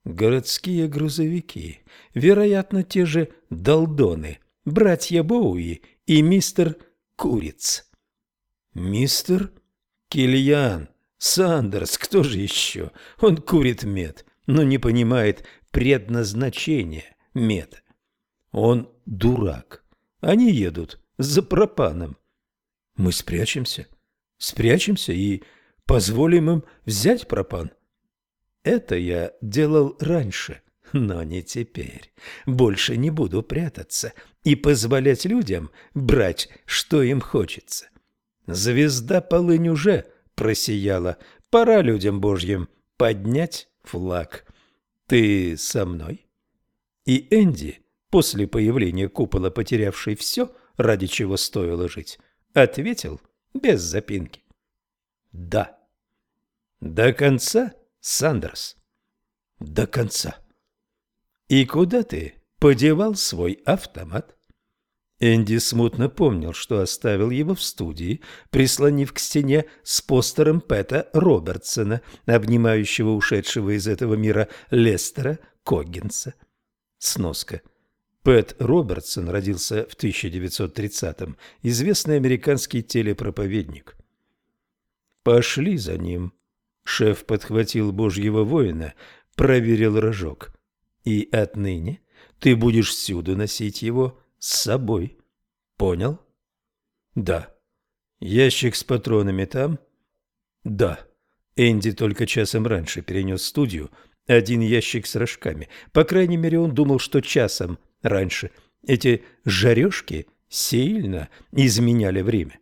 Городские грузовики. Вероятно, те же долдоны. Братья Боуи и мистер Куриц. Мистер Кильян Сандерс, кто же еще? Он курит мед, но не понимает предназначения меда. Он дурак. Они едут за пропаном. Мы спрячемся, спрячемся и позволим им взять пропан. Это я делал раньше, но не теперь. Больше не буду прятаться и позволять людям брать, что им хочется. Звезда полынь уже просияла. Пора людям божьим поднять флаг. Ты со мной? И Энди, после появления купола, потерявший все, ради чего стоило жить, ответил без запинки. Да. До конца, Сандерс? До конца. И куда ты подевал свой автомат? Энди смутно помнил, что оставил его в студии, прислонив к стене с постером Пэта Робертсона, обнимающего ушедшего из этого мира Лестера Коггинса. Сноска. Пэт Робертсон родился в 1930-м, известный американский телепроповедник. «Пошли за ним». Шеф подхватил божьего воина, проверил рожок. «И отныне ты будешь всюду носить его с собой. Понял?» «Да». «Ящик с патронами там?» «Да». Энди только часом раньше перенес студию один ящик с рожками. По крайней мере, он думал, что часом – раньше. Эти жарежки сильно изменяли время.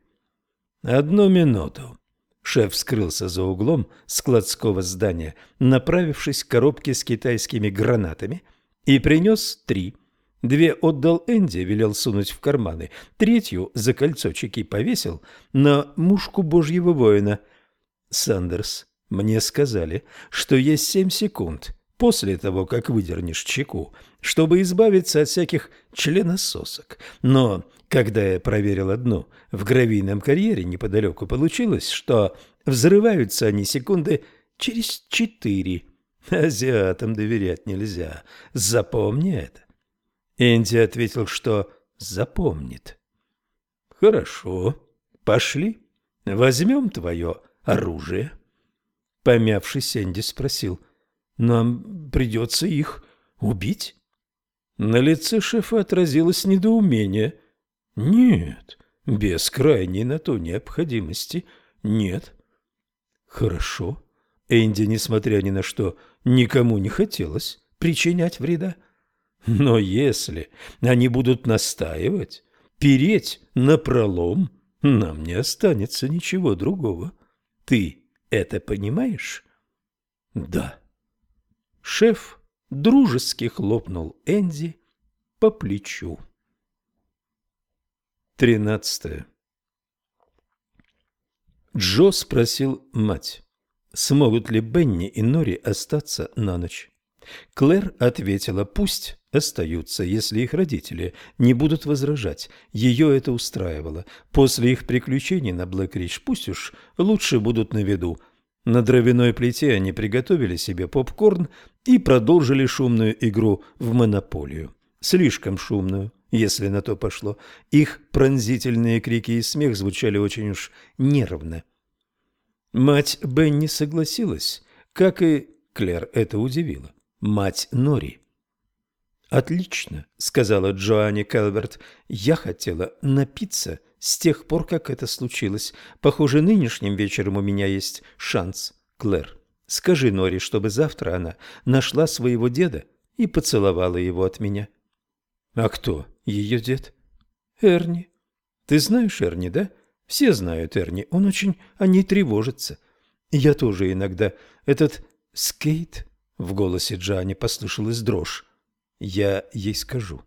Одну минуту. Шеф скрылся за углом складского здания, направившись к коробке с китайскими гранатами, и принес три. Две отдал Энди, велел сунуть в карманы, третью за кольцо повесил на мушку божьего воина. Сандерс, мне сказали, что есть семь секунд после того, как выдернешь чеку, чтобы избавиться от всяких членососок. Но когда я проверил одну в гравийном карьере неподалеку, получилось, что взрываются они секунды через четыре. Азиатам доверять нельзя. Запомни это. Энди ответил, что запомнит. Хорошо, пошли. Возьмем твое оружие. Помявшись, Энди спросил, нам придется их убить? На лице шефа отразилось недоумение. Нет, без крайней на то необходимости нет. Хорошо. Энди, несмотря ни на что, никому не хотелось причинять вреда. Но если они будут настаивать, переть на пролом, нам не останется ничего другого. Ты это понимаешь? Да. Шеф дружески хлопнул Энди по плечу. Тринадцатое. Джо спросил мать, смогут ли Бенни и Нори остаться на ночь. Клэр ответила, пусть остаются, если их родители не будут возражать. Ее это устраивало. После их приключений на Блэк-Ридж пусть уж лучше будут на виду. На дровяной плите они приготовили себе попкорн и продолжили шумную игру в монополию. Слишком шумную, если на то пошло. Их пронзительные крики и смех звучали очень уж нервно. Мать Бенни согласилась, как и Клэр это удивило. Мать Нори. «Отлично», — сказала Джоанни Келверт. «Я хотела напиться с тех пор, как это случилось. Похоже, нынешним вечером у меня есть шанс, Клэр. Скажи Нори, чтобы завтра она нашла своего деда и поцеловала его от меня». «А кто ее дед?» «Эрни. Ты знаешь Эрни, да? Все знают Эрни. Он очень о ней тревожится. Я тоже иногда. Этот скейт...» В голосе Джоанни послышалась дрожь. Я ей скажу.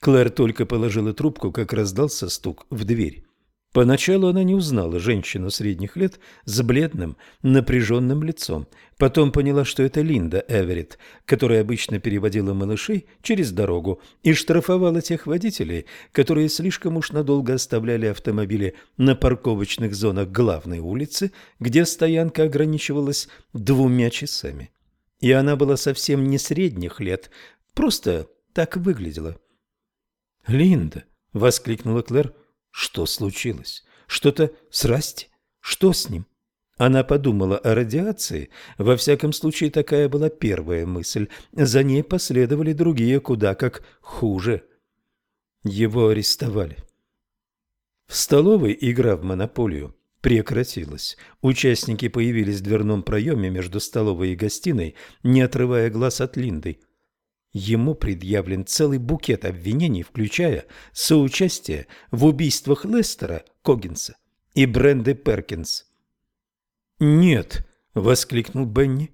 Клэр только положила трубку, как раздался стук в дверь. Поначалу она не узнала женщину средних лет с бледным, напряженным лицом. Потом поняла, что это Линда Эверетт, которая обычно переводила малышей через дорогу и штрафовала тех водителей, которые слишком уж надолго оставляли автомобили на парковочных зонах главной улицы, где стоянка ограничивалась двумя часами. И она была совсем не средних лет, просто так выглядела. «Линда!» — воскликнула Клэр. «Что случилось? Что-то с Расти? Что с ним?» Она подумала о радиации, во всяком случае такая была первая мысль. За ней последовали другие, куда как хуже. Его арестовали. В столовой игра в монополию прекратилась. Участники появились в дверном проеме между столовой и гостиной, не отрывая глаз от Линды. Ему предъявлен целый букет обвинений, включая соучастие в убийствах Лестера Когинса и Бренды Перкинс. «Нет!» — воскликнул Бенни.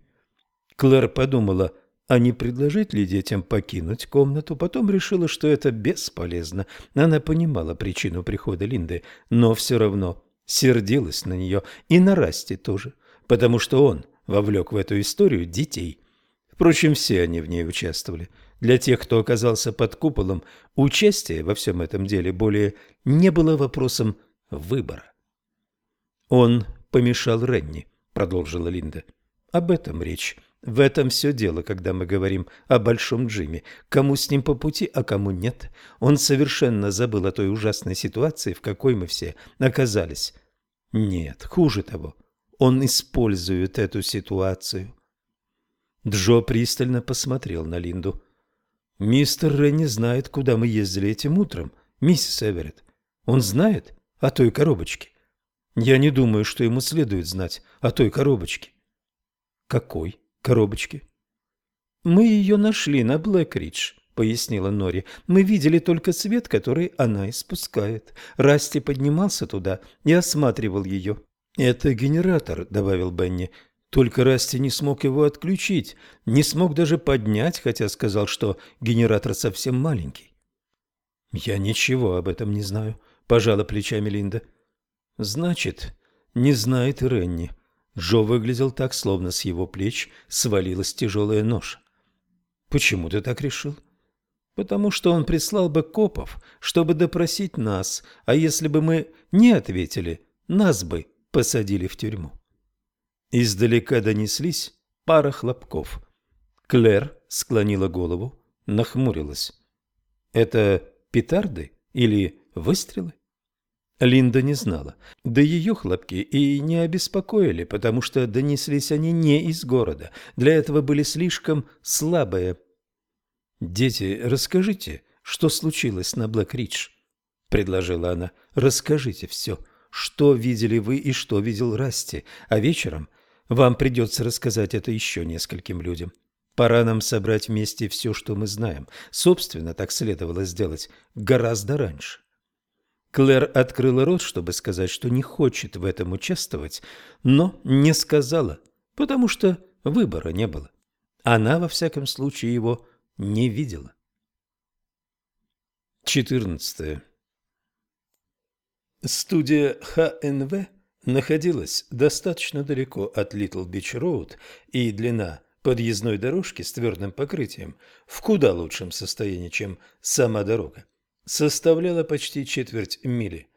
Клэр подумала, а не предложить ли детям покинуть комнату, потом решила, что это бесполезно. Она понимала причину прихода Линды, но все равно сердилась на нее и на Расти тоже, потому что он вовлек в эту историю детей. Впрочем, все они в ней участвовали. Для тех, кто оказался под куполом, участие во всем этом деле более не было вопросом выбора. «Он помешал Ренни», — продолжила Линда. «Об этом речь. В этом все дело, когда мы говорим о Большом Джиме. Кому с ним по пути, а кому нет. Он совершенно забыл о той ужасной ситуации, в какой мы все оказались. Нет, хуже того, он использует эту ситуацию. Джо пристально посмотрел на Линду. «Мистер Ренни знает, куда мы ездили этим утром, миссис Эверетт. Он знает о той коробочке. Я не думаю, что ему следует знать о той коробочке». «Какой?» коробочки. «Мы ее нашли на Блэкридж», — пояснила Нори. «Мы видели только свет, который она испускает. Расти поднимался туда и осматривал ее». «Это генератор», — добавил Бенни. «Только Расти не смог его отключить, не смог даже поднять, хотя сказал, что генератор совсем маленький». «Я ничего об этом не знаю», — пожала плечами Линда. «Значит, не знает Ренни». Джо выглядел так, словно с его плеч свалилась тяжелая нож. «Почему ты так решил?» «Потому что он прислал бы копов, чтобы допросить нас, а если бы мы не ответили, нас бы посадили в тюрьму». Издалека донеслись пара хлопков. Клэр склонила голову, нахмурилась. «Это петарды или выстрелы?» Линда не знала. Да ее хлопки и не обеспокоили, потому что донеслись они не из города. Для этого были слишком слабые. «Дети, расскажите, что случилось на Блэк-Ридж?» — предложила она. «Расскажите все, что видели вы и что видел Расти, а вечером вам придется рассказать это еще нескольким людям. Пора нам собрать вместе все, что мы знаем. Собственно, так следовало сделать гораздо раньше». Клэр открыла рот, чтобы сказать, что не хочет в этом участвовать, но не сказала, потому что выбора не было. Она, во всяком случае, его не видела. 14. Студия ХНВ находилась достаточно далеко от Литл Бич Роуд, и длина подъездной дорожки с твердым покрытием в куда лучшем состоянии, чем сама дорога, составляла почти четверть мили.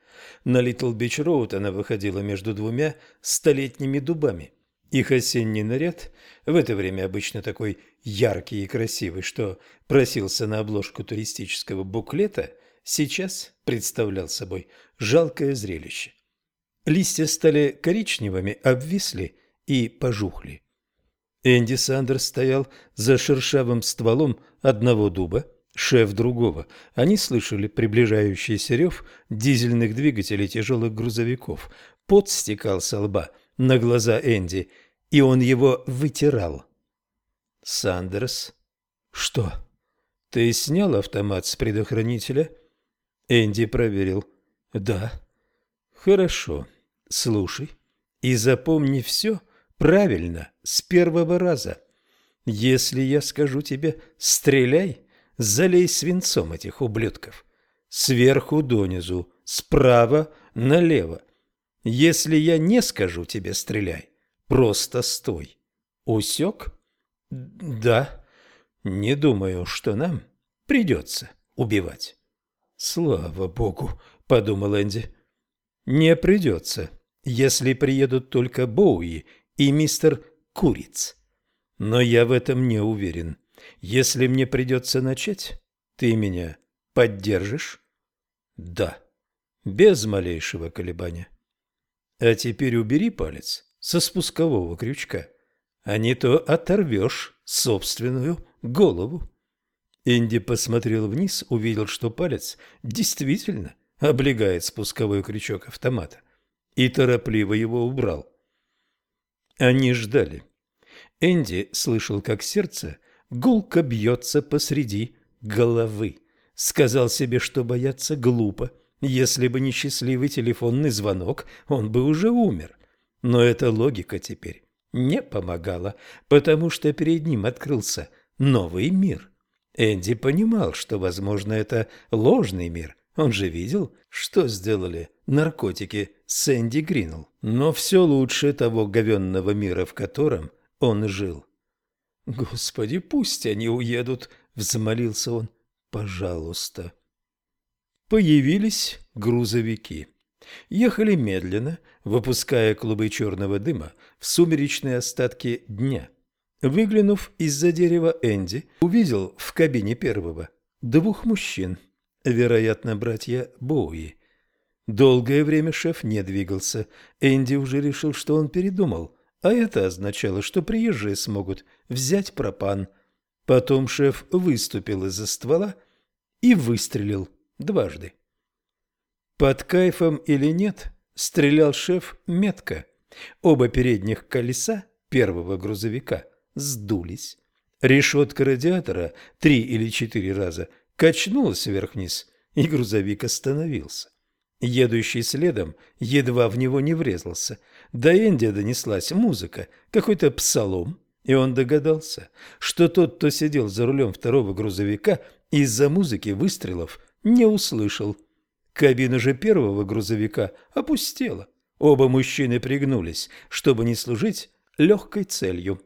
На Литл Бич Роуд она выходила между двумя столетними дубами. Их осенний наряд, в это время обычно такой яркий и красивый, что просился на обложку туристического буклета, сейчас представлял собой жалкое зрелище. Листья стали коричневыми, обвисли и пожухли. Энди Сандерс стоял за шершавым стволом одного дуба, шеф другого. Они слышали приближающийся рев дизельных двигателей тяжелых грузовиков. Пот стекал со лба на глаза Энди, и он его вытирал. Сандерс. «Что? Ты снял автомат с предохранителя?» Энди проверил. «Да». «Хорошо. Слушай и запомни все правильно с первого раза. Если я скажу тебе «стреляй», залей свинцом этих ублюдков. Сверху донизу, справа налево. Если я не скажу тебе «стреляй», просто стой. Усек?» Да, не думаю, что нам придется убивать. Слава богу, подумал Энди. Не придется, если приедут только Боуи и мистер Куриц. Но я в этом не уверен. Если мне придется начать, ты меня поддержишь? Да, без малейшего колебания. А теперь убери палец со спускового крючка а не то оторвешь собственную голову. Инди посмотрел вниз, увидел, что палец действительно облегает спусковой крючок автомата, и торопливо его убрал. Они ждали. Энди слышал, как сердце гулко бьется посреди головы. Сказал себе, что бояться глупо. Если бы не счастливый телефонный звонок, он бы уже умер. Но это логика теперь не помогало, потому что перед ним открылся новый мир. Энди понимал, что, возможно, это ложный мир. Он же видел, что сделали наркотики с Энди Гринл. Но все лучше того говенного мира, в котором он жил. «Господи, пусть они уедут!» — взмолился он. «Пожалуйста». Появились грузовики. Ехали медленно, выпуская клубы черного дыма в сумеречные остатки дня. Выглянув из-за дерева, Энди увидел в кабине первого двух мужчин, вероятно, братья Боуи. Долгое время шеф не двигался. Энди уже решил, что он передумал, а это означало, что приезжие смогут взять пропан. Потом шеф выступил из-за ствола и выстрелил дважды. Под кайфом или нет, стрелял шеф метко. Оба передних колеса первого грузовика сдулись. Решетка радиатора три или четыре раза качнулась вверх-вниз, и грузовик остановился. Едущий следом едва в него не врезался. До Энди донеслась музыка, какой-то псалом, и он догадался, что тот, кто сидел за рулем второго грузовика, из-за музыки выстрелов не услышал. Кабина же первого грузовика опустела. Оба мужчины пригнулись, чтобы не служить легкой целью.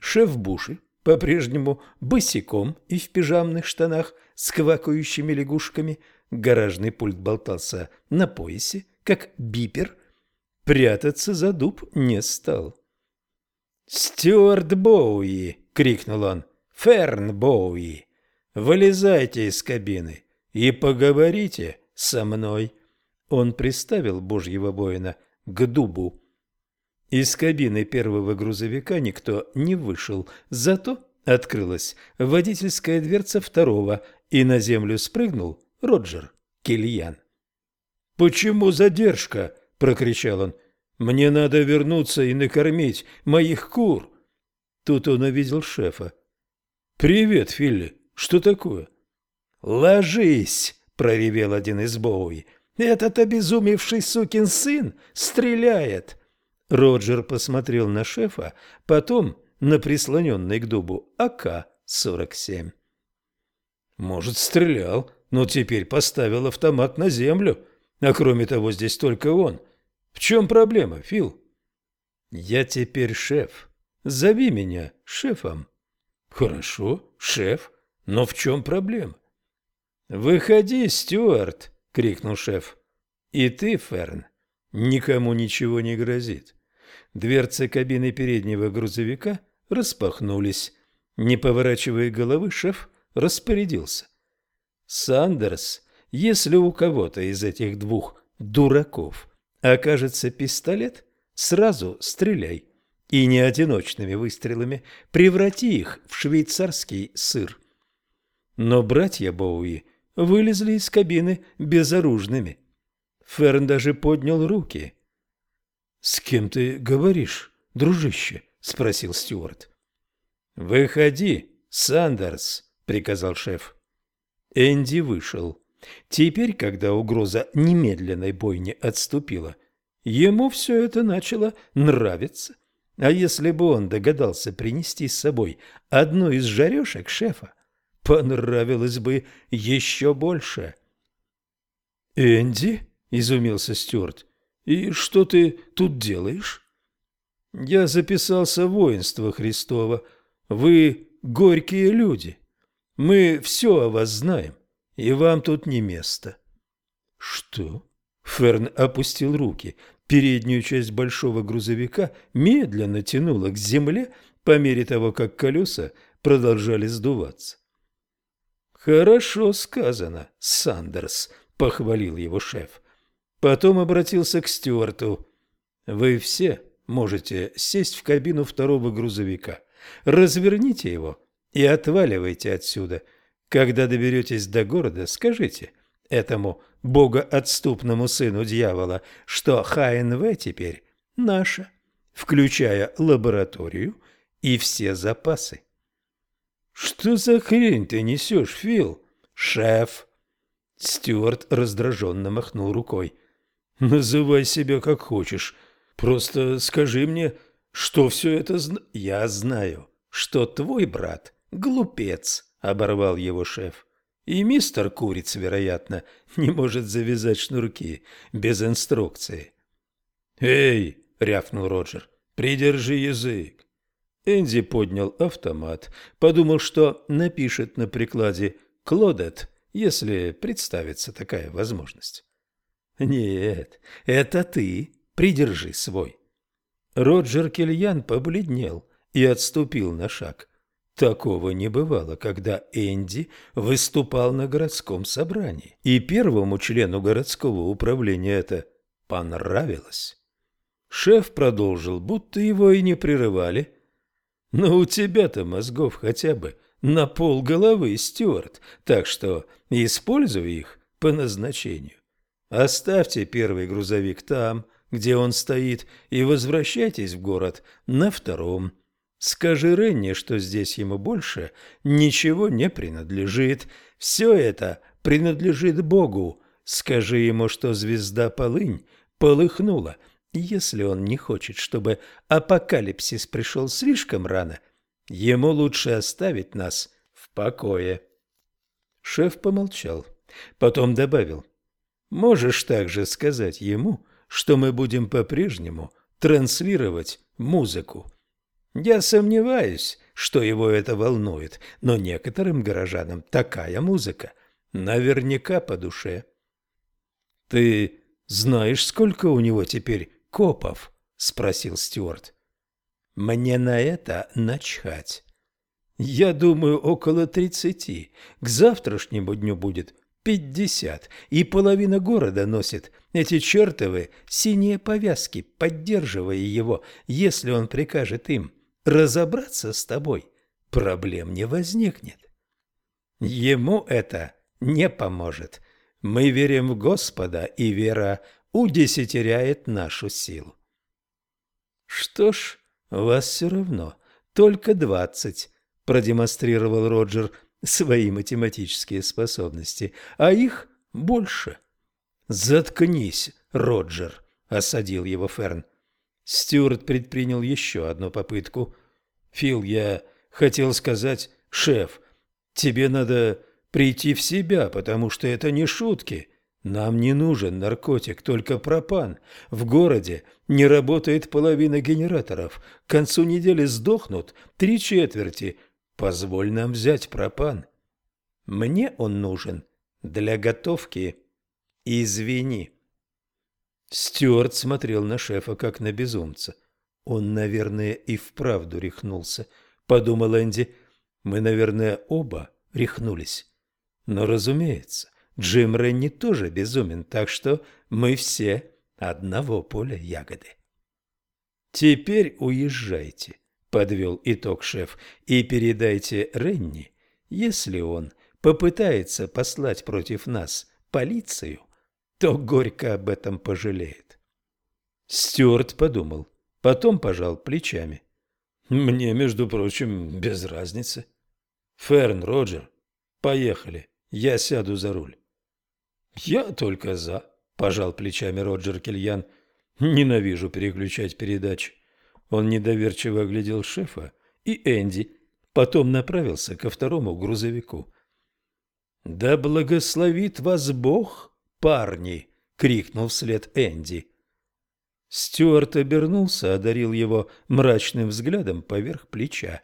Шеф Буши, по-прежнему босиком и в пижамных штанах с квакающими лягушками, гаражный пульт болтался на поясе, как бипер, прятаться за дуб не стал. «Стюарт Боуи!» — крикнул он. «Ферн Боуи! Вылезайте из кабины и поговорите со мной. Он приставил божьего воина к дубу. Из кабины первого грузовика никто не вышел, зато открылась водительская дверца второго, и на землю спрыгнул Роджер Кильян. «Почему задержка?» – прокричал он. «Мне надо вернуться и накормить моих кур». Тут он увидел шефа. «Привет, Филли. Что такое?» «Ложись!» – проревел один из Боуи. Этот обезумевший сукин сын стреляет!» Роджер посмотрел на шефа, потом на прислоненный к дубу АК-47. «Может, стрелял, но теперь поставил автомат на землю. А кроме того, здесь только он. В чем проблема, Фил?» «Я теперь шеф. Зови меня шефом». «Хорошо, шеф. Но в чем проблема?» «Выходи, Стюарт!» — крикнул шеф. «И ты, Ферн, никому ничего не грозит». Дверцы кабины переднего грузовика распахнулись. Не поворачивая головы, шеф распорядился. «Сандерс, если у кого-то из этих двух дураков окажется пистолет, сразу стреляй. И не одиночными выстрелами преврати их в швейцарский сыр». Но братья Боуи вылезли из кабины безоружными. Ферн даже поднял руки. «С кем ты говоришь, дружище?» – спросил Стюарт. «Выходи, Сандерс», – приказал шеф. Энди вышел. Теперь, когда угроза немедленной бойни отступила, ему все это начало нравиться. А если бы он догадался принести с собой одну из жарешек шефа, понравилось бы еще больше. «Энди?» – изумился Стюарт. «И что ты тут делаешь?» «Я записался в воинство Христово. Вы горькие люди. Мы все о вас знаем, и вам тут не место». «Что?» Ферн опустил руки. Переднюю часть большого грузовика медленно тянуло к земле по мере того, как колеса продолжали сдуваться. «Хорошо сказано, Сандерс», — похвалил его шеф. Потом обратился к Стюарту. «Вы все можете сесть в кабину второго грузовика. Разверните его и отваливайте отсюда. Когда доберетесь до города, скажите этому богоотступному сыну дьявола, что ХНВ теперь наша, включая лабораторию и все запасы. «Что за хрень ты несешь, Фил?» «Шеф!» Стюарт раздраженно махнул рукой. «Называй себя как хочешь. Просто скажи мне, что все это зна...» «Я знаю, что твой брат — глупец», — оборвал его шеф. «И мистер Куриц, вероятно, не может завязать шнурки без инструкции». «Эй!» — рявкнул Роджер. «Придержи язык. Энди поднял автомат, подумал, что напишет на прикладе «Клодет», если представится такая возможность. «Нет, это ты. Придержи свой». Роджер Кельян побледнел и отступил на шаг. Такого не бывало, когда Энди выступал на городском собрании, и первому члену городского управления это понравилось. Шеф продолжил, будто его и не прерывали, но у тебя-то мозгов хотя бы на пол головы, Стюарт, так что используй их по назначению. Оставьте первый грузовик там, где он стоит, и возвращайтесь в город на втором. Скажи Ренни, что здесь ему больше ничего не принадлежит. Все это принадлежит Богу. Скажи ему, что звезда полынь полыхнула – если он не хочет, чтобы апокалипсис пришел слишком рано, ему лучше оставить нас в покое. Шеф помолчал, потом добавил. Можешь также сказать ему, что мы будем по-прежнему транслировать музыку. Я сомневаюсь, что его это волнует, но некоторым горожанам такая музыка наверняка по душе. Ты знаешь, сколько у него теперь копов? — спросил Стюарт. — Мне на это начхать. Я думаю, около тридцати. К завтрашнему дню будет пятьдесят, и половина города носит эти чертовы синие повязки, поддерживая его, если он прикажет им разобраться с тобой, проблем не возникнет. Ему это не поможет. Мы верим в Господа, и вера удесятеряет нашу силу. Что ж, вас все равно, только двадцать, продемонстрировал Роджер свои математические способности, а их больше. «Заткнись, Роджер!» – осадил его Ферн. Стюарт предпринял еще одну попытку. «Фил, я хотел сказать, шеф, тебе надо прийти в себя, потому что это не шутки. Нам не нужен наркотик, только пропан. В городе не работает половина генераторов. К концу недели сдохнут три четверти. Позволь нам взять пропан. Мне он нужен для готовки. Извини. Стюарт смотрел на шефа, как на безумца. Он, наверное, и вправду рехнулся, подумал Энди. Мы, наверное, оба рехнулись. Но, разумеется, Джим Ренни тоже безумен, так что мы все одного поля ягоды. «Теперь уезжайте», — подвел итог шеф, — «и передайте Ренни, если он попытается послать против нас полицию, то горько об этом пожалеет». Стюарт подумал, потом пожал плечами. «Мне, между прочим, без разницы. Ферн, Роджер, поехали, я сяду за руль». «Я только за», – пожал плечами Роджер Кельян. «Ненавижу переключать передачи». Он недоверчиво оглядел шефа и Энди, потом направился ко второму грузовику. «Да благословит вас Бог, парни!» — крикнул вслед Энди. Стюарт обернулся, одарил его мрачным взглядом поверх плеча.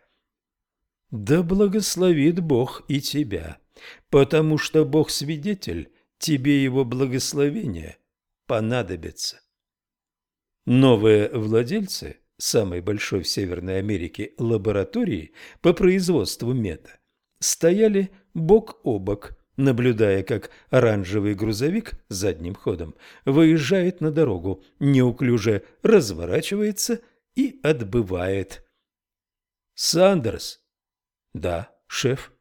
«Да благословит Бог и тебя, потому что Бог свидетель, тебе его благословение понадобится. Новые владельцы самой большой в Северной Америке лаборатории по производству мета стояли бок о бок, наблюдая, как оранжевый грузовик задним ходом выезжает на дорогу, неуклюже разворачивается и отбывает. «Сандерс?» «Да, шеф.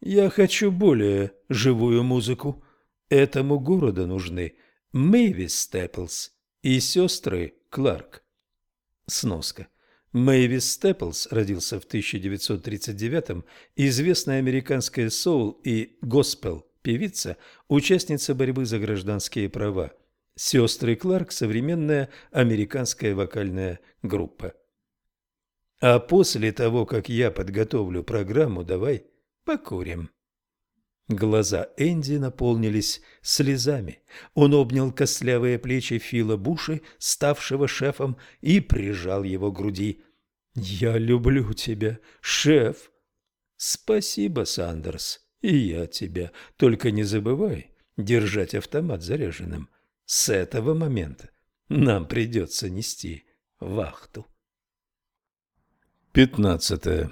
Я хочу более живую музыку. Этому городу нужны Мэйвис Степлс и сестры Кларк. Сноска. Мэйвис Степлс родился в 1939-м, известная американская соул и госпел певица, участница борьбы за гражданские права. Сестры Кларк – современная американская вокальная группа. А после того, как я подготовлю программу, давай покурим. Глаза Энди наполнились слезами. Он обнял костлявые плечи Фила Буши, ставшего шефом, и прижал его к груди. «Я люблю тебя, шеф!» «Спасибо, Сандерс, и я тебя. Только не забывай держать автомат заряженным. С этого момента нам придется нести вахту». Пятнадцатое.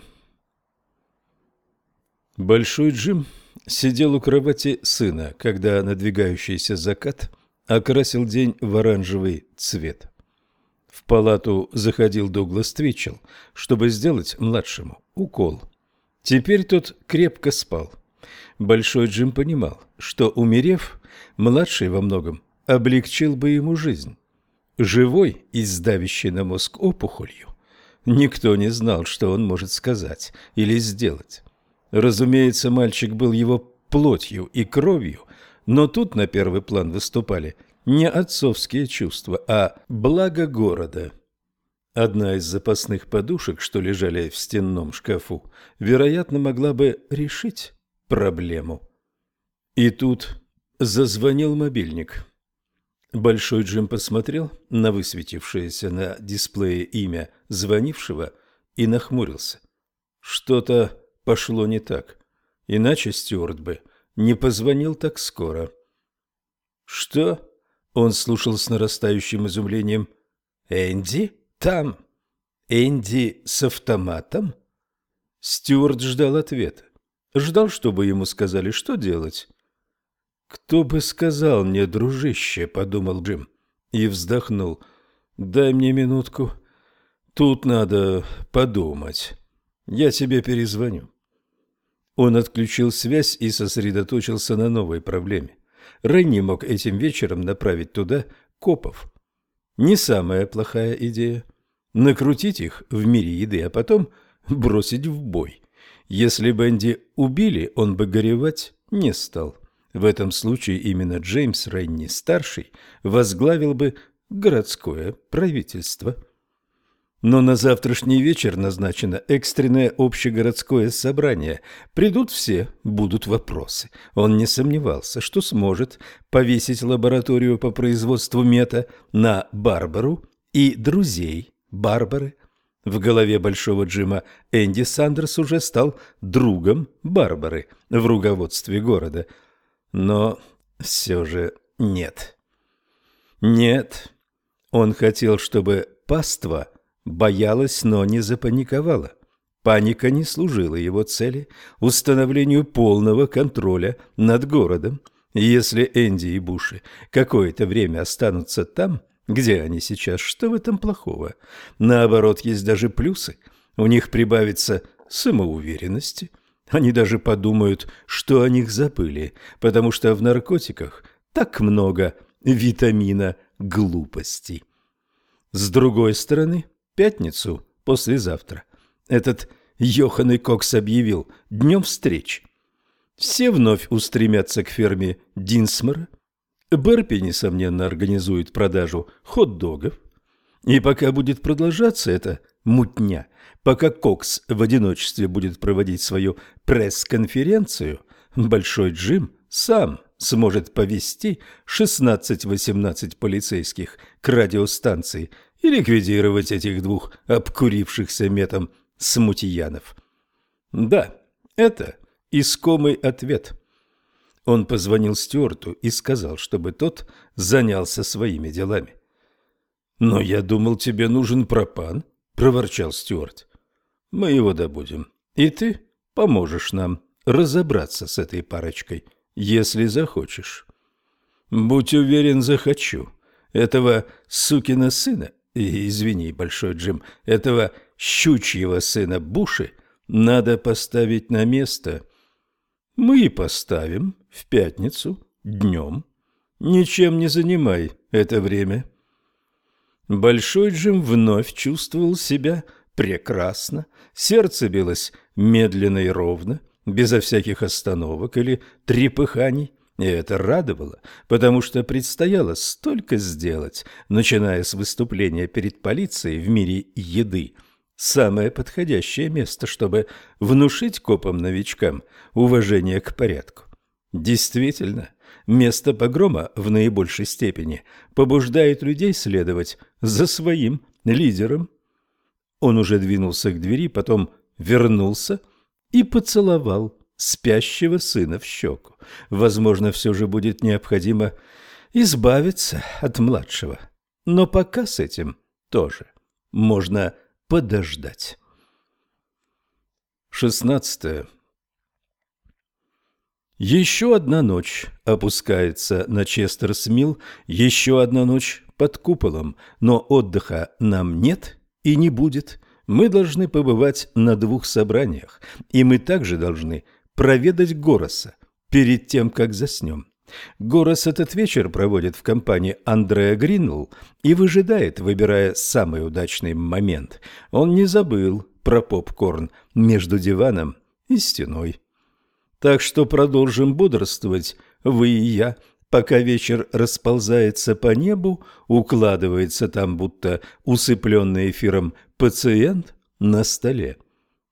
Большой Джим сидел у кровати сына, когда надвигающийся закат окрасил день в оранжевый цвет. В палату заходил Дуглас Твитчелл, чтобы сделать младшему укол. Теперь тот крепко спал. Большой Джим понимал, что, умерев, младший во многом облегчил бы ему жизнь. Живой и сдавящий на мозг опухолью, никто не знал, что он может сказать или сделать. Разумеется, мальчик был его плотью и кровью, но тут на первый план выступали не отцовские чувства, а благо города. Одна из запасных подушек, что лежали в стенном шкафу, вероятно, могла бы решить проблему. И тут зазвонил мобильник. Большой Джим посмотрел на высветившееся на дисплее имя звонившего и нахмурился. Что-то пошло не так. Иначе Стюарт бы не позвонил так скоро. «Что?» — он слушал с нарастающим изумлением. «Энди? Там? Энди с автоматом?» Стюарт ждал ответа. Ждал, чтобы ему сказали, что делать. «Кто бы сказал мне, дружище?» — подумал Джим и вздохнул. «Дай мне минутку. Тут надо подумать. Я тебе перезвоню». Он отключил связь и сосредоточился на новой проблеме. Ренни мог этим вечером направить туда копов. Не самая плохая идея. Накрутить их в мире еды, а потом бросить в бой. Если Бенди убили, он бы горевать не стал. В этом случае именно Джеймс Ренни-старший возглавил бы городское правительство. Но на завтрашний вечер назначено экстренное общегородское собрание. Придут все, будут вопросы. Он не сомневался, что сможет повесить лабораторию по производству мета на Барбару и друзей Барбары. В голове Большого Джима Энди Сандерс уже стал другом Барбары в руководстве города. Но все же нет. Нет. Он хотел, чтобы паства боялась, но не запаниковала. Паника не служила его цели – установлению полного контроля над городом. Если Энди и Буши какое-то время останутся там – где они сейчас? Что в этом плохого? Наоборот, есть даже плюсы. У них прибавится самоуверенности. Они даже подумают, что о них забыли, потому что в наркотиках так много витамина глупости. С другой стороны, пятницу, послезавтра, этот Йоханный Кокс объявил днем встреч. Все вновь устремятся к ферме Динсмора, Берпи, несомненно, организует продажу хот-догов. И пока будет продолжаться эта мутня, пока Кокс в одиночестве будет проводить свою пресс-конференцию, Большой Джим сам сможет повести 16-18 полицейских к радиостанции и ликвидировать этих двух обкурившихся метом смутьянов. Да, это искомый ответ – он позвонил Стюарту и сказал, чтобы тот занялся своими делами. «Но я думал, тебе нужен пропан», — проворчал Стюарт. «Мы его добудем. И ты поможешь нам разобраться с этой парочкой, если захочешь». «Будь уверен, захочу. Этого сукина сына, и, извини, Большой Джим, этого щучьего сына Буши надо поставить на место». «Мы поставим», в пятницу, днем. Ничем не занимай это время. Большой Джим вновь чувствовал себя прекрасно. Сердце билось медленно и ровно, безо всяких остановок или трепыханий. И это радовало, потому что предстояло столько сделать, начиная с выступления перед полицией в мире еды. Самое подходящее место, чтобы внушить копам-новичкам уважение к порядку. Действительно, место погрома в наибольшей степени побуждает людей следовать за своим лидером. Он уже двинулся к двери, потом вернулся и поцеловал спящего сына в щеку. Возможно, все же будет необходимо избавиться от младшего. Но пока с этим тоже можно подождать. Шестнадцатое. Еще одна ночь опускается на Честерсмилл, еще одна ночь под куполом, но отдыха нам нет и не будет. Мы должны побывать на двух собраниях, и мы также должны проведать Гороса перед тем, как заснем. Горос этот вечер проводит в компании Андреа Гринвелл и выжидает, выбирая самый удачный момент. Он не забыл про попкорн между диваном и стеной. Так что продолжим бодрствовать, вы и я, пока вечер расползается по небу, укладывается там, будто усыпленный эфиром пациент на столе.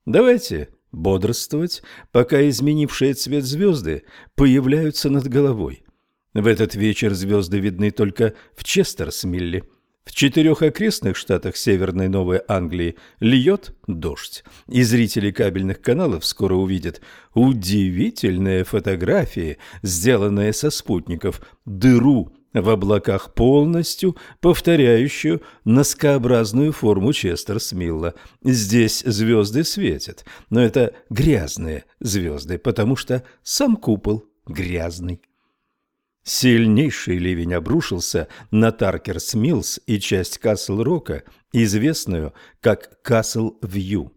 Давайте бодрствовать, пока изменившие цвет звезды появляются над головой. В этот вечер звезды видны только в Честерсмилле. В четырех окрестных штатах Северной Новой Англии льет дождь, и зрители кабельных каналов скоро увидят удивительные фотографии, сделанные со спутников, дыру в облаках полностью повторяющую носкообразную форму Честерсмилла. Здесь звезды светят, но это грязные звезды, потому что сам купол грязный. Сильнейший ливень обрушился на Таркерс-Миллс и часть Касл-Рока, известную как Касл-Вью.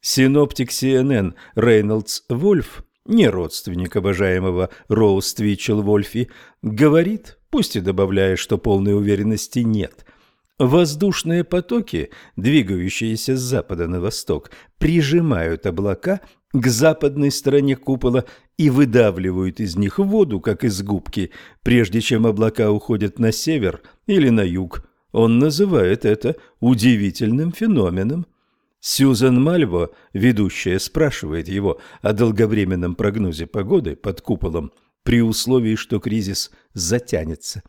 Синоптик CNN Рейнольдс Вольф, не родственник обожаемого Роуз Твичел Вольфи, говорит, пусть и добавляя, что полной уверенности нет – Воздушные потоки, двигающиеся с запада на восток, прижимают облака к западной стороне купола и выдавливают из них воду, как из губки, прежде чем облака уходят на север или на юг. Он называет это удивительным феноменом. Сьюзан Мальво, ведущая, спрашивает его о долговременном прогнозе погоды под куполом при условии, что кризис затянется.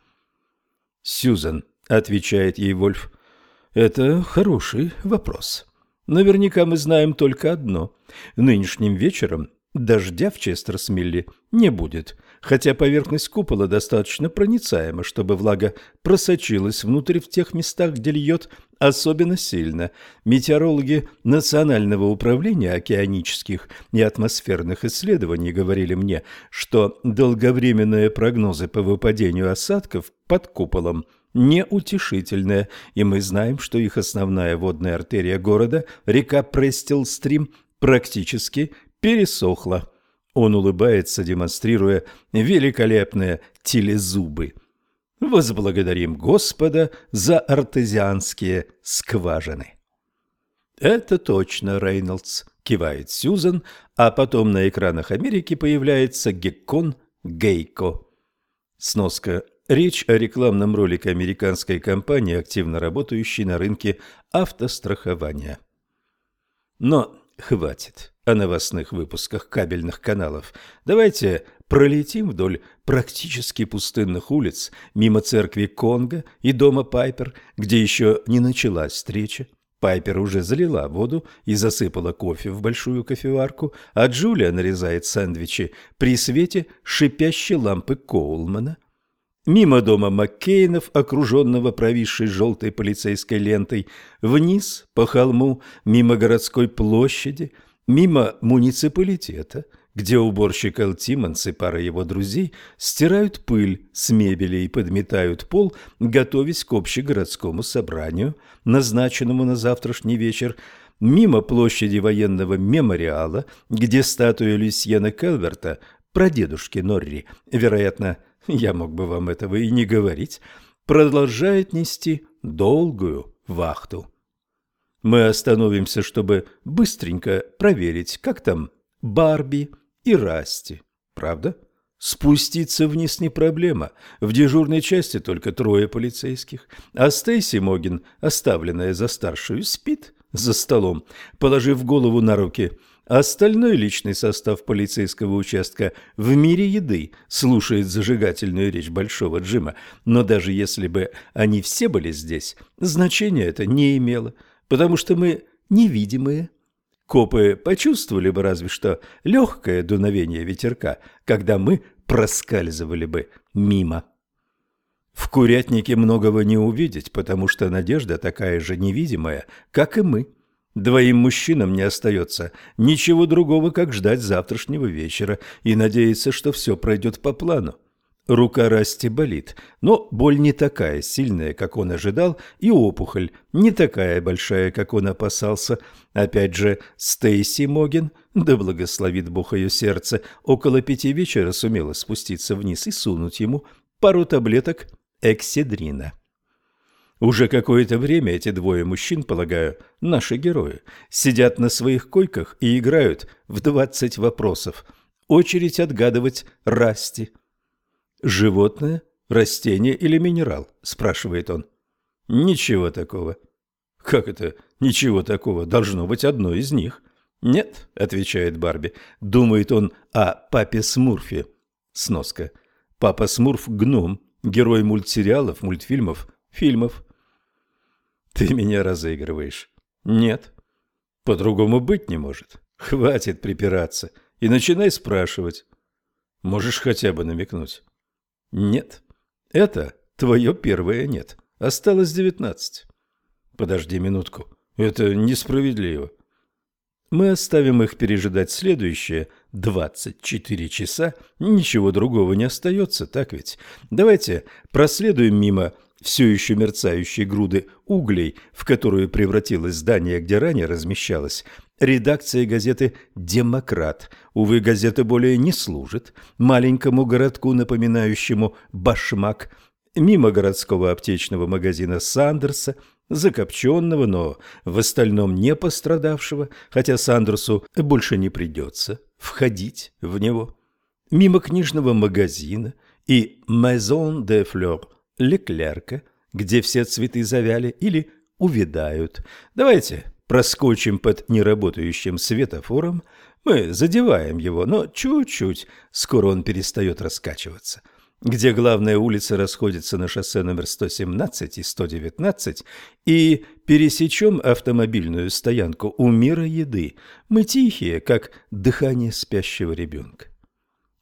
«Сьюзан», — отвечает ей Вольф, — «это хороший вопрос. Наверняка мы знаем только одно. Нынешним вечером дождя в Честерсмилле не будет, хотя поверхность купола достаточно проницаема, чтобы влага просочилась внутрь в тех местах, где льет особенно сильно. Метеорологи Национального управления океанических и атмосферных исследований говорили мне, что долговременные прогнозы по выпадению осадков под куполом неутешительные, и мы знаем, что их основная водная артерия города, река Престилстрим, практически пересохла. Он улыбается, демонстрируя великолепные телезубы. Возблагодарим Господа за артезианские скважины. Это точно, Рейнольдс, кивает Сьюзен, а потом на экранах Америки появляется Геккон Гейко. Сноска. Речь о рекламном ролике американской компании, активно работающей на рынке автострахования. Но хватит о новостных выпусках кабельных каналов. Давайте пролетим вдоль практически пустынных улиц, мимо церкви Конго и дома Пайпер, где еще не началась встреча. Пайпер уже залила воду и засыпала кофе в большую кофеварку, а Джулия нарезает сэндвичи при свете шипящей лампы Коулмана. Мимо дома Маккейнов, окруженного провисшей желтой полицейской лентой, вниз по холму, мимо городской площади – мимо муниципалитета, где уборщик Эл Тиммонс и пара его друзей стирают пыль с мебели и подметают пол, готовясь к общегородскому собранию, назначенному на завтрашний вечер, мимо площади военного мемориала, где статуя Люсьена Келверта, прадедушки Норри, вероятно, я мог бы вам этого и не говорить, продолжает нести долгую вахту. Мы остановимся, чтобы быстренько проверить, как там Барби и Расти. Правда? Спуститься вниз не проблема. В дежурной части только трое полицейских. А Стейси Могин, оставленная за старшую, спит за столом, положив голову на руки. Остальной личный состав полицейского участка в мире еды слушает зажигательную речь Большого Джима. Но даже если бы они все были здесь, значения это не имело потому что мы невидимые. Копы почувствовали бы разве что легкое дуновение ветерка, когда мы проскальзывали бы мимо. В курятнике многого не увидеть, потому что надежда такая же невидимая, как и мы. Двоим мужчинам не остается ничего другого, как ждать завтрашнего вечера и надеяться, что все пройдет по плану. Рука Расти болит, но боль не такая сильная, как он ожидал, и опухоль не такая большая, как он опасался. Опять же, Стейси Могин, да благословит Бог ее сердце, около пяти вечера сумела спуститься вниз и сунуть ему пару таблеток экседрина. Уже какое-то время эти двое мужчин, полагаю, наши герои, сидят на своих койках и играют в двадцать вопросов. Очередь отгадывать Расти – «Животное, растение или минерал?» – спрашивает он. «Ничего такого». «Как это ничего такого? Должно быть одно из них». «Нет», – отвечает Барби. Думает он о папе Смурфе. Сноска. Папа Смурф – гном, герой мультсериалов, мультфильмов, фильмов. «Ты меня разыгрываешь». «Нет». «По-другому быть не может. Хватит припираться и начинай спрашивать». «Можешь хотя бы намекнуть». Нет. Это твое первое нет. Осталось девятнадцать. Подожди минутку. Это несправедливо. Мы оставим их пережидать следующие двадцать четыре часа. Ничего другого не остается, так ведь? Давайте проследуем мимо все еще мерцающей груды углей, в которую превратилось здание, где ранее размещалась редакция газеты «Демократ». Увы, газета более не служит маленькому городку, напоминающему башмак, мимо городского аптечного магазина Сандерса, закопченного, но в остальном не пострадавшего, хотя Сандерсу больше не придется входить в него. мимо книжного магазина и Maison de Fleurs Леклерка, где все цветы завяли или увядают. Давайте проскочим под неработающим светофором. Мы задеваем его, но чуть-чуть. Скоро он перестает раскачиваться где главная улица расходится на шоссе номер 117 и 119, и пересечем автомобильную стоянку у мира еды. Мы тихие, как дыхание спящего ребенка.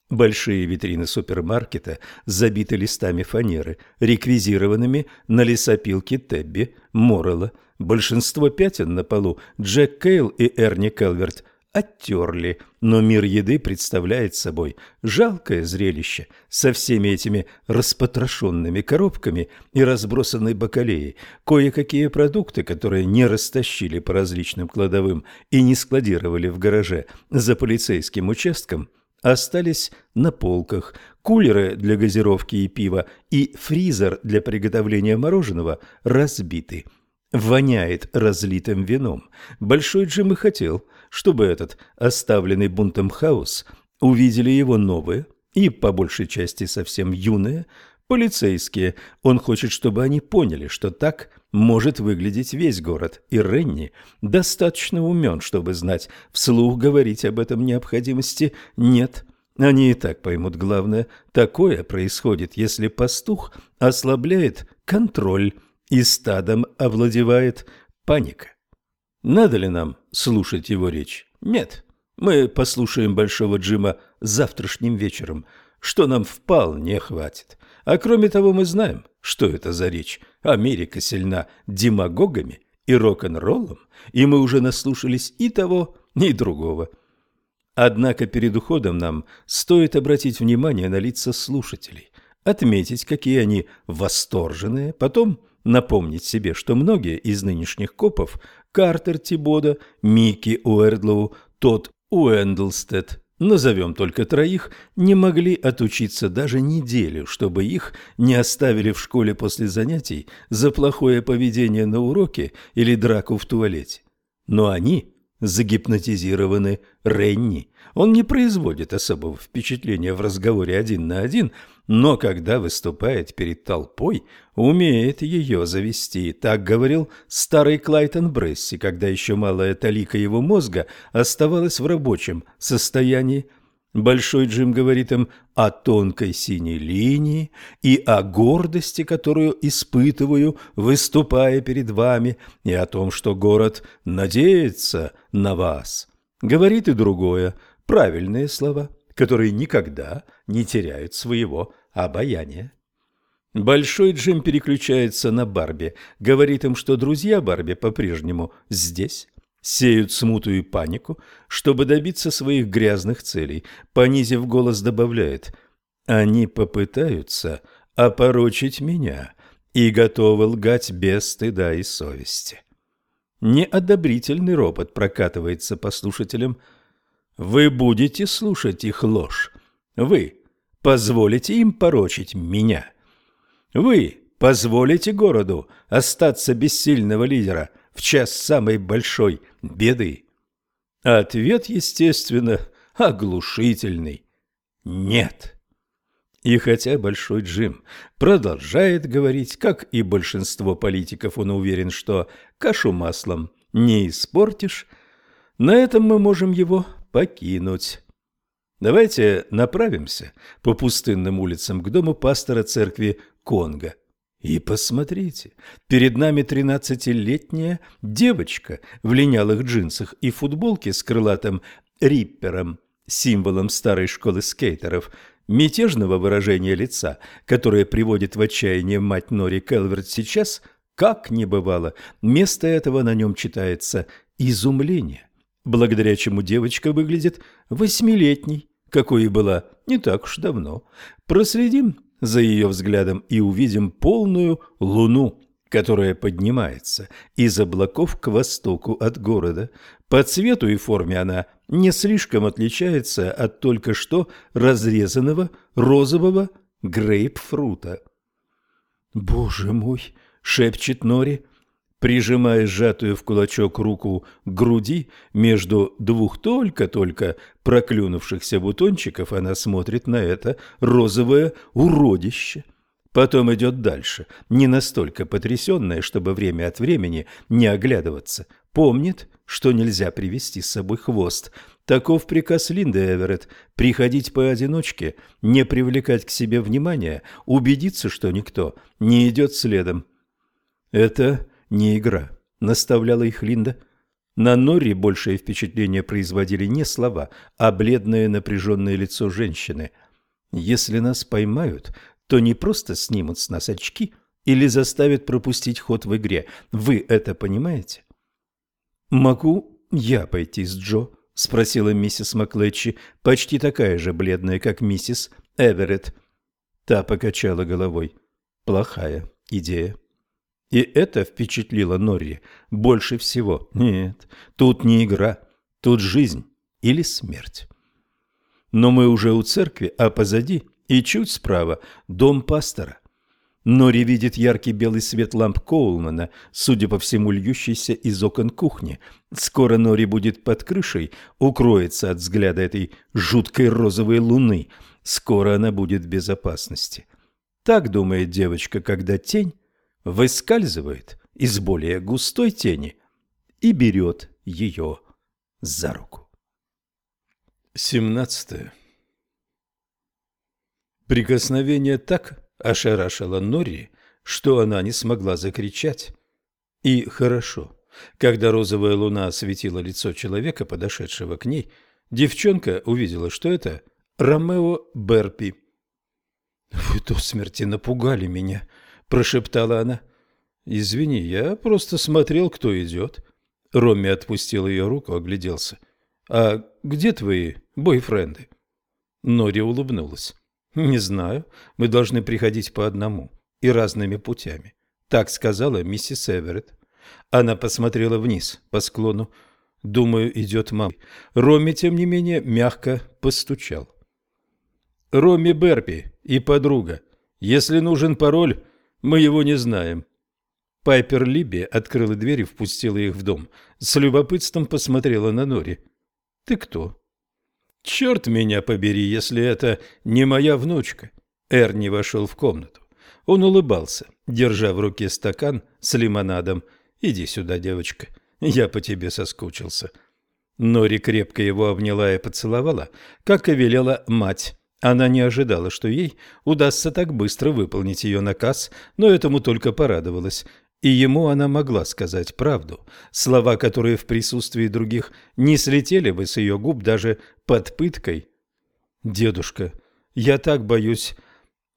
Большие витрины супермаркета забиты листами фанеры, реквизированными на лесопилке Тебби, Моррелла. Большинство пятен на полу Джек Кейл и Эрни Келверт оттерли, но мир еды представляет собой жалкое зрелище со всеми этими распотрошенными коробками и разбросанной бакалеей. Кое-какие продукты, которые не растащили по различным кладовым и не складировали в гараже за полицейским участком, остались на полках. Кулеры для газировки и пива и фризер для приготовления мороженого разбиты. Воняет разлитым вином. Большой Джим и хотел – чтобы этот оставленный бунтом хаос увидели его новые и, по большей части, совсем юные полицейские. Он хочет, чтобы они поняли, что так может выглядеть весь город, и Ренни достаточно умен, чтобы знать, вслух говорить об этом необходимости нет. Они и так поймут главное. Такое происходит, если пастух ослабляет контроль, и стадом овладевает паника. Надо ли нам слушать его речь? Нет. Мы послушаем Большого Джима завтрашним вечером, что нам вполне хватит. А кроме того, мы знаем, что это за речь. Америка сильна демагогами и рок-н-роллом, и мы уже наслушались и того, и другого. Однако перед уходом нам стоит обратить внимание на лица слушателей, отметить, какие они восторженные, потом напомнить себе, что многие из нынешних копов Картер Тибода, Микки Уэрдлоу, тот Уэндлстед, назовем только троих, не могли отучиться даже неделю, чтобы их не оставили в школе после занятий за плохое поведение на уроке или драку в туалете. Но они загипнотизированы Ренни. Он не производит особого впечатления в разговоре один на один, но когда выступает перед толпой, умеет ее завести. Так говорил старый Клайтон Бресси, когда еще малая талика его мозга оставалась в рабочем состоянии. Большой Джим говорит им о тонкой синей линии и о гордости, которую испытываю, выступая перед вами, и о том, что город надеется на вас. Говорит и другое, правильные слова, которые никогда не теряют своего обаяния. Большой Джим переключается на Барби, говорит им, что друзья Барби по-прежнему здесь, сеют смуту и панику, чтобы добиться своих грязных целей. Понизив голос, добавляет «Они попытаются опорочить меня и готовы лгать без стыда и совести». Неодобрительный ропот прокатывается по слушателям. «Вы будете слушать их ложь. Вы позволите им порочить меня. Вы позволите городу остаться без сильного лидера в час самой большой беды? Ответ, естественно, оглушительный. Нет. И хотя Большой Джим продолжает говорить, как и большинство политиков, он уверен, что кашу маслом не испортишь, на этом мы можем его покинуть. Давайте направимся по пустынным улицам к дому пастора церкви Конго. И посмотрите, перед нами тринадцатилетняя девочка в линялых джинсах и футболке с крылатым риппером, символом старой школы скейтеров, мятежного выражения лица, которое приводит в отчаяние мать Нори Келверт сейчас, как не бывало, вместо этого на нем читается изумление, благодаря чему девочка выглядит восьмилетней какой и была не так уж давно. Проследим за ее взглядом и увидим полную луну, которая поднимается из облаков к востоку от города. По цвету и форме она не слишком отличается от только что разрезанного розового грейпфрута. «Боже мой!» — шепчет Нори. Прижимая сжатую в кулачок руку к груди, между двух только-только проклюнувшихся бутончиков она смотрит на это розовое уродище. Потом идет дальше, не настолько потрясенная, чтобы время от времени не оглядываться. Помнит, что нельзя привести с собой хвост. Таков приказ Линды Эверетт – приходить поодиночке, не привлекать к себе внимания, убедиться, что никто не идет следом. Это не игра, наставляла их Линда. На Норри большее впечатление производили не слова, а бледное напряженное лицо женщины. Если нас поймают, то не просто снимут с нас очки или заставят пропустить ход в игре. Вы это понимаете? Могу я пойти с Джо? спросила миссис Маклетчи, почти такая же бледная, как миссис Эверетт. Та покачала головой. Плохая идея. И это впечатлило Норри больше всего. Нет, тут не игра, тут жизнь или смерть. Но мы уже у церкви, а позади и чуть справа дом пастора. Нори видит яркий белый свет ламп Коулмана, судя по всему, льющийся из окон кухни. Скоро Нори будет под крышей, укроется от взгляда этой жуткой розовой луны. Скоро она будет в безопасности. Так думает девочка, когда тень выскальзывает из более густой тени и берет ее за руку. 17. Прикосновение так ошарашило Норри, что она не смогла закричать. И хорошо, когда розовая луна осветила лицо человека, подошедшего к ней, девчонка увидела, что это Ромео Берпи. «Вы до смерти напугали меня», прошептала она. «Извини, я просто смотрел, кто идет». Ромми отпустил ее руку, огляделся. «А где твои бойфренды?» Нори улыбнулась. «Не знаю. Мы должны приходить по одному и разными путями». Так сказала миссис Эверетт. Она посмотрела вниз по склону. Думаю, идет мама. Ромми, тем не менее, мягко постучал. «Ромми Берпи и подруга. Если нужен пароль, мы его не знаем. Пайпер Либи открыла дверь и впустила их в дом. С любопытством посмотрела на Нори. «Ты кто?» «Черт меня побери, если это не моя внучка!» Эрни вошел в комнату. Он улыбался, держа в руке стакан с лимонадом. «Иди сюда, девочка, я по тебе соскучился». Нори крепко его обняла и поцеловала, как и велела мать. Она не ожидала, что ей удастся так быстро выполнить ее наказ, но этому только порадовалась. И ему она могла сказать правду, слова, которые в присутствии других не слетели бы с ее губ даже под пыткой. «Дедушка, я так боюсь.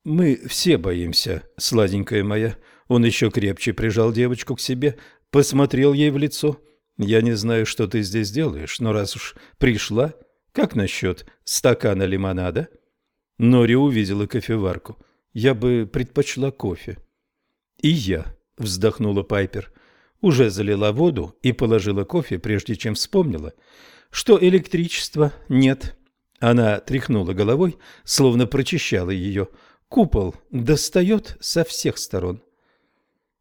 Мы все боимся, сладенькая моя». Он еще крепче прижал девочку к себе, посмотрел ей в лицо. «Я не знаю, что ты здесь делаешь, но раз уж пришла, как насчет стакана лимонада?» Нори увидела кофеварку. «Я бы предпочла кофе». «И я», — вздохнула Пайпер. Уже залила воду и положила кофе, прежде чем вспомнила, что электричества нет. Она тряхнула головой, словно прочищала ее. Купол достает со всех сторон.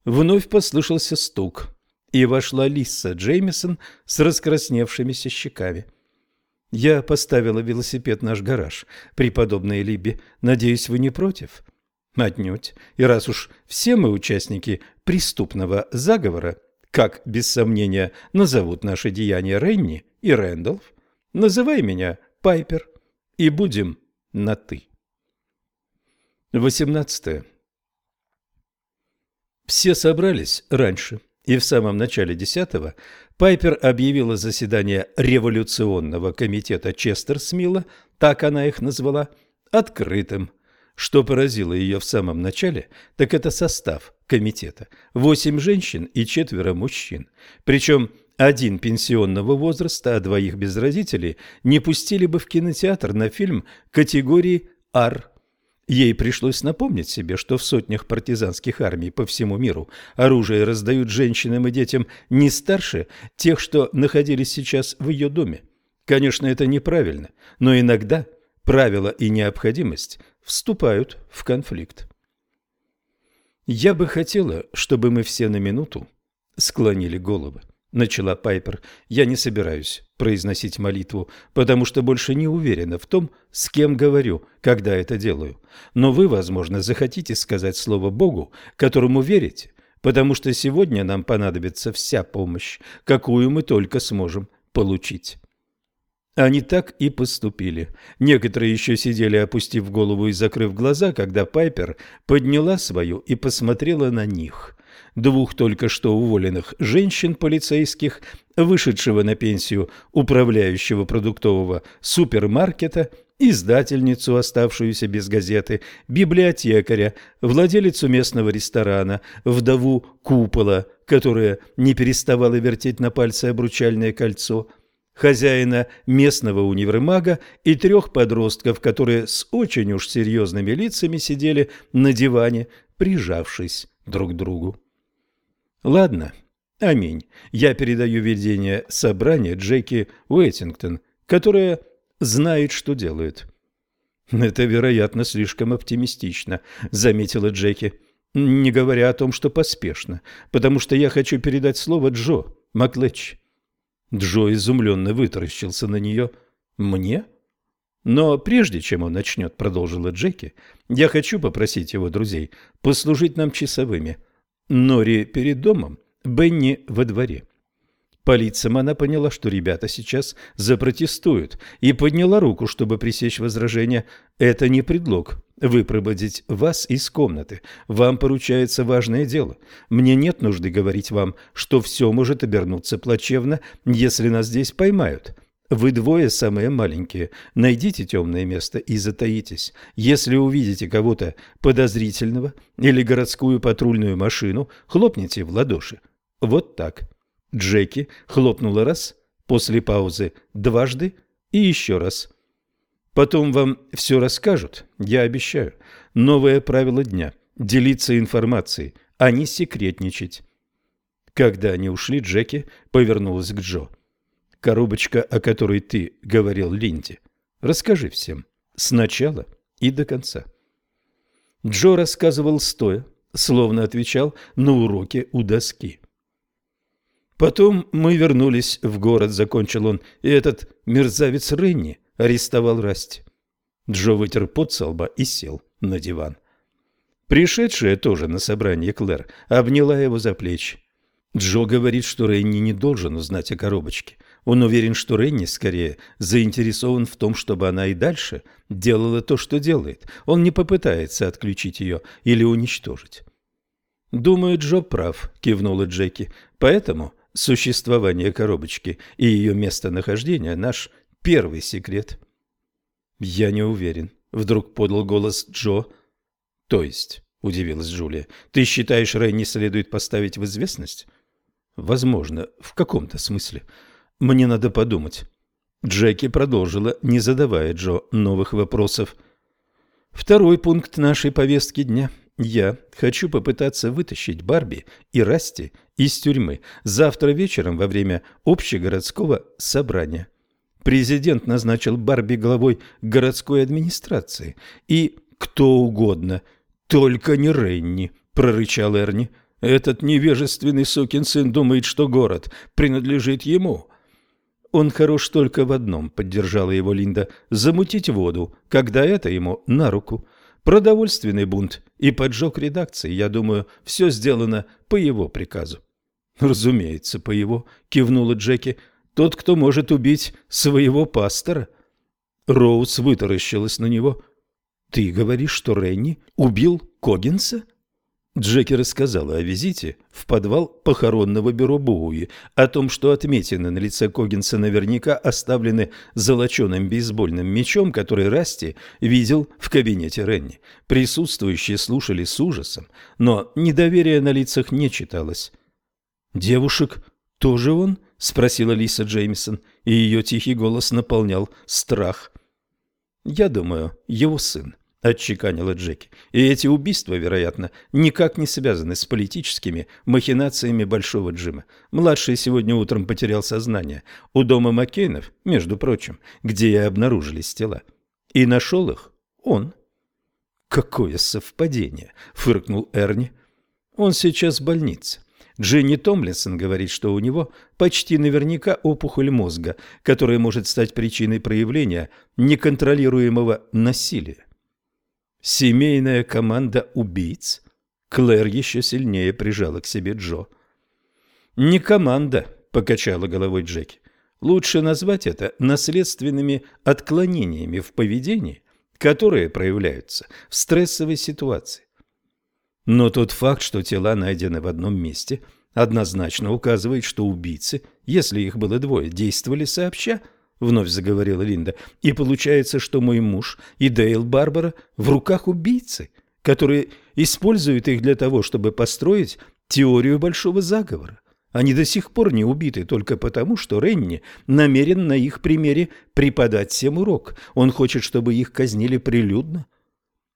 Вновь послышался стук, и вошла Лиса Джеймисон с раскрасневшимися щеками. Я поставила велосипед в наш гараж, преподобная Либи. Надеюсь, вы не против? Отнюдь. И раз уж все мы участники преступного заговора, как, без сомнения, назовут наши деяния Ренни и Рэндалф, называй меня Пайпер и будем на «ты». 18. Все собрались раньше, и в самом начале десятого Пайпер объявила заседание революционного комитета Честерсмила, так она их назвала, открытым. Что поразило ее в самом начале, так это состав комитета. Восемь женщин и четверо мужчин. Причем один пенсионного возраста, а двоих без родителей не пустили бы в кинотеатр на фильм категории «Ар». Ей пришлось напомнить себе, что в сотнях партизанских армий по всему миру оружие раздают женщинам и детям не старше тех, что находились сейчас в ее доме. Конечно, это неправильно, но иногда правила и необходимость вступают в конфликт. Я бы хотела, чтобы мы все на минуту склонили головы. Начала Пайпер. Я не собираюсь произносить молитву, потому что больше не уверена в том, с кем говорю, когда это делаю. Но вы, возможно, захотите сказать слово Богу, которому верите, потому что сегодня нам понадобится вся помощь, какую мы только сможем получить. Они так и поступили. Некоторые еще сидели, опустив голову и закрыв глаза, когда Пайпер подняла свою и посмотрела на них. Двух только что уволенных женщин-полицейских, вышедшего на пенсию управляющего продуктового супермаркета, издательницу, оставшуюся без газеты, библиотекаря, владелицу местного ресторана, вдову купола, которая не переставала вертеть на пальце обручальное кольцо – хозяина местного универмага и трех подростков, которые с очень уж серьезными лицами сидели на диване, прижавшись друг к другу. Ладно, аминь. Я передаю ведение собрания Джеки Уэттингтон, которая знает, что делает. Это, вероятно, слишком оптимистично, заметила Джеки. Не говоря о том, что поспешно, потому что я хочу передать слово Джо Маклетч. Джо изумленно вытаращился на нее. «Мне?» «Но прежде чем он начнет», — продолжила Джеки, — «я хочу попросить его друзей послужить нам часовыми. Нори перед домом, Бенни во дворе». По лицам она поняла, что ребята сейчас запротестуют, и подняла руку, чтобы пресечь возражение. «Это не предлог выпроводить вас из комнаты. Вам поручается важное дело. Мне нет нужды говорить вам, что все может обернуться плачевно, если нас здесь поймают». Вы двое самые маленькие. Найдите темное место и затаитесь. Если увидите кого-то подозрительного или городскую патрульную машину, хлопните в ладоши. Вот так. Джеки хлопнула раз, после паузы дважды и еще раз. Потом вам все расскажут, я обещаю. Новое правило дня – делиться информацией, а не секретничать. Когда они ушли, Джеки повернулась к Джо. «Коробочка, о которой ты говорил Линде, расскажи всем, сначала и до конца». Джо рассказывал стоя, словно отвечал на уроке у доски. Потом мы вернулись в город, закончил он, и этот мерзавец Ренни арестовал Расти. Джо вытер пот со лба и сел на диван. Пришедшая тоже на собрание Клэр обняла его за плечи. Джо говорит, что Ренни не должен узнать о коробочке. Он уверен, что Ренни скорее заинтересован в том, чтобы она и дальше делала то, что делает. Он не попытается отключить ее или уничтожить. «Думаю, Джо прав», — кивнула Джеки. «Поэтому существование коробочки и ее местонахождение – наш первый секрет. «Я не уверен», – вдруг подал голос Джо. «То есть?» – удивилась Джулия. «Ты считаешь, Рэй следует поставить в известность?» «Возможно, в каком-то смысле. Мне надо подумать». Джеки продолжила, не задавая Джо новых вопросов. «Второй пункт нашей повестки дня – я хочу попытаться вытащить Барби и Расти из тюрьмы завтра вечером во время общегородского собрания. Президент назначил Барби главой городской администрации. И кто угодно, только не Ренни, прорычал Эрни. Этот невежественный сукин сын думает, что город принадлежит ему. Он хорош только в одном, поддержала его Линда, замутить воду, когда это ему на руку продовольственный бунт и поджог редакции. Я думаю, все сделано по его приказу. Разумеется, по его, кивнула Джеки. Тот, кто может убить своего пастора. Роуз вытаращилась на него. Ты говоришь, что Ренни убил Когинса? Джеки рассказала о визите в подвал похоронного бюро Боуи, о том, что отметины на лице Когинса наверняка оставлены золоченым бейсбольным мечом, который Расти видел в кабинете Ренни. Присутствующие слушали с ужасом, но недоверия на лицах не читалось. «Девушек тоже он?» – спросила Лиса Джеймисон, и ее тихий голос наполнял страх. «Я думаю, его сын». — отчеканила Джеки. «И эти убийства, вероятно, никак не связаны с политическими махинациями Большого Джима. Младший сегодня утром потерял сознание у дома Маккейнов, между прочим, где и обнаружились тела. И нашел их он». «Какое совпадение!» — фыркнул Эрни. «Он сейчас в больнице. Дженни Томлинсон говорит, что у него почти наверняка опухоль мозга, которая может стать причиной проявления неконтролируемого насилия. Семейная команда убийц. Клэр еще сильнее прижала к себе Джо. «Не команда», — покачала головой Джеки. «Лучше назвать это наследственными отклонениями в поведении, которые проявляются в стрессовой ситуации. Но тот факт, что тела найдены в одном месте, однозначно указывает, что убийцы, если их было двое, действовали сообща, вновь заговорила Линда. И получается, что мой муж и Дейл Барбара в руках убийцы, которые используют их для того, чтобы построить теорию большого заговора. Они до сих пор не убиты только потому, что Ренни намерен на их примере преподать всем урок. Он хочет, чтобы их казнили прилюдно,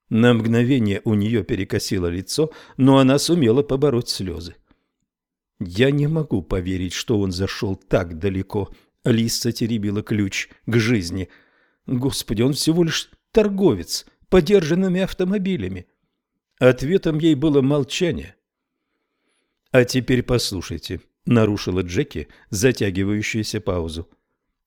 на мгновение у нее перекосило лицо, но она сумела побороть слезы. «Я не могу поверить, что он зашел так далеко», — Лиса теребила ключ к жизни. «Господи, он всего лишь торговец подержанными автомобилями». Ответом ей было молчание. «А теперь послушайте», — нарушила Джеки затягивающуюся паузу.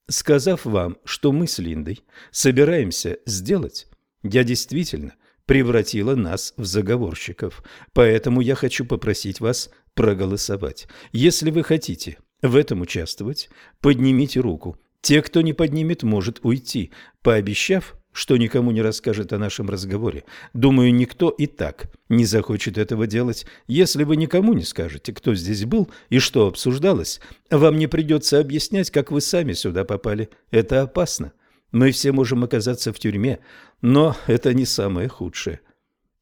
«Сказав вам, что мы с Линдой собираемся сделать, я действительно превратила нас в заговорщиков. Поэтому я хочу попросить вас проголосовать. Если вы хотите в этом участвовать, поднимите руку. Те, кто не поднимет, может уйти, пообещав, что никому не расскажет о нашем разговоре. Думаю, никто и так не захочет этого делать. Если вы никому не скажете, кто здесь был и что обсуждалось, вам не придется объяснять, как вы сами сюда попали. Это опасно. Мы все можем оказаться в тюрьме, но это не самое худшее.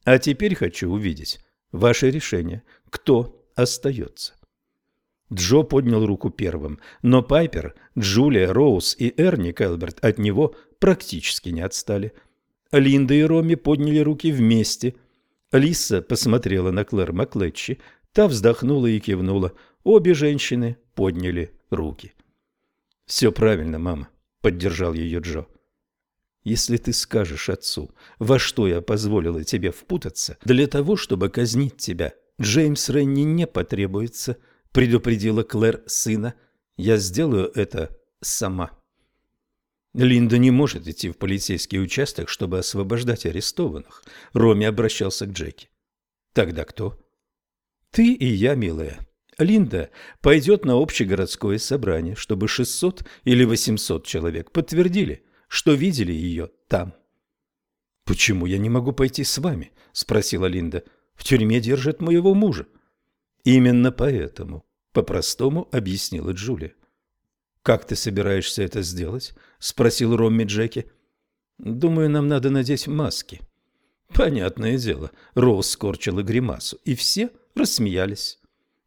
А теперь хочу увидеть ваше решение, кто остается. Джо поднял руку первым, но Пайпер, Джулия, Роуз и Эрни Келберт от него практически не отстали. Линда и Роми подняли руки вместе. Лиса посмотрела на Клэр Маклетчи, та вздохнула и кивнула. Обе женщины подняли руки. «Все правильно, мама», — поддержал ее Джо. Если ты скажешь отцу, во что я позволила тебе впутаться, для того, чтобы казнить тебя, Джеймс Ренни не потребуется, предупредила Клэр сына. Я сделаю это сама. Линда не может идти в полицейский участок, чтобы освобождать арестованных. Роми обращался к Джеки. Тогда кто? Ты и я, милая. Линда пойдет на общегородское собрание, чтобы 600 или 800 человек подтвердили, что видели ее там. «Почему я не могу пойти с вами?» – спросила Линда. «В тюрьме держат моего мужа». «Именно поэтому», – по-простому объяснила Джулия. «Как ты собираешься это сделать?» – спросил Ромми Джеки. «Думаю, нам надо надеть маски». «Понятное дело», – Роуз скорчила гримасу, и все рассмеялись.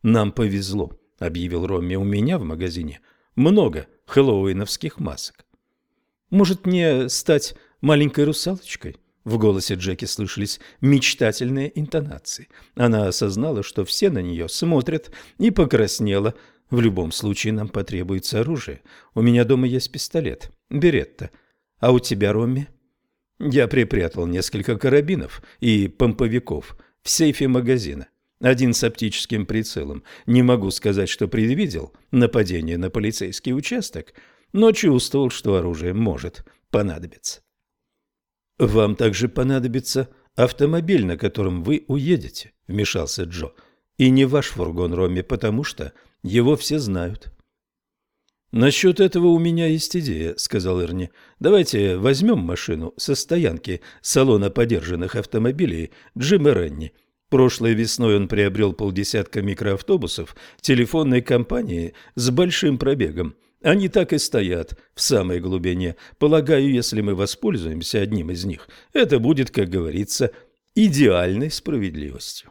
«Нам повезло», – объявил Ромми. «У меня в магазине много хэллоуиновских масок». Может, мне стать маленькой русалочкой? В голосе Джеки слышались мечтательные интонации. Она осознала, что все на нее смотрят, и покраснела. В любом случае нам потребуется оружие. У меня дома есть пистолет. Беретта. А у тебя, Ромми? Я припрятал несколько карабинов и помповиков в сейфе магазина. Один с оптическим прицелом. Не могу сказать, что предвидел нападение на полицейский участок, но чувствовал, что оружие может понадобиться. «Вам также понадобится автомобиль, на котором вы уедете», — вмешался Джо. «И не ваш фургон, Ромми, потому что его все знают». «Насчет этого у меня есть идея», — сказал Эрни. «Давайте возьмем машину со стоянки салона подержанных автомобилей Джима Ренни. Прошлой весной он приобрел полдесятка микроавтобусов телефонной компании с большим пробегом. Они так и стоят в самой глубине. Полагаю, если мы воспользуемся одним из них, это будет, как говорится, идеальной справедливостью.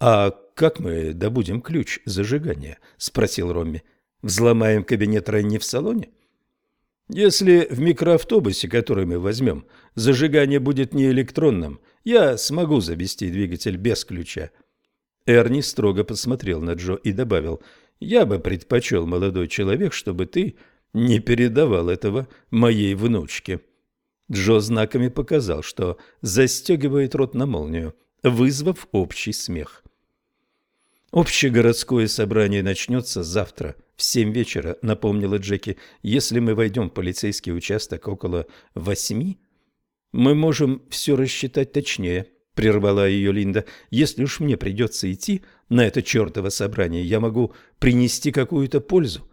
«А как мы добудем ключ зажигания?» – спросил Ромми. «Взломаем кабинет Ренни в салоне?» «Если в микроавтобусе, который мы возьмем, зажигание будет не электронным, я смогу завести двигатель без ключа». Эрни строго посмотрел на Джо и добавил – я бы предпочел, молодой человек, чтобы ты не передавал этого моей внучке. Джо знаками показал, что застегивает рот на молнию, вызвав общий смех. Общегородское собрание начнется завтра в семь вечера, напомнила Джеки. Если мы войдем в полицейский участок около восьми, мы можем все рассчитать точнее, прервала ее Линда. Если уж мне придется идти на это чертово собрание, я могу принести какую-то пользу.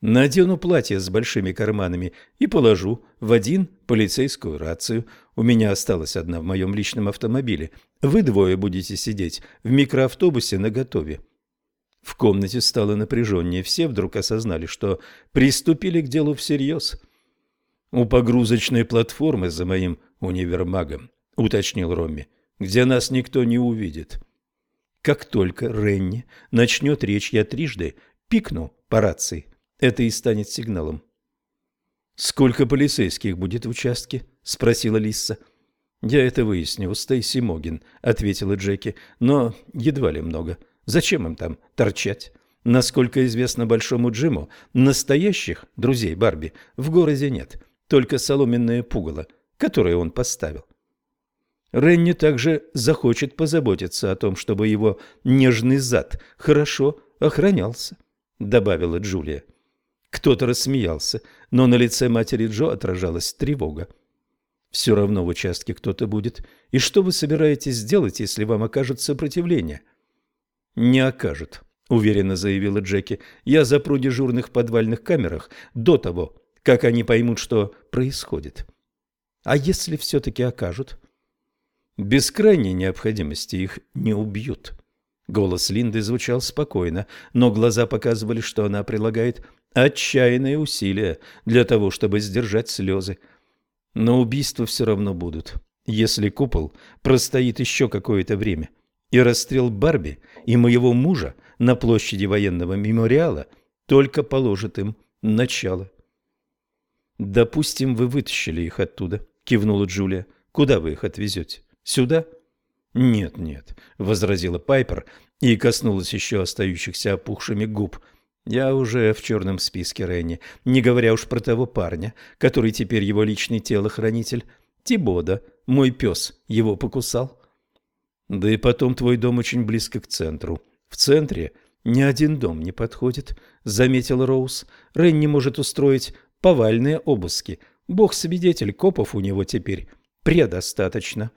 Надену платье с большими карманами и положу в один полицейскую рацию. У меня осталась одна в моем личном автомобиле. Вы двое будете сидеть в микроавтобусе наготове. В комнате стало напряженнее. Все вдруг осознали, что приступили к делу всерьез. «У погрузочной платформы за моим универмагом», — уточнил Ромми, — «где нас никто не увидит». Как только Ренни начнет речь, я трижды пикну по рации — это и станет сигналом. «Сколько полицейских будет в участке?» – спросила Лисса. «Я это выясню, Стейси Могин», – ответила Джеки. «Но едва ли много. Зачем им там торчать?» Насколько известно Большому Джиму, настоящих друзей Барби в городе нет, только соломенное пугало, которое он поставил. Ренни также захочет позаботиться о том, чтобы его нежный зад хорошо охранялся, добавила Джулия. Кто-то рассмеялся, но на лице матери Джо отражалась тревога. «Все равно в участке кто-то будет. И что вы собираетесь сделать, если вам окажут сопротивление?» «Не окажут», — уверенно заявила Джеки. «Я запру дежурных в подвальных камерах до того, как они поймут, что происходит». «А если все-таки окажут?» «Без крайней необходимости их не убьют». Голос Линды звучал спокойно, но глаза показывали, что она прилагает отчаянные усилия для того, чтобы сдержать слезы. Но убийства все равно будут, если купол простоит еще какое-то время. И расстрел Барби и моего мужа на площади военного мемориала только положит им начало. «Допустим, вы вытащили их оттуда», — кивнула Джулия. «Куда вы их отвезете? Сюда?» «Нет, нет», — возразила Пайпер и коснулась еще остающихся опухшими губ — я уже в черном списке Ренни, не говоря уж про того парня, который теперь его личный телохранитель. Тибода, мой пес, его покусал. Да и потом твой дом очень близко к центру. В центре ни один дом не подходит, заметил Роуз. Ренни может устроить повальные обыски. Бог-свидетель, копов у него теперь предостаточно.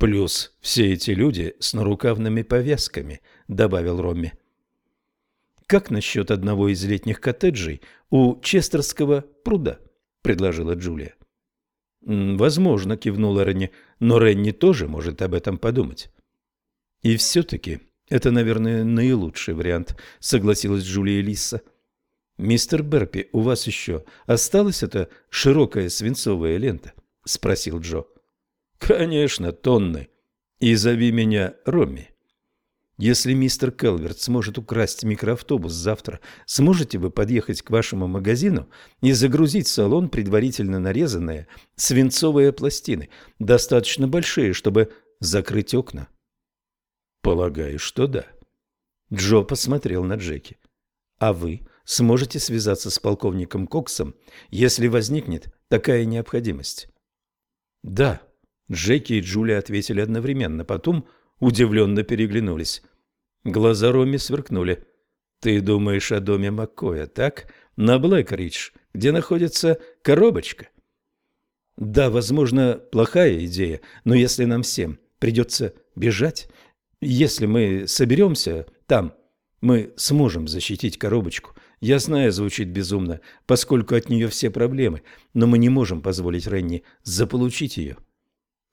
Плюс все эти люди с нарукавными повязками, добавил Ромми. «Как насчет одного из летних коттеджей у Честерского пруда?» – предложила Джулия. «Возможно», – кивнула Ренни, – «но Ренни тоже может об этом подумать». «И все-таки это, наверное, наилучший вариант», – согласилась Джулия Лисса. «Мистер Берпи, у вас еще осталась эта широкая свинцовая лента?» – спросил Джо. «Конечно, тонны. И зови меня Ромми». Если мистер Келверт сможет украсть микроавтобус завтра, сможете вы подъехать к вашему магазину и загрузить в салон предварительно нарезанные свинцовые пластины, достаточно большие, чтобы закрыть окна? Полагаю, что да. Джо посмотрел на Джеки. А вы сможете связаться с полковником Коксом, если возникнет такая необходимость? Да. Джеки и Джулия ответили одновременно, потом удивленно переглянулись. Глаза Роми сверкнули. «Ты думаешь о доме Маккоя, так? На Блэкридж, где находится коробочка?» «Да, возможно, плохая идея, но если нам всем придется бежать, если мы соберемся там, мы сможем защитить коробочку. Я знаю, звучит безумно, поскольку от нее все проблемы, но мы не можем позволить Ренни заполучить ее».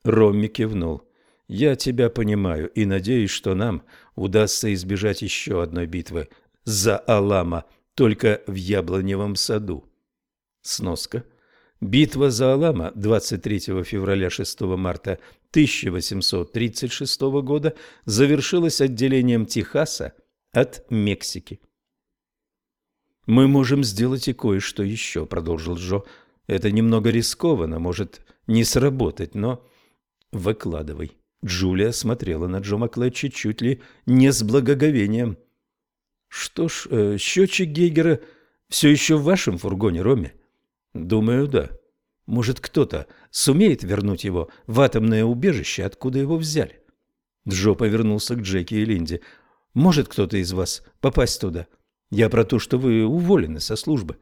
Ромми кивнул. Я тебя понимаю и надеюсь, что нам удастся избежать еще одной битвы за Алама, только в Яблоневом саду. Сноска. Битва за Алама 23 февраля 6 марта 1836 года завершилась отделением Техаса от Мексики. «Мы можем сделать и кое-что еще», — продолжил Джо. «Это немного рискованно, может не сработать, но выкладывай». Джулия смотрела на Джо Маклетчи чуть ли не с благоговением. «Что ж, э, счетчик Гейгера все еще в вашем фургоне, Роме?» «Думаю, да. Может, кто-то сумеет вернуть его в атомное убежище, откуда его взяли?» Джо повернулся к Джеки и Линде. Может кто-то из вас попасть туда? Я про то, что вы уволены со службы.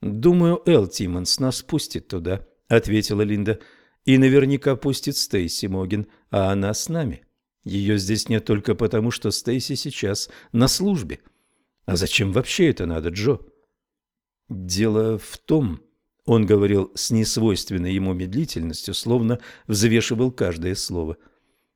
Думаю, Эл Тиммонс нас пустит туда, ответила Линда. И наверняка пустит Стейси Могин, а она с нами. Ее здесь нет только потому, что Стейси сейчас на службе. А зачем вообще это надо, Джо? Дело в том, он говорил с несвойственной ему медлительностью, словно взвешивал каждое слово.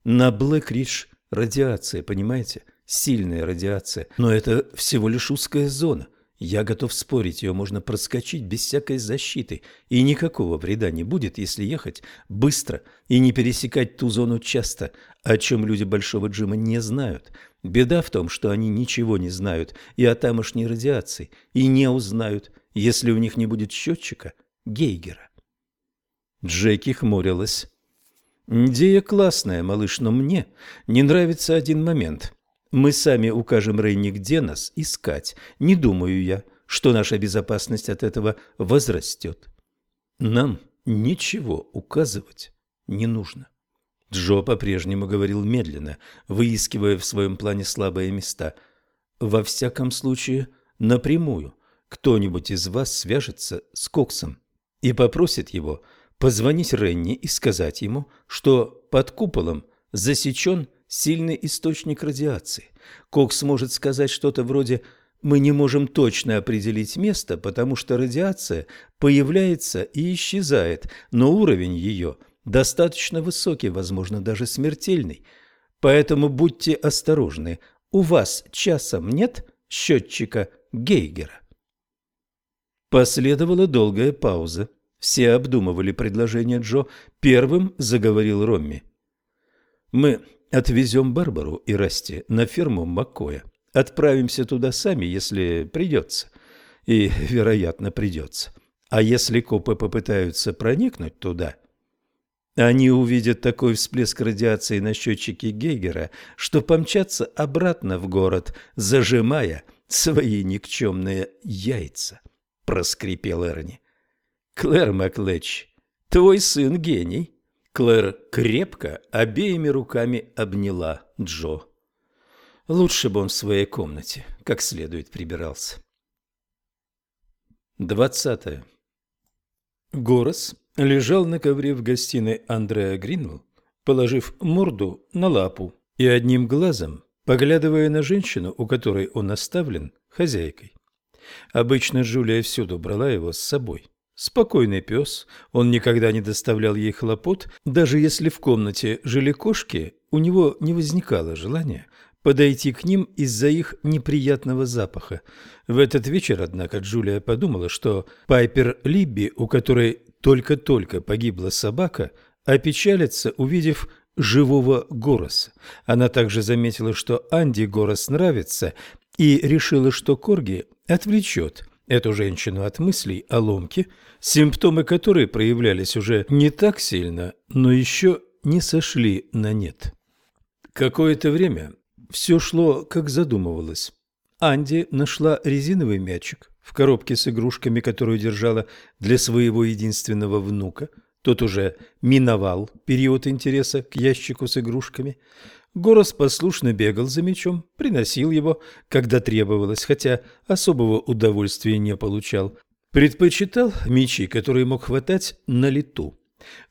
На Блэк-Ридж радиация, понимаете? Сильная радиация. Но это всего лишь узкая зона – я готов спорить, ее можно проскочить без всякой защиты, и никакого вреда не будет, если ехать быстро и не пересекать ту зону часто, о чем люди Большого Джима не знают. Беда в том, что они ничего не знают и о тамошней радиации, и не узнают, если у них не будет счетчика Гейгера. Джеки хмурилась. «Идея классная, малыш, но мне не нравится один момент. Мы сами укажем Рейни, где нас искать. Не думаю я, что наша безопасность от этого возрастет. Нам ничего указывать не нужно. Джо по-прежнему говорил медленно, выискивая в своем плане слабые места. Во всяком случае, напрямую кто-нибудь из вас свяжется с Коксом и попросит его позвонить Ренни и сказать ему, что под куполом засечен сильный источник радиации. Кокс может сказать что-то вроде «Мы не можем точно определить место, потому что радиация появляется и исчезает, но уровень ее достаточно высокий, возможно, даже смертельный. Поэтому будьте осторожны. У вас часом нет счетчика Гейгера?» Последовала долгая пауза. Все обдумывали предложение Джо. Первым заговорил Ромми. «Мы Отвезем Барбару и Расти на ферму Маккоя. Отправимся туда сами, если придется. И, вероятно, придется. А если копы попытаются проникнуть туда, они увидят такой всплеск радиации на счетчике Гейгера, что помчатся обратно в город, зажимая свои никчемные яйца, — проскрипел Эрни. — Клэр Маклетч, твой сын гений. Клэр крепко обеими руками обняла Джо. Лучше бы он в своей комнате как следует прибирался. Двадцатое. Горос лежал на ковре в гостиной Андреа Гринвелл, положив морду на лапу и одним глазом поглядывая на женщину, у которой он оставлен хозяйкой. Обычно Джулия всюду брала его с собой. Спокойный пес, он никогда не доставлял ей хлопот, даже если в комнате жили кошки, у него не возникало желания подойти к ним из-за их неприятного запаха. В этот вечер, однако, Джулия подумала, что Пайпер Либби, у которой только-только погибла собака, опечалится, увидев живого Гороса. Она также заметила, что Анди Горос нравится, и решила, что Корги отвлечет эту женщину от мыслей о ломке, симптомы которой проявлялись уже не так сильно, но еще не сошли на нет. Какое-то время все шло, как задумывалось. Анди нашла резиновый мячик в коробке с игрушками, которую держала для своего единственного внука. Тот уже миновал период интереса к ящику с игрушками. Горос послушно бегал за мечом, приносил его, когда требовалось, хотя особого удовольствия не получал. Предпочитал мечи, которые мог хватать на лету.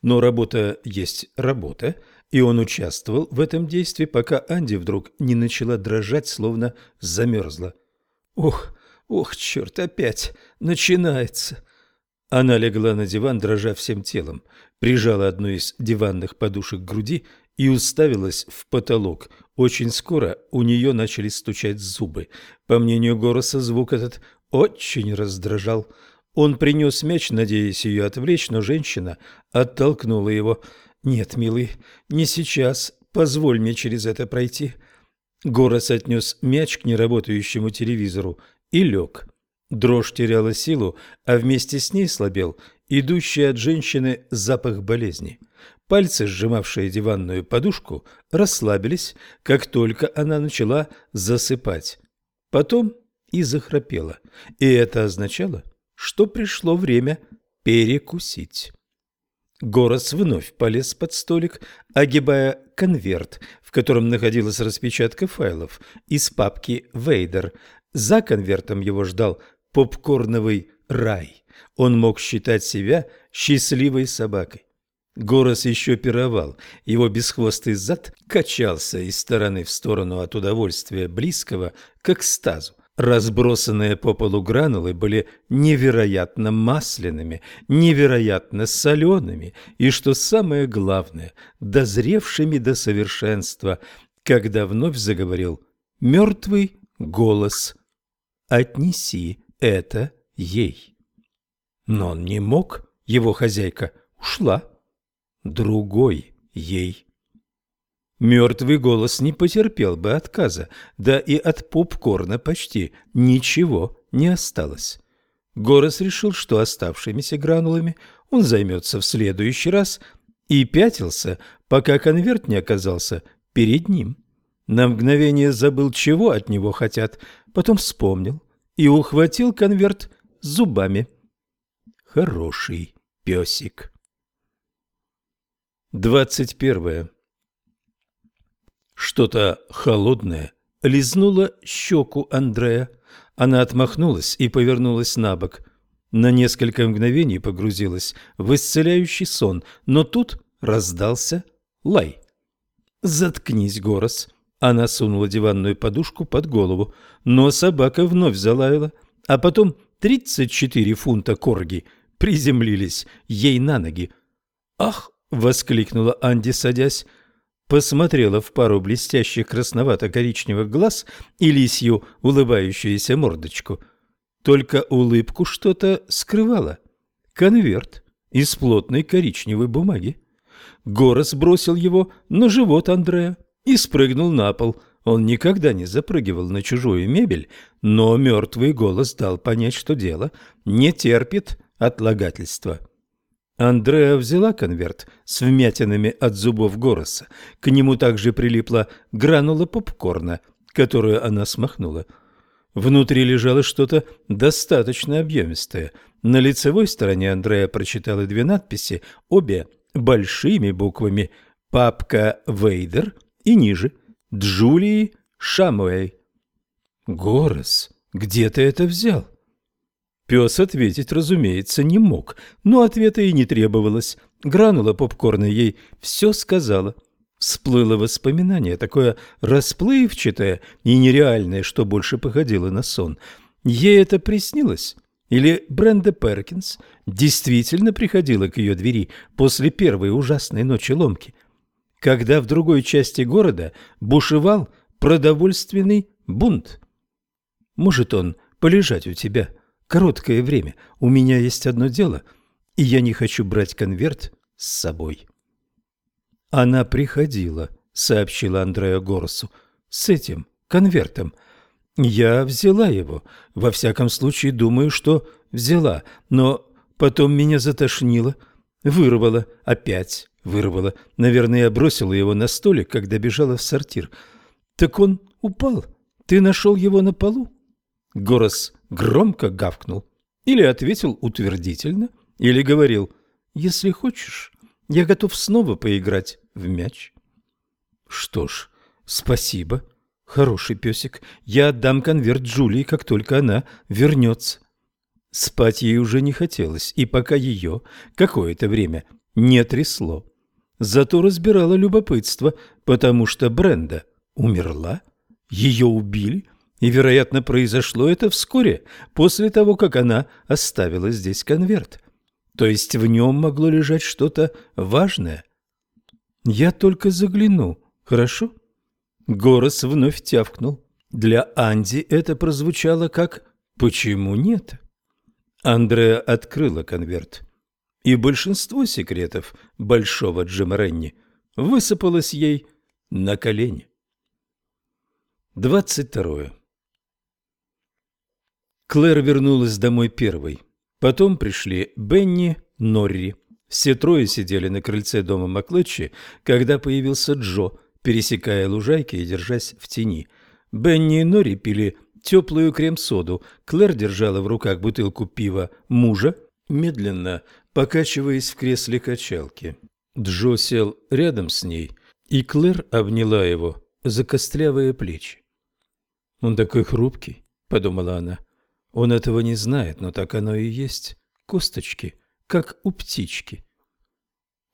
Но работа есть работа, и он участвовал в этом действии, пока Анди вдруг не начала дрожать, словно замерзла. «Ох, ох, черт, опять начинается!» Она легла на диван, дрожа всем телом, прижала одну из диванных подушек к груди и уставилась в потолок. Очень скоро у нее начали стучать зубы. По мнению Гороса, звук этот очень раздражал. Он принес мяч, надеясь ее отвлечь, но женщина оттолкнула его. «Нет, милый, не сейчас. Позволь мне через это пройти». Горос отнес мяч к неработающему телевизору и лег. Дрожь теряла силу, а вместе с ней слабел идущий от женщины запах болезни. Пальцы, сжимавшие диванную подушку, расслабились, как только она начала засыпать. Потом и захрапела. И это означало, что пришло время перекусить. Горос вновь полез под столик, огибая конверт, в котором находилась распечатка файлов из папки «Вейдер». За конвертом его ждал попкорновый рай. Он мог считать себя счастливой собакой. Горос еще пировал, его бесхвостый зад качался из стороны в сторону от удовольствия близкого к экстазу. Разбросанные по полу гранулы были невероятно масляными, невероятно солеными и, что самое главное, дозревшими до совершенства, когда вновь заговорил мертвый голос «Отнеси это ей». Но он не мог, его хозяйка ушла. Другой ей Мертвый голос не потерпел бы отказа, да и от попкорна почти ничего не осталось. Горос решил, что оставшимися гранулами он займется в следующий раз, и пятился, пока конверт не оказался перед ним. На мгновение забыл, чего от него хотят, потом вспомнил и ухватил конверт зубами. Хороший песик. Двадцать первое. Что-то холодное лизнуло щеку Андрея. Она отмахнулась и повернулась на бок. На несколько мгновений погрузилась в исцеляющий сон, но тут раздался лай. «Заткнись, Горос!» Она сунула диванную подушку под голову, но собака вновь залаяла, а потом тридцать четыре фунта корги приземлились ей на ноги. «Ах!» — воскликнула Анди, садясь посмотрела в пару блестящих красновато-коричневых глаз и лисью улыбающуюся мордочку. Только улыбку что-то скрывало. Конверт из плотной коричневой бумаги. Горос бросил его на живот Андрея и спрыгнул на пол. Он никогда не запрыгивал на чужую мебель, но мертвый голос дал понять, что дело не терпит отлагательства. Андреа взяла конверт с вмятинами от зубов Гороса. К нему также прилипла гранула попкорна, которую она смахнула. Внутри лежало что-то достаточно объемистое. На лицевой стороне Андрея прочитала две надписи, обе большими буквами «Папка Вейдер» и ниже «Джулии Шамуэй». «Горос, где ты это взял?» Пес ответить, разумеется, не мог, но ответа и не требовалось. Гранула попкорна ей все сказала. Всплыло воспоминание, такое расплывчатое и нереальное, что больше походило на сон. Ей это приснилось? Или Бренда Перкинс действительно приходила к ее двери после первой ужасной ночи ломки, когда в другой части города бушевал продовольственный бунт? Может, он полежать у тебя Короткое время. У меня есть одно дело, и я не хочу брать конверт с собой. Она приходила, сообщила Андреа Горсу, с этим конвертом. Я взяла его. Во всяком случае, думаю, что взяла, но потом меня затошнило, вырвало, опять вырвало. Наверное, я бросила его на столик, когда бежала в сортир. Так он упал. Ты нашел его на полу? Горос громко гавкнул. Или ответил утвердительно, или говорил «Если хочешь, я готов снова поиграть в мяч». Что ж, спасибо, хороший песик. Я отдам конверт Джулии, как только она вернется. Спать ей уже не хотелось, и пока ее какое-то время не трясло. Зато разбирало любопытство, потому что Бренда умерла, ее убили – и, вероятно, произошло это вскоре после того, как она оставила здесь конверт. То есть в нем могло лежать что-то важное. Я только загляну, хорошо? Горос вновь тявкнул. Для Анди это прозвучало как «почему нет?». Андреа открыла конверт, и большинство секретов большого Джима Ренни высыпалось ей на колени. Двадцать второе. Клэр вернулась домой первой. Потом пришли Бенни, Норри. Все трое сидели на крыльце дома Маклетчи, когда появился Джо, пересекая лужайки и держась в тени. Бенни и Норри пили теплую крем-соду. Клэр держала в руках бутылку пива мужа медленно покачиваясь в кресле качалки. Джо сел рядом с ней, и Клэр обняла его за костлявые плечи. «Он такой хрупкий», — подумала она. «Он этого не знает, но так оно и есть. Косточки, как у птички».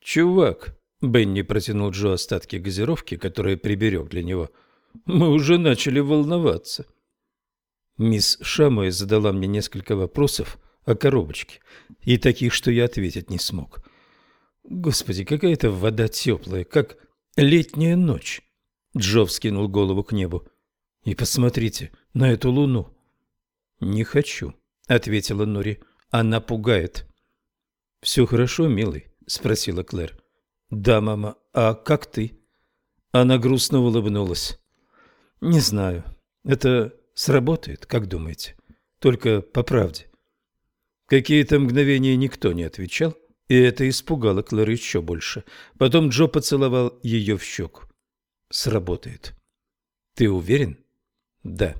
«Чувак», — Бенни протянул Джо остатки газировки, которые приберег для него, — «мы уже начали волноваться». Мисс Шамуэ задала мне несколько вопросов о коробочке, и таких, что я ответить не смог. Господи, какая-то вода теплая, как летняя ночь. Джо вскинул голову к небу. И посмотрите на эту луну. Не хочу, ответила Нори. Она пугает. Все хорошо, милый, спросила Клэр. Да, мама. А как ты? Она грустно улыбнулась. Не знаю. Это сработает, как думаете? Только по правде. Какие-то мгновения никто не отвечал, и это испугало Клэр еще больше. Потом Джо поцеловал ее в щеку. Сработает. Ты уверен? Да.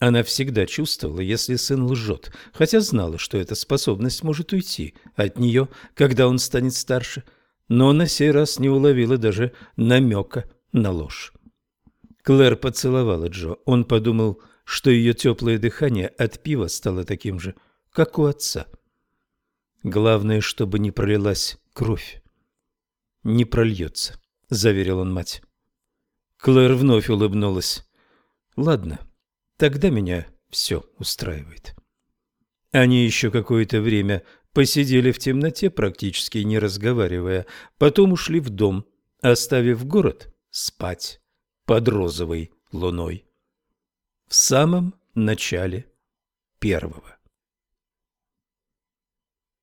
Она всегда чувствовала, если сын лжет, хотя знала, что эта способность может уйти от нее, когда он станет старше, но на сей раз не уловила даже намека на ложь. Клэр поцеловала Джо. Он подумал, что ее теплое дыхание от пива стало таким же, как у отца. Главное, чтобы не пролилась кровь. «Не прольется», — заверил он мать. Клэр вновь улыбнулась. «Ладно, тогда меня все устраивает». Они еще какое-то время посидели в темноте, практически не разговаривая, потом ушли в дом, оставив город спать под розовой луной. В самом начале первого.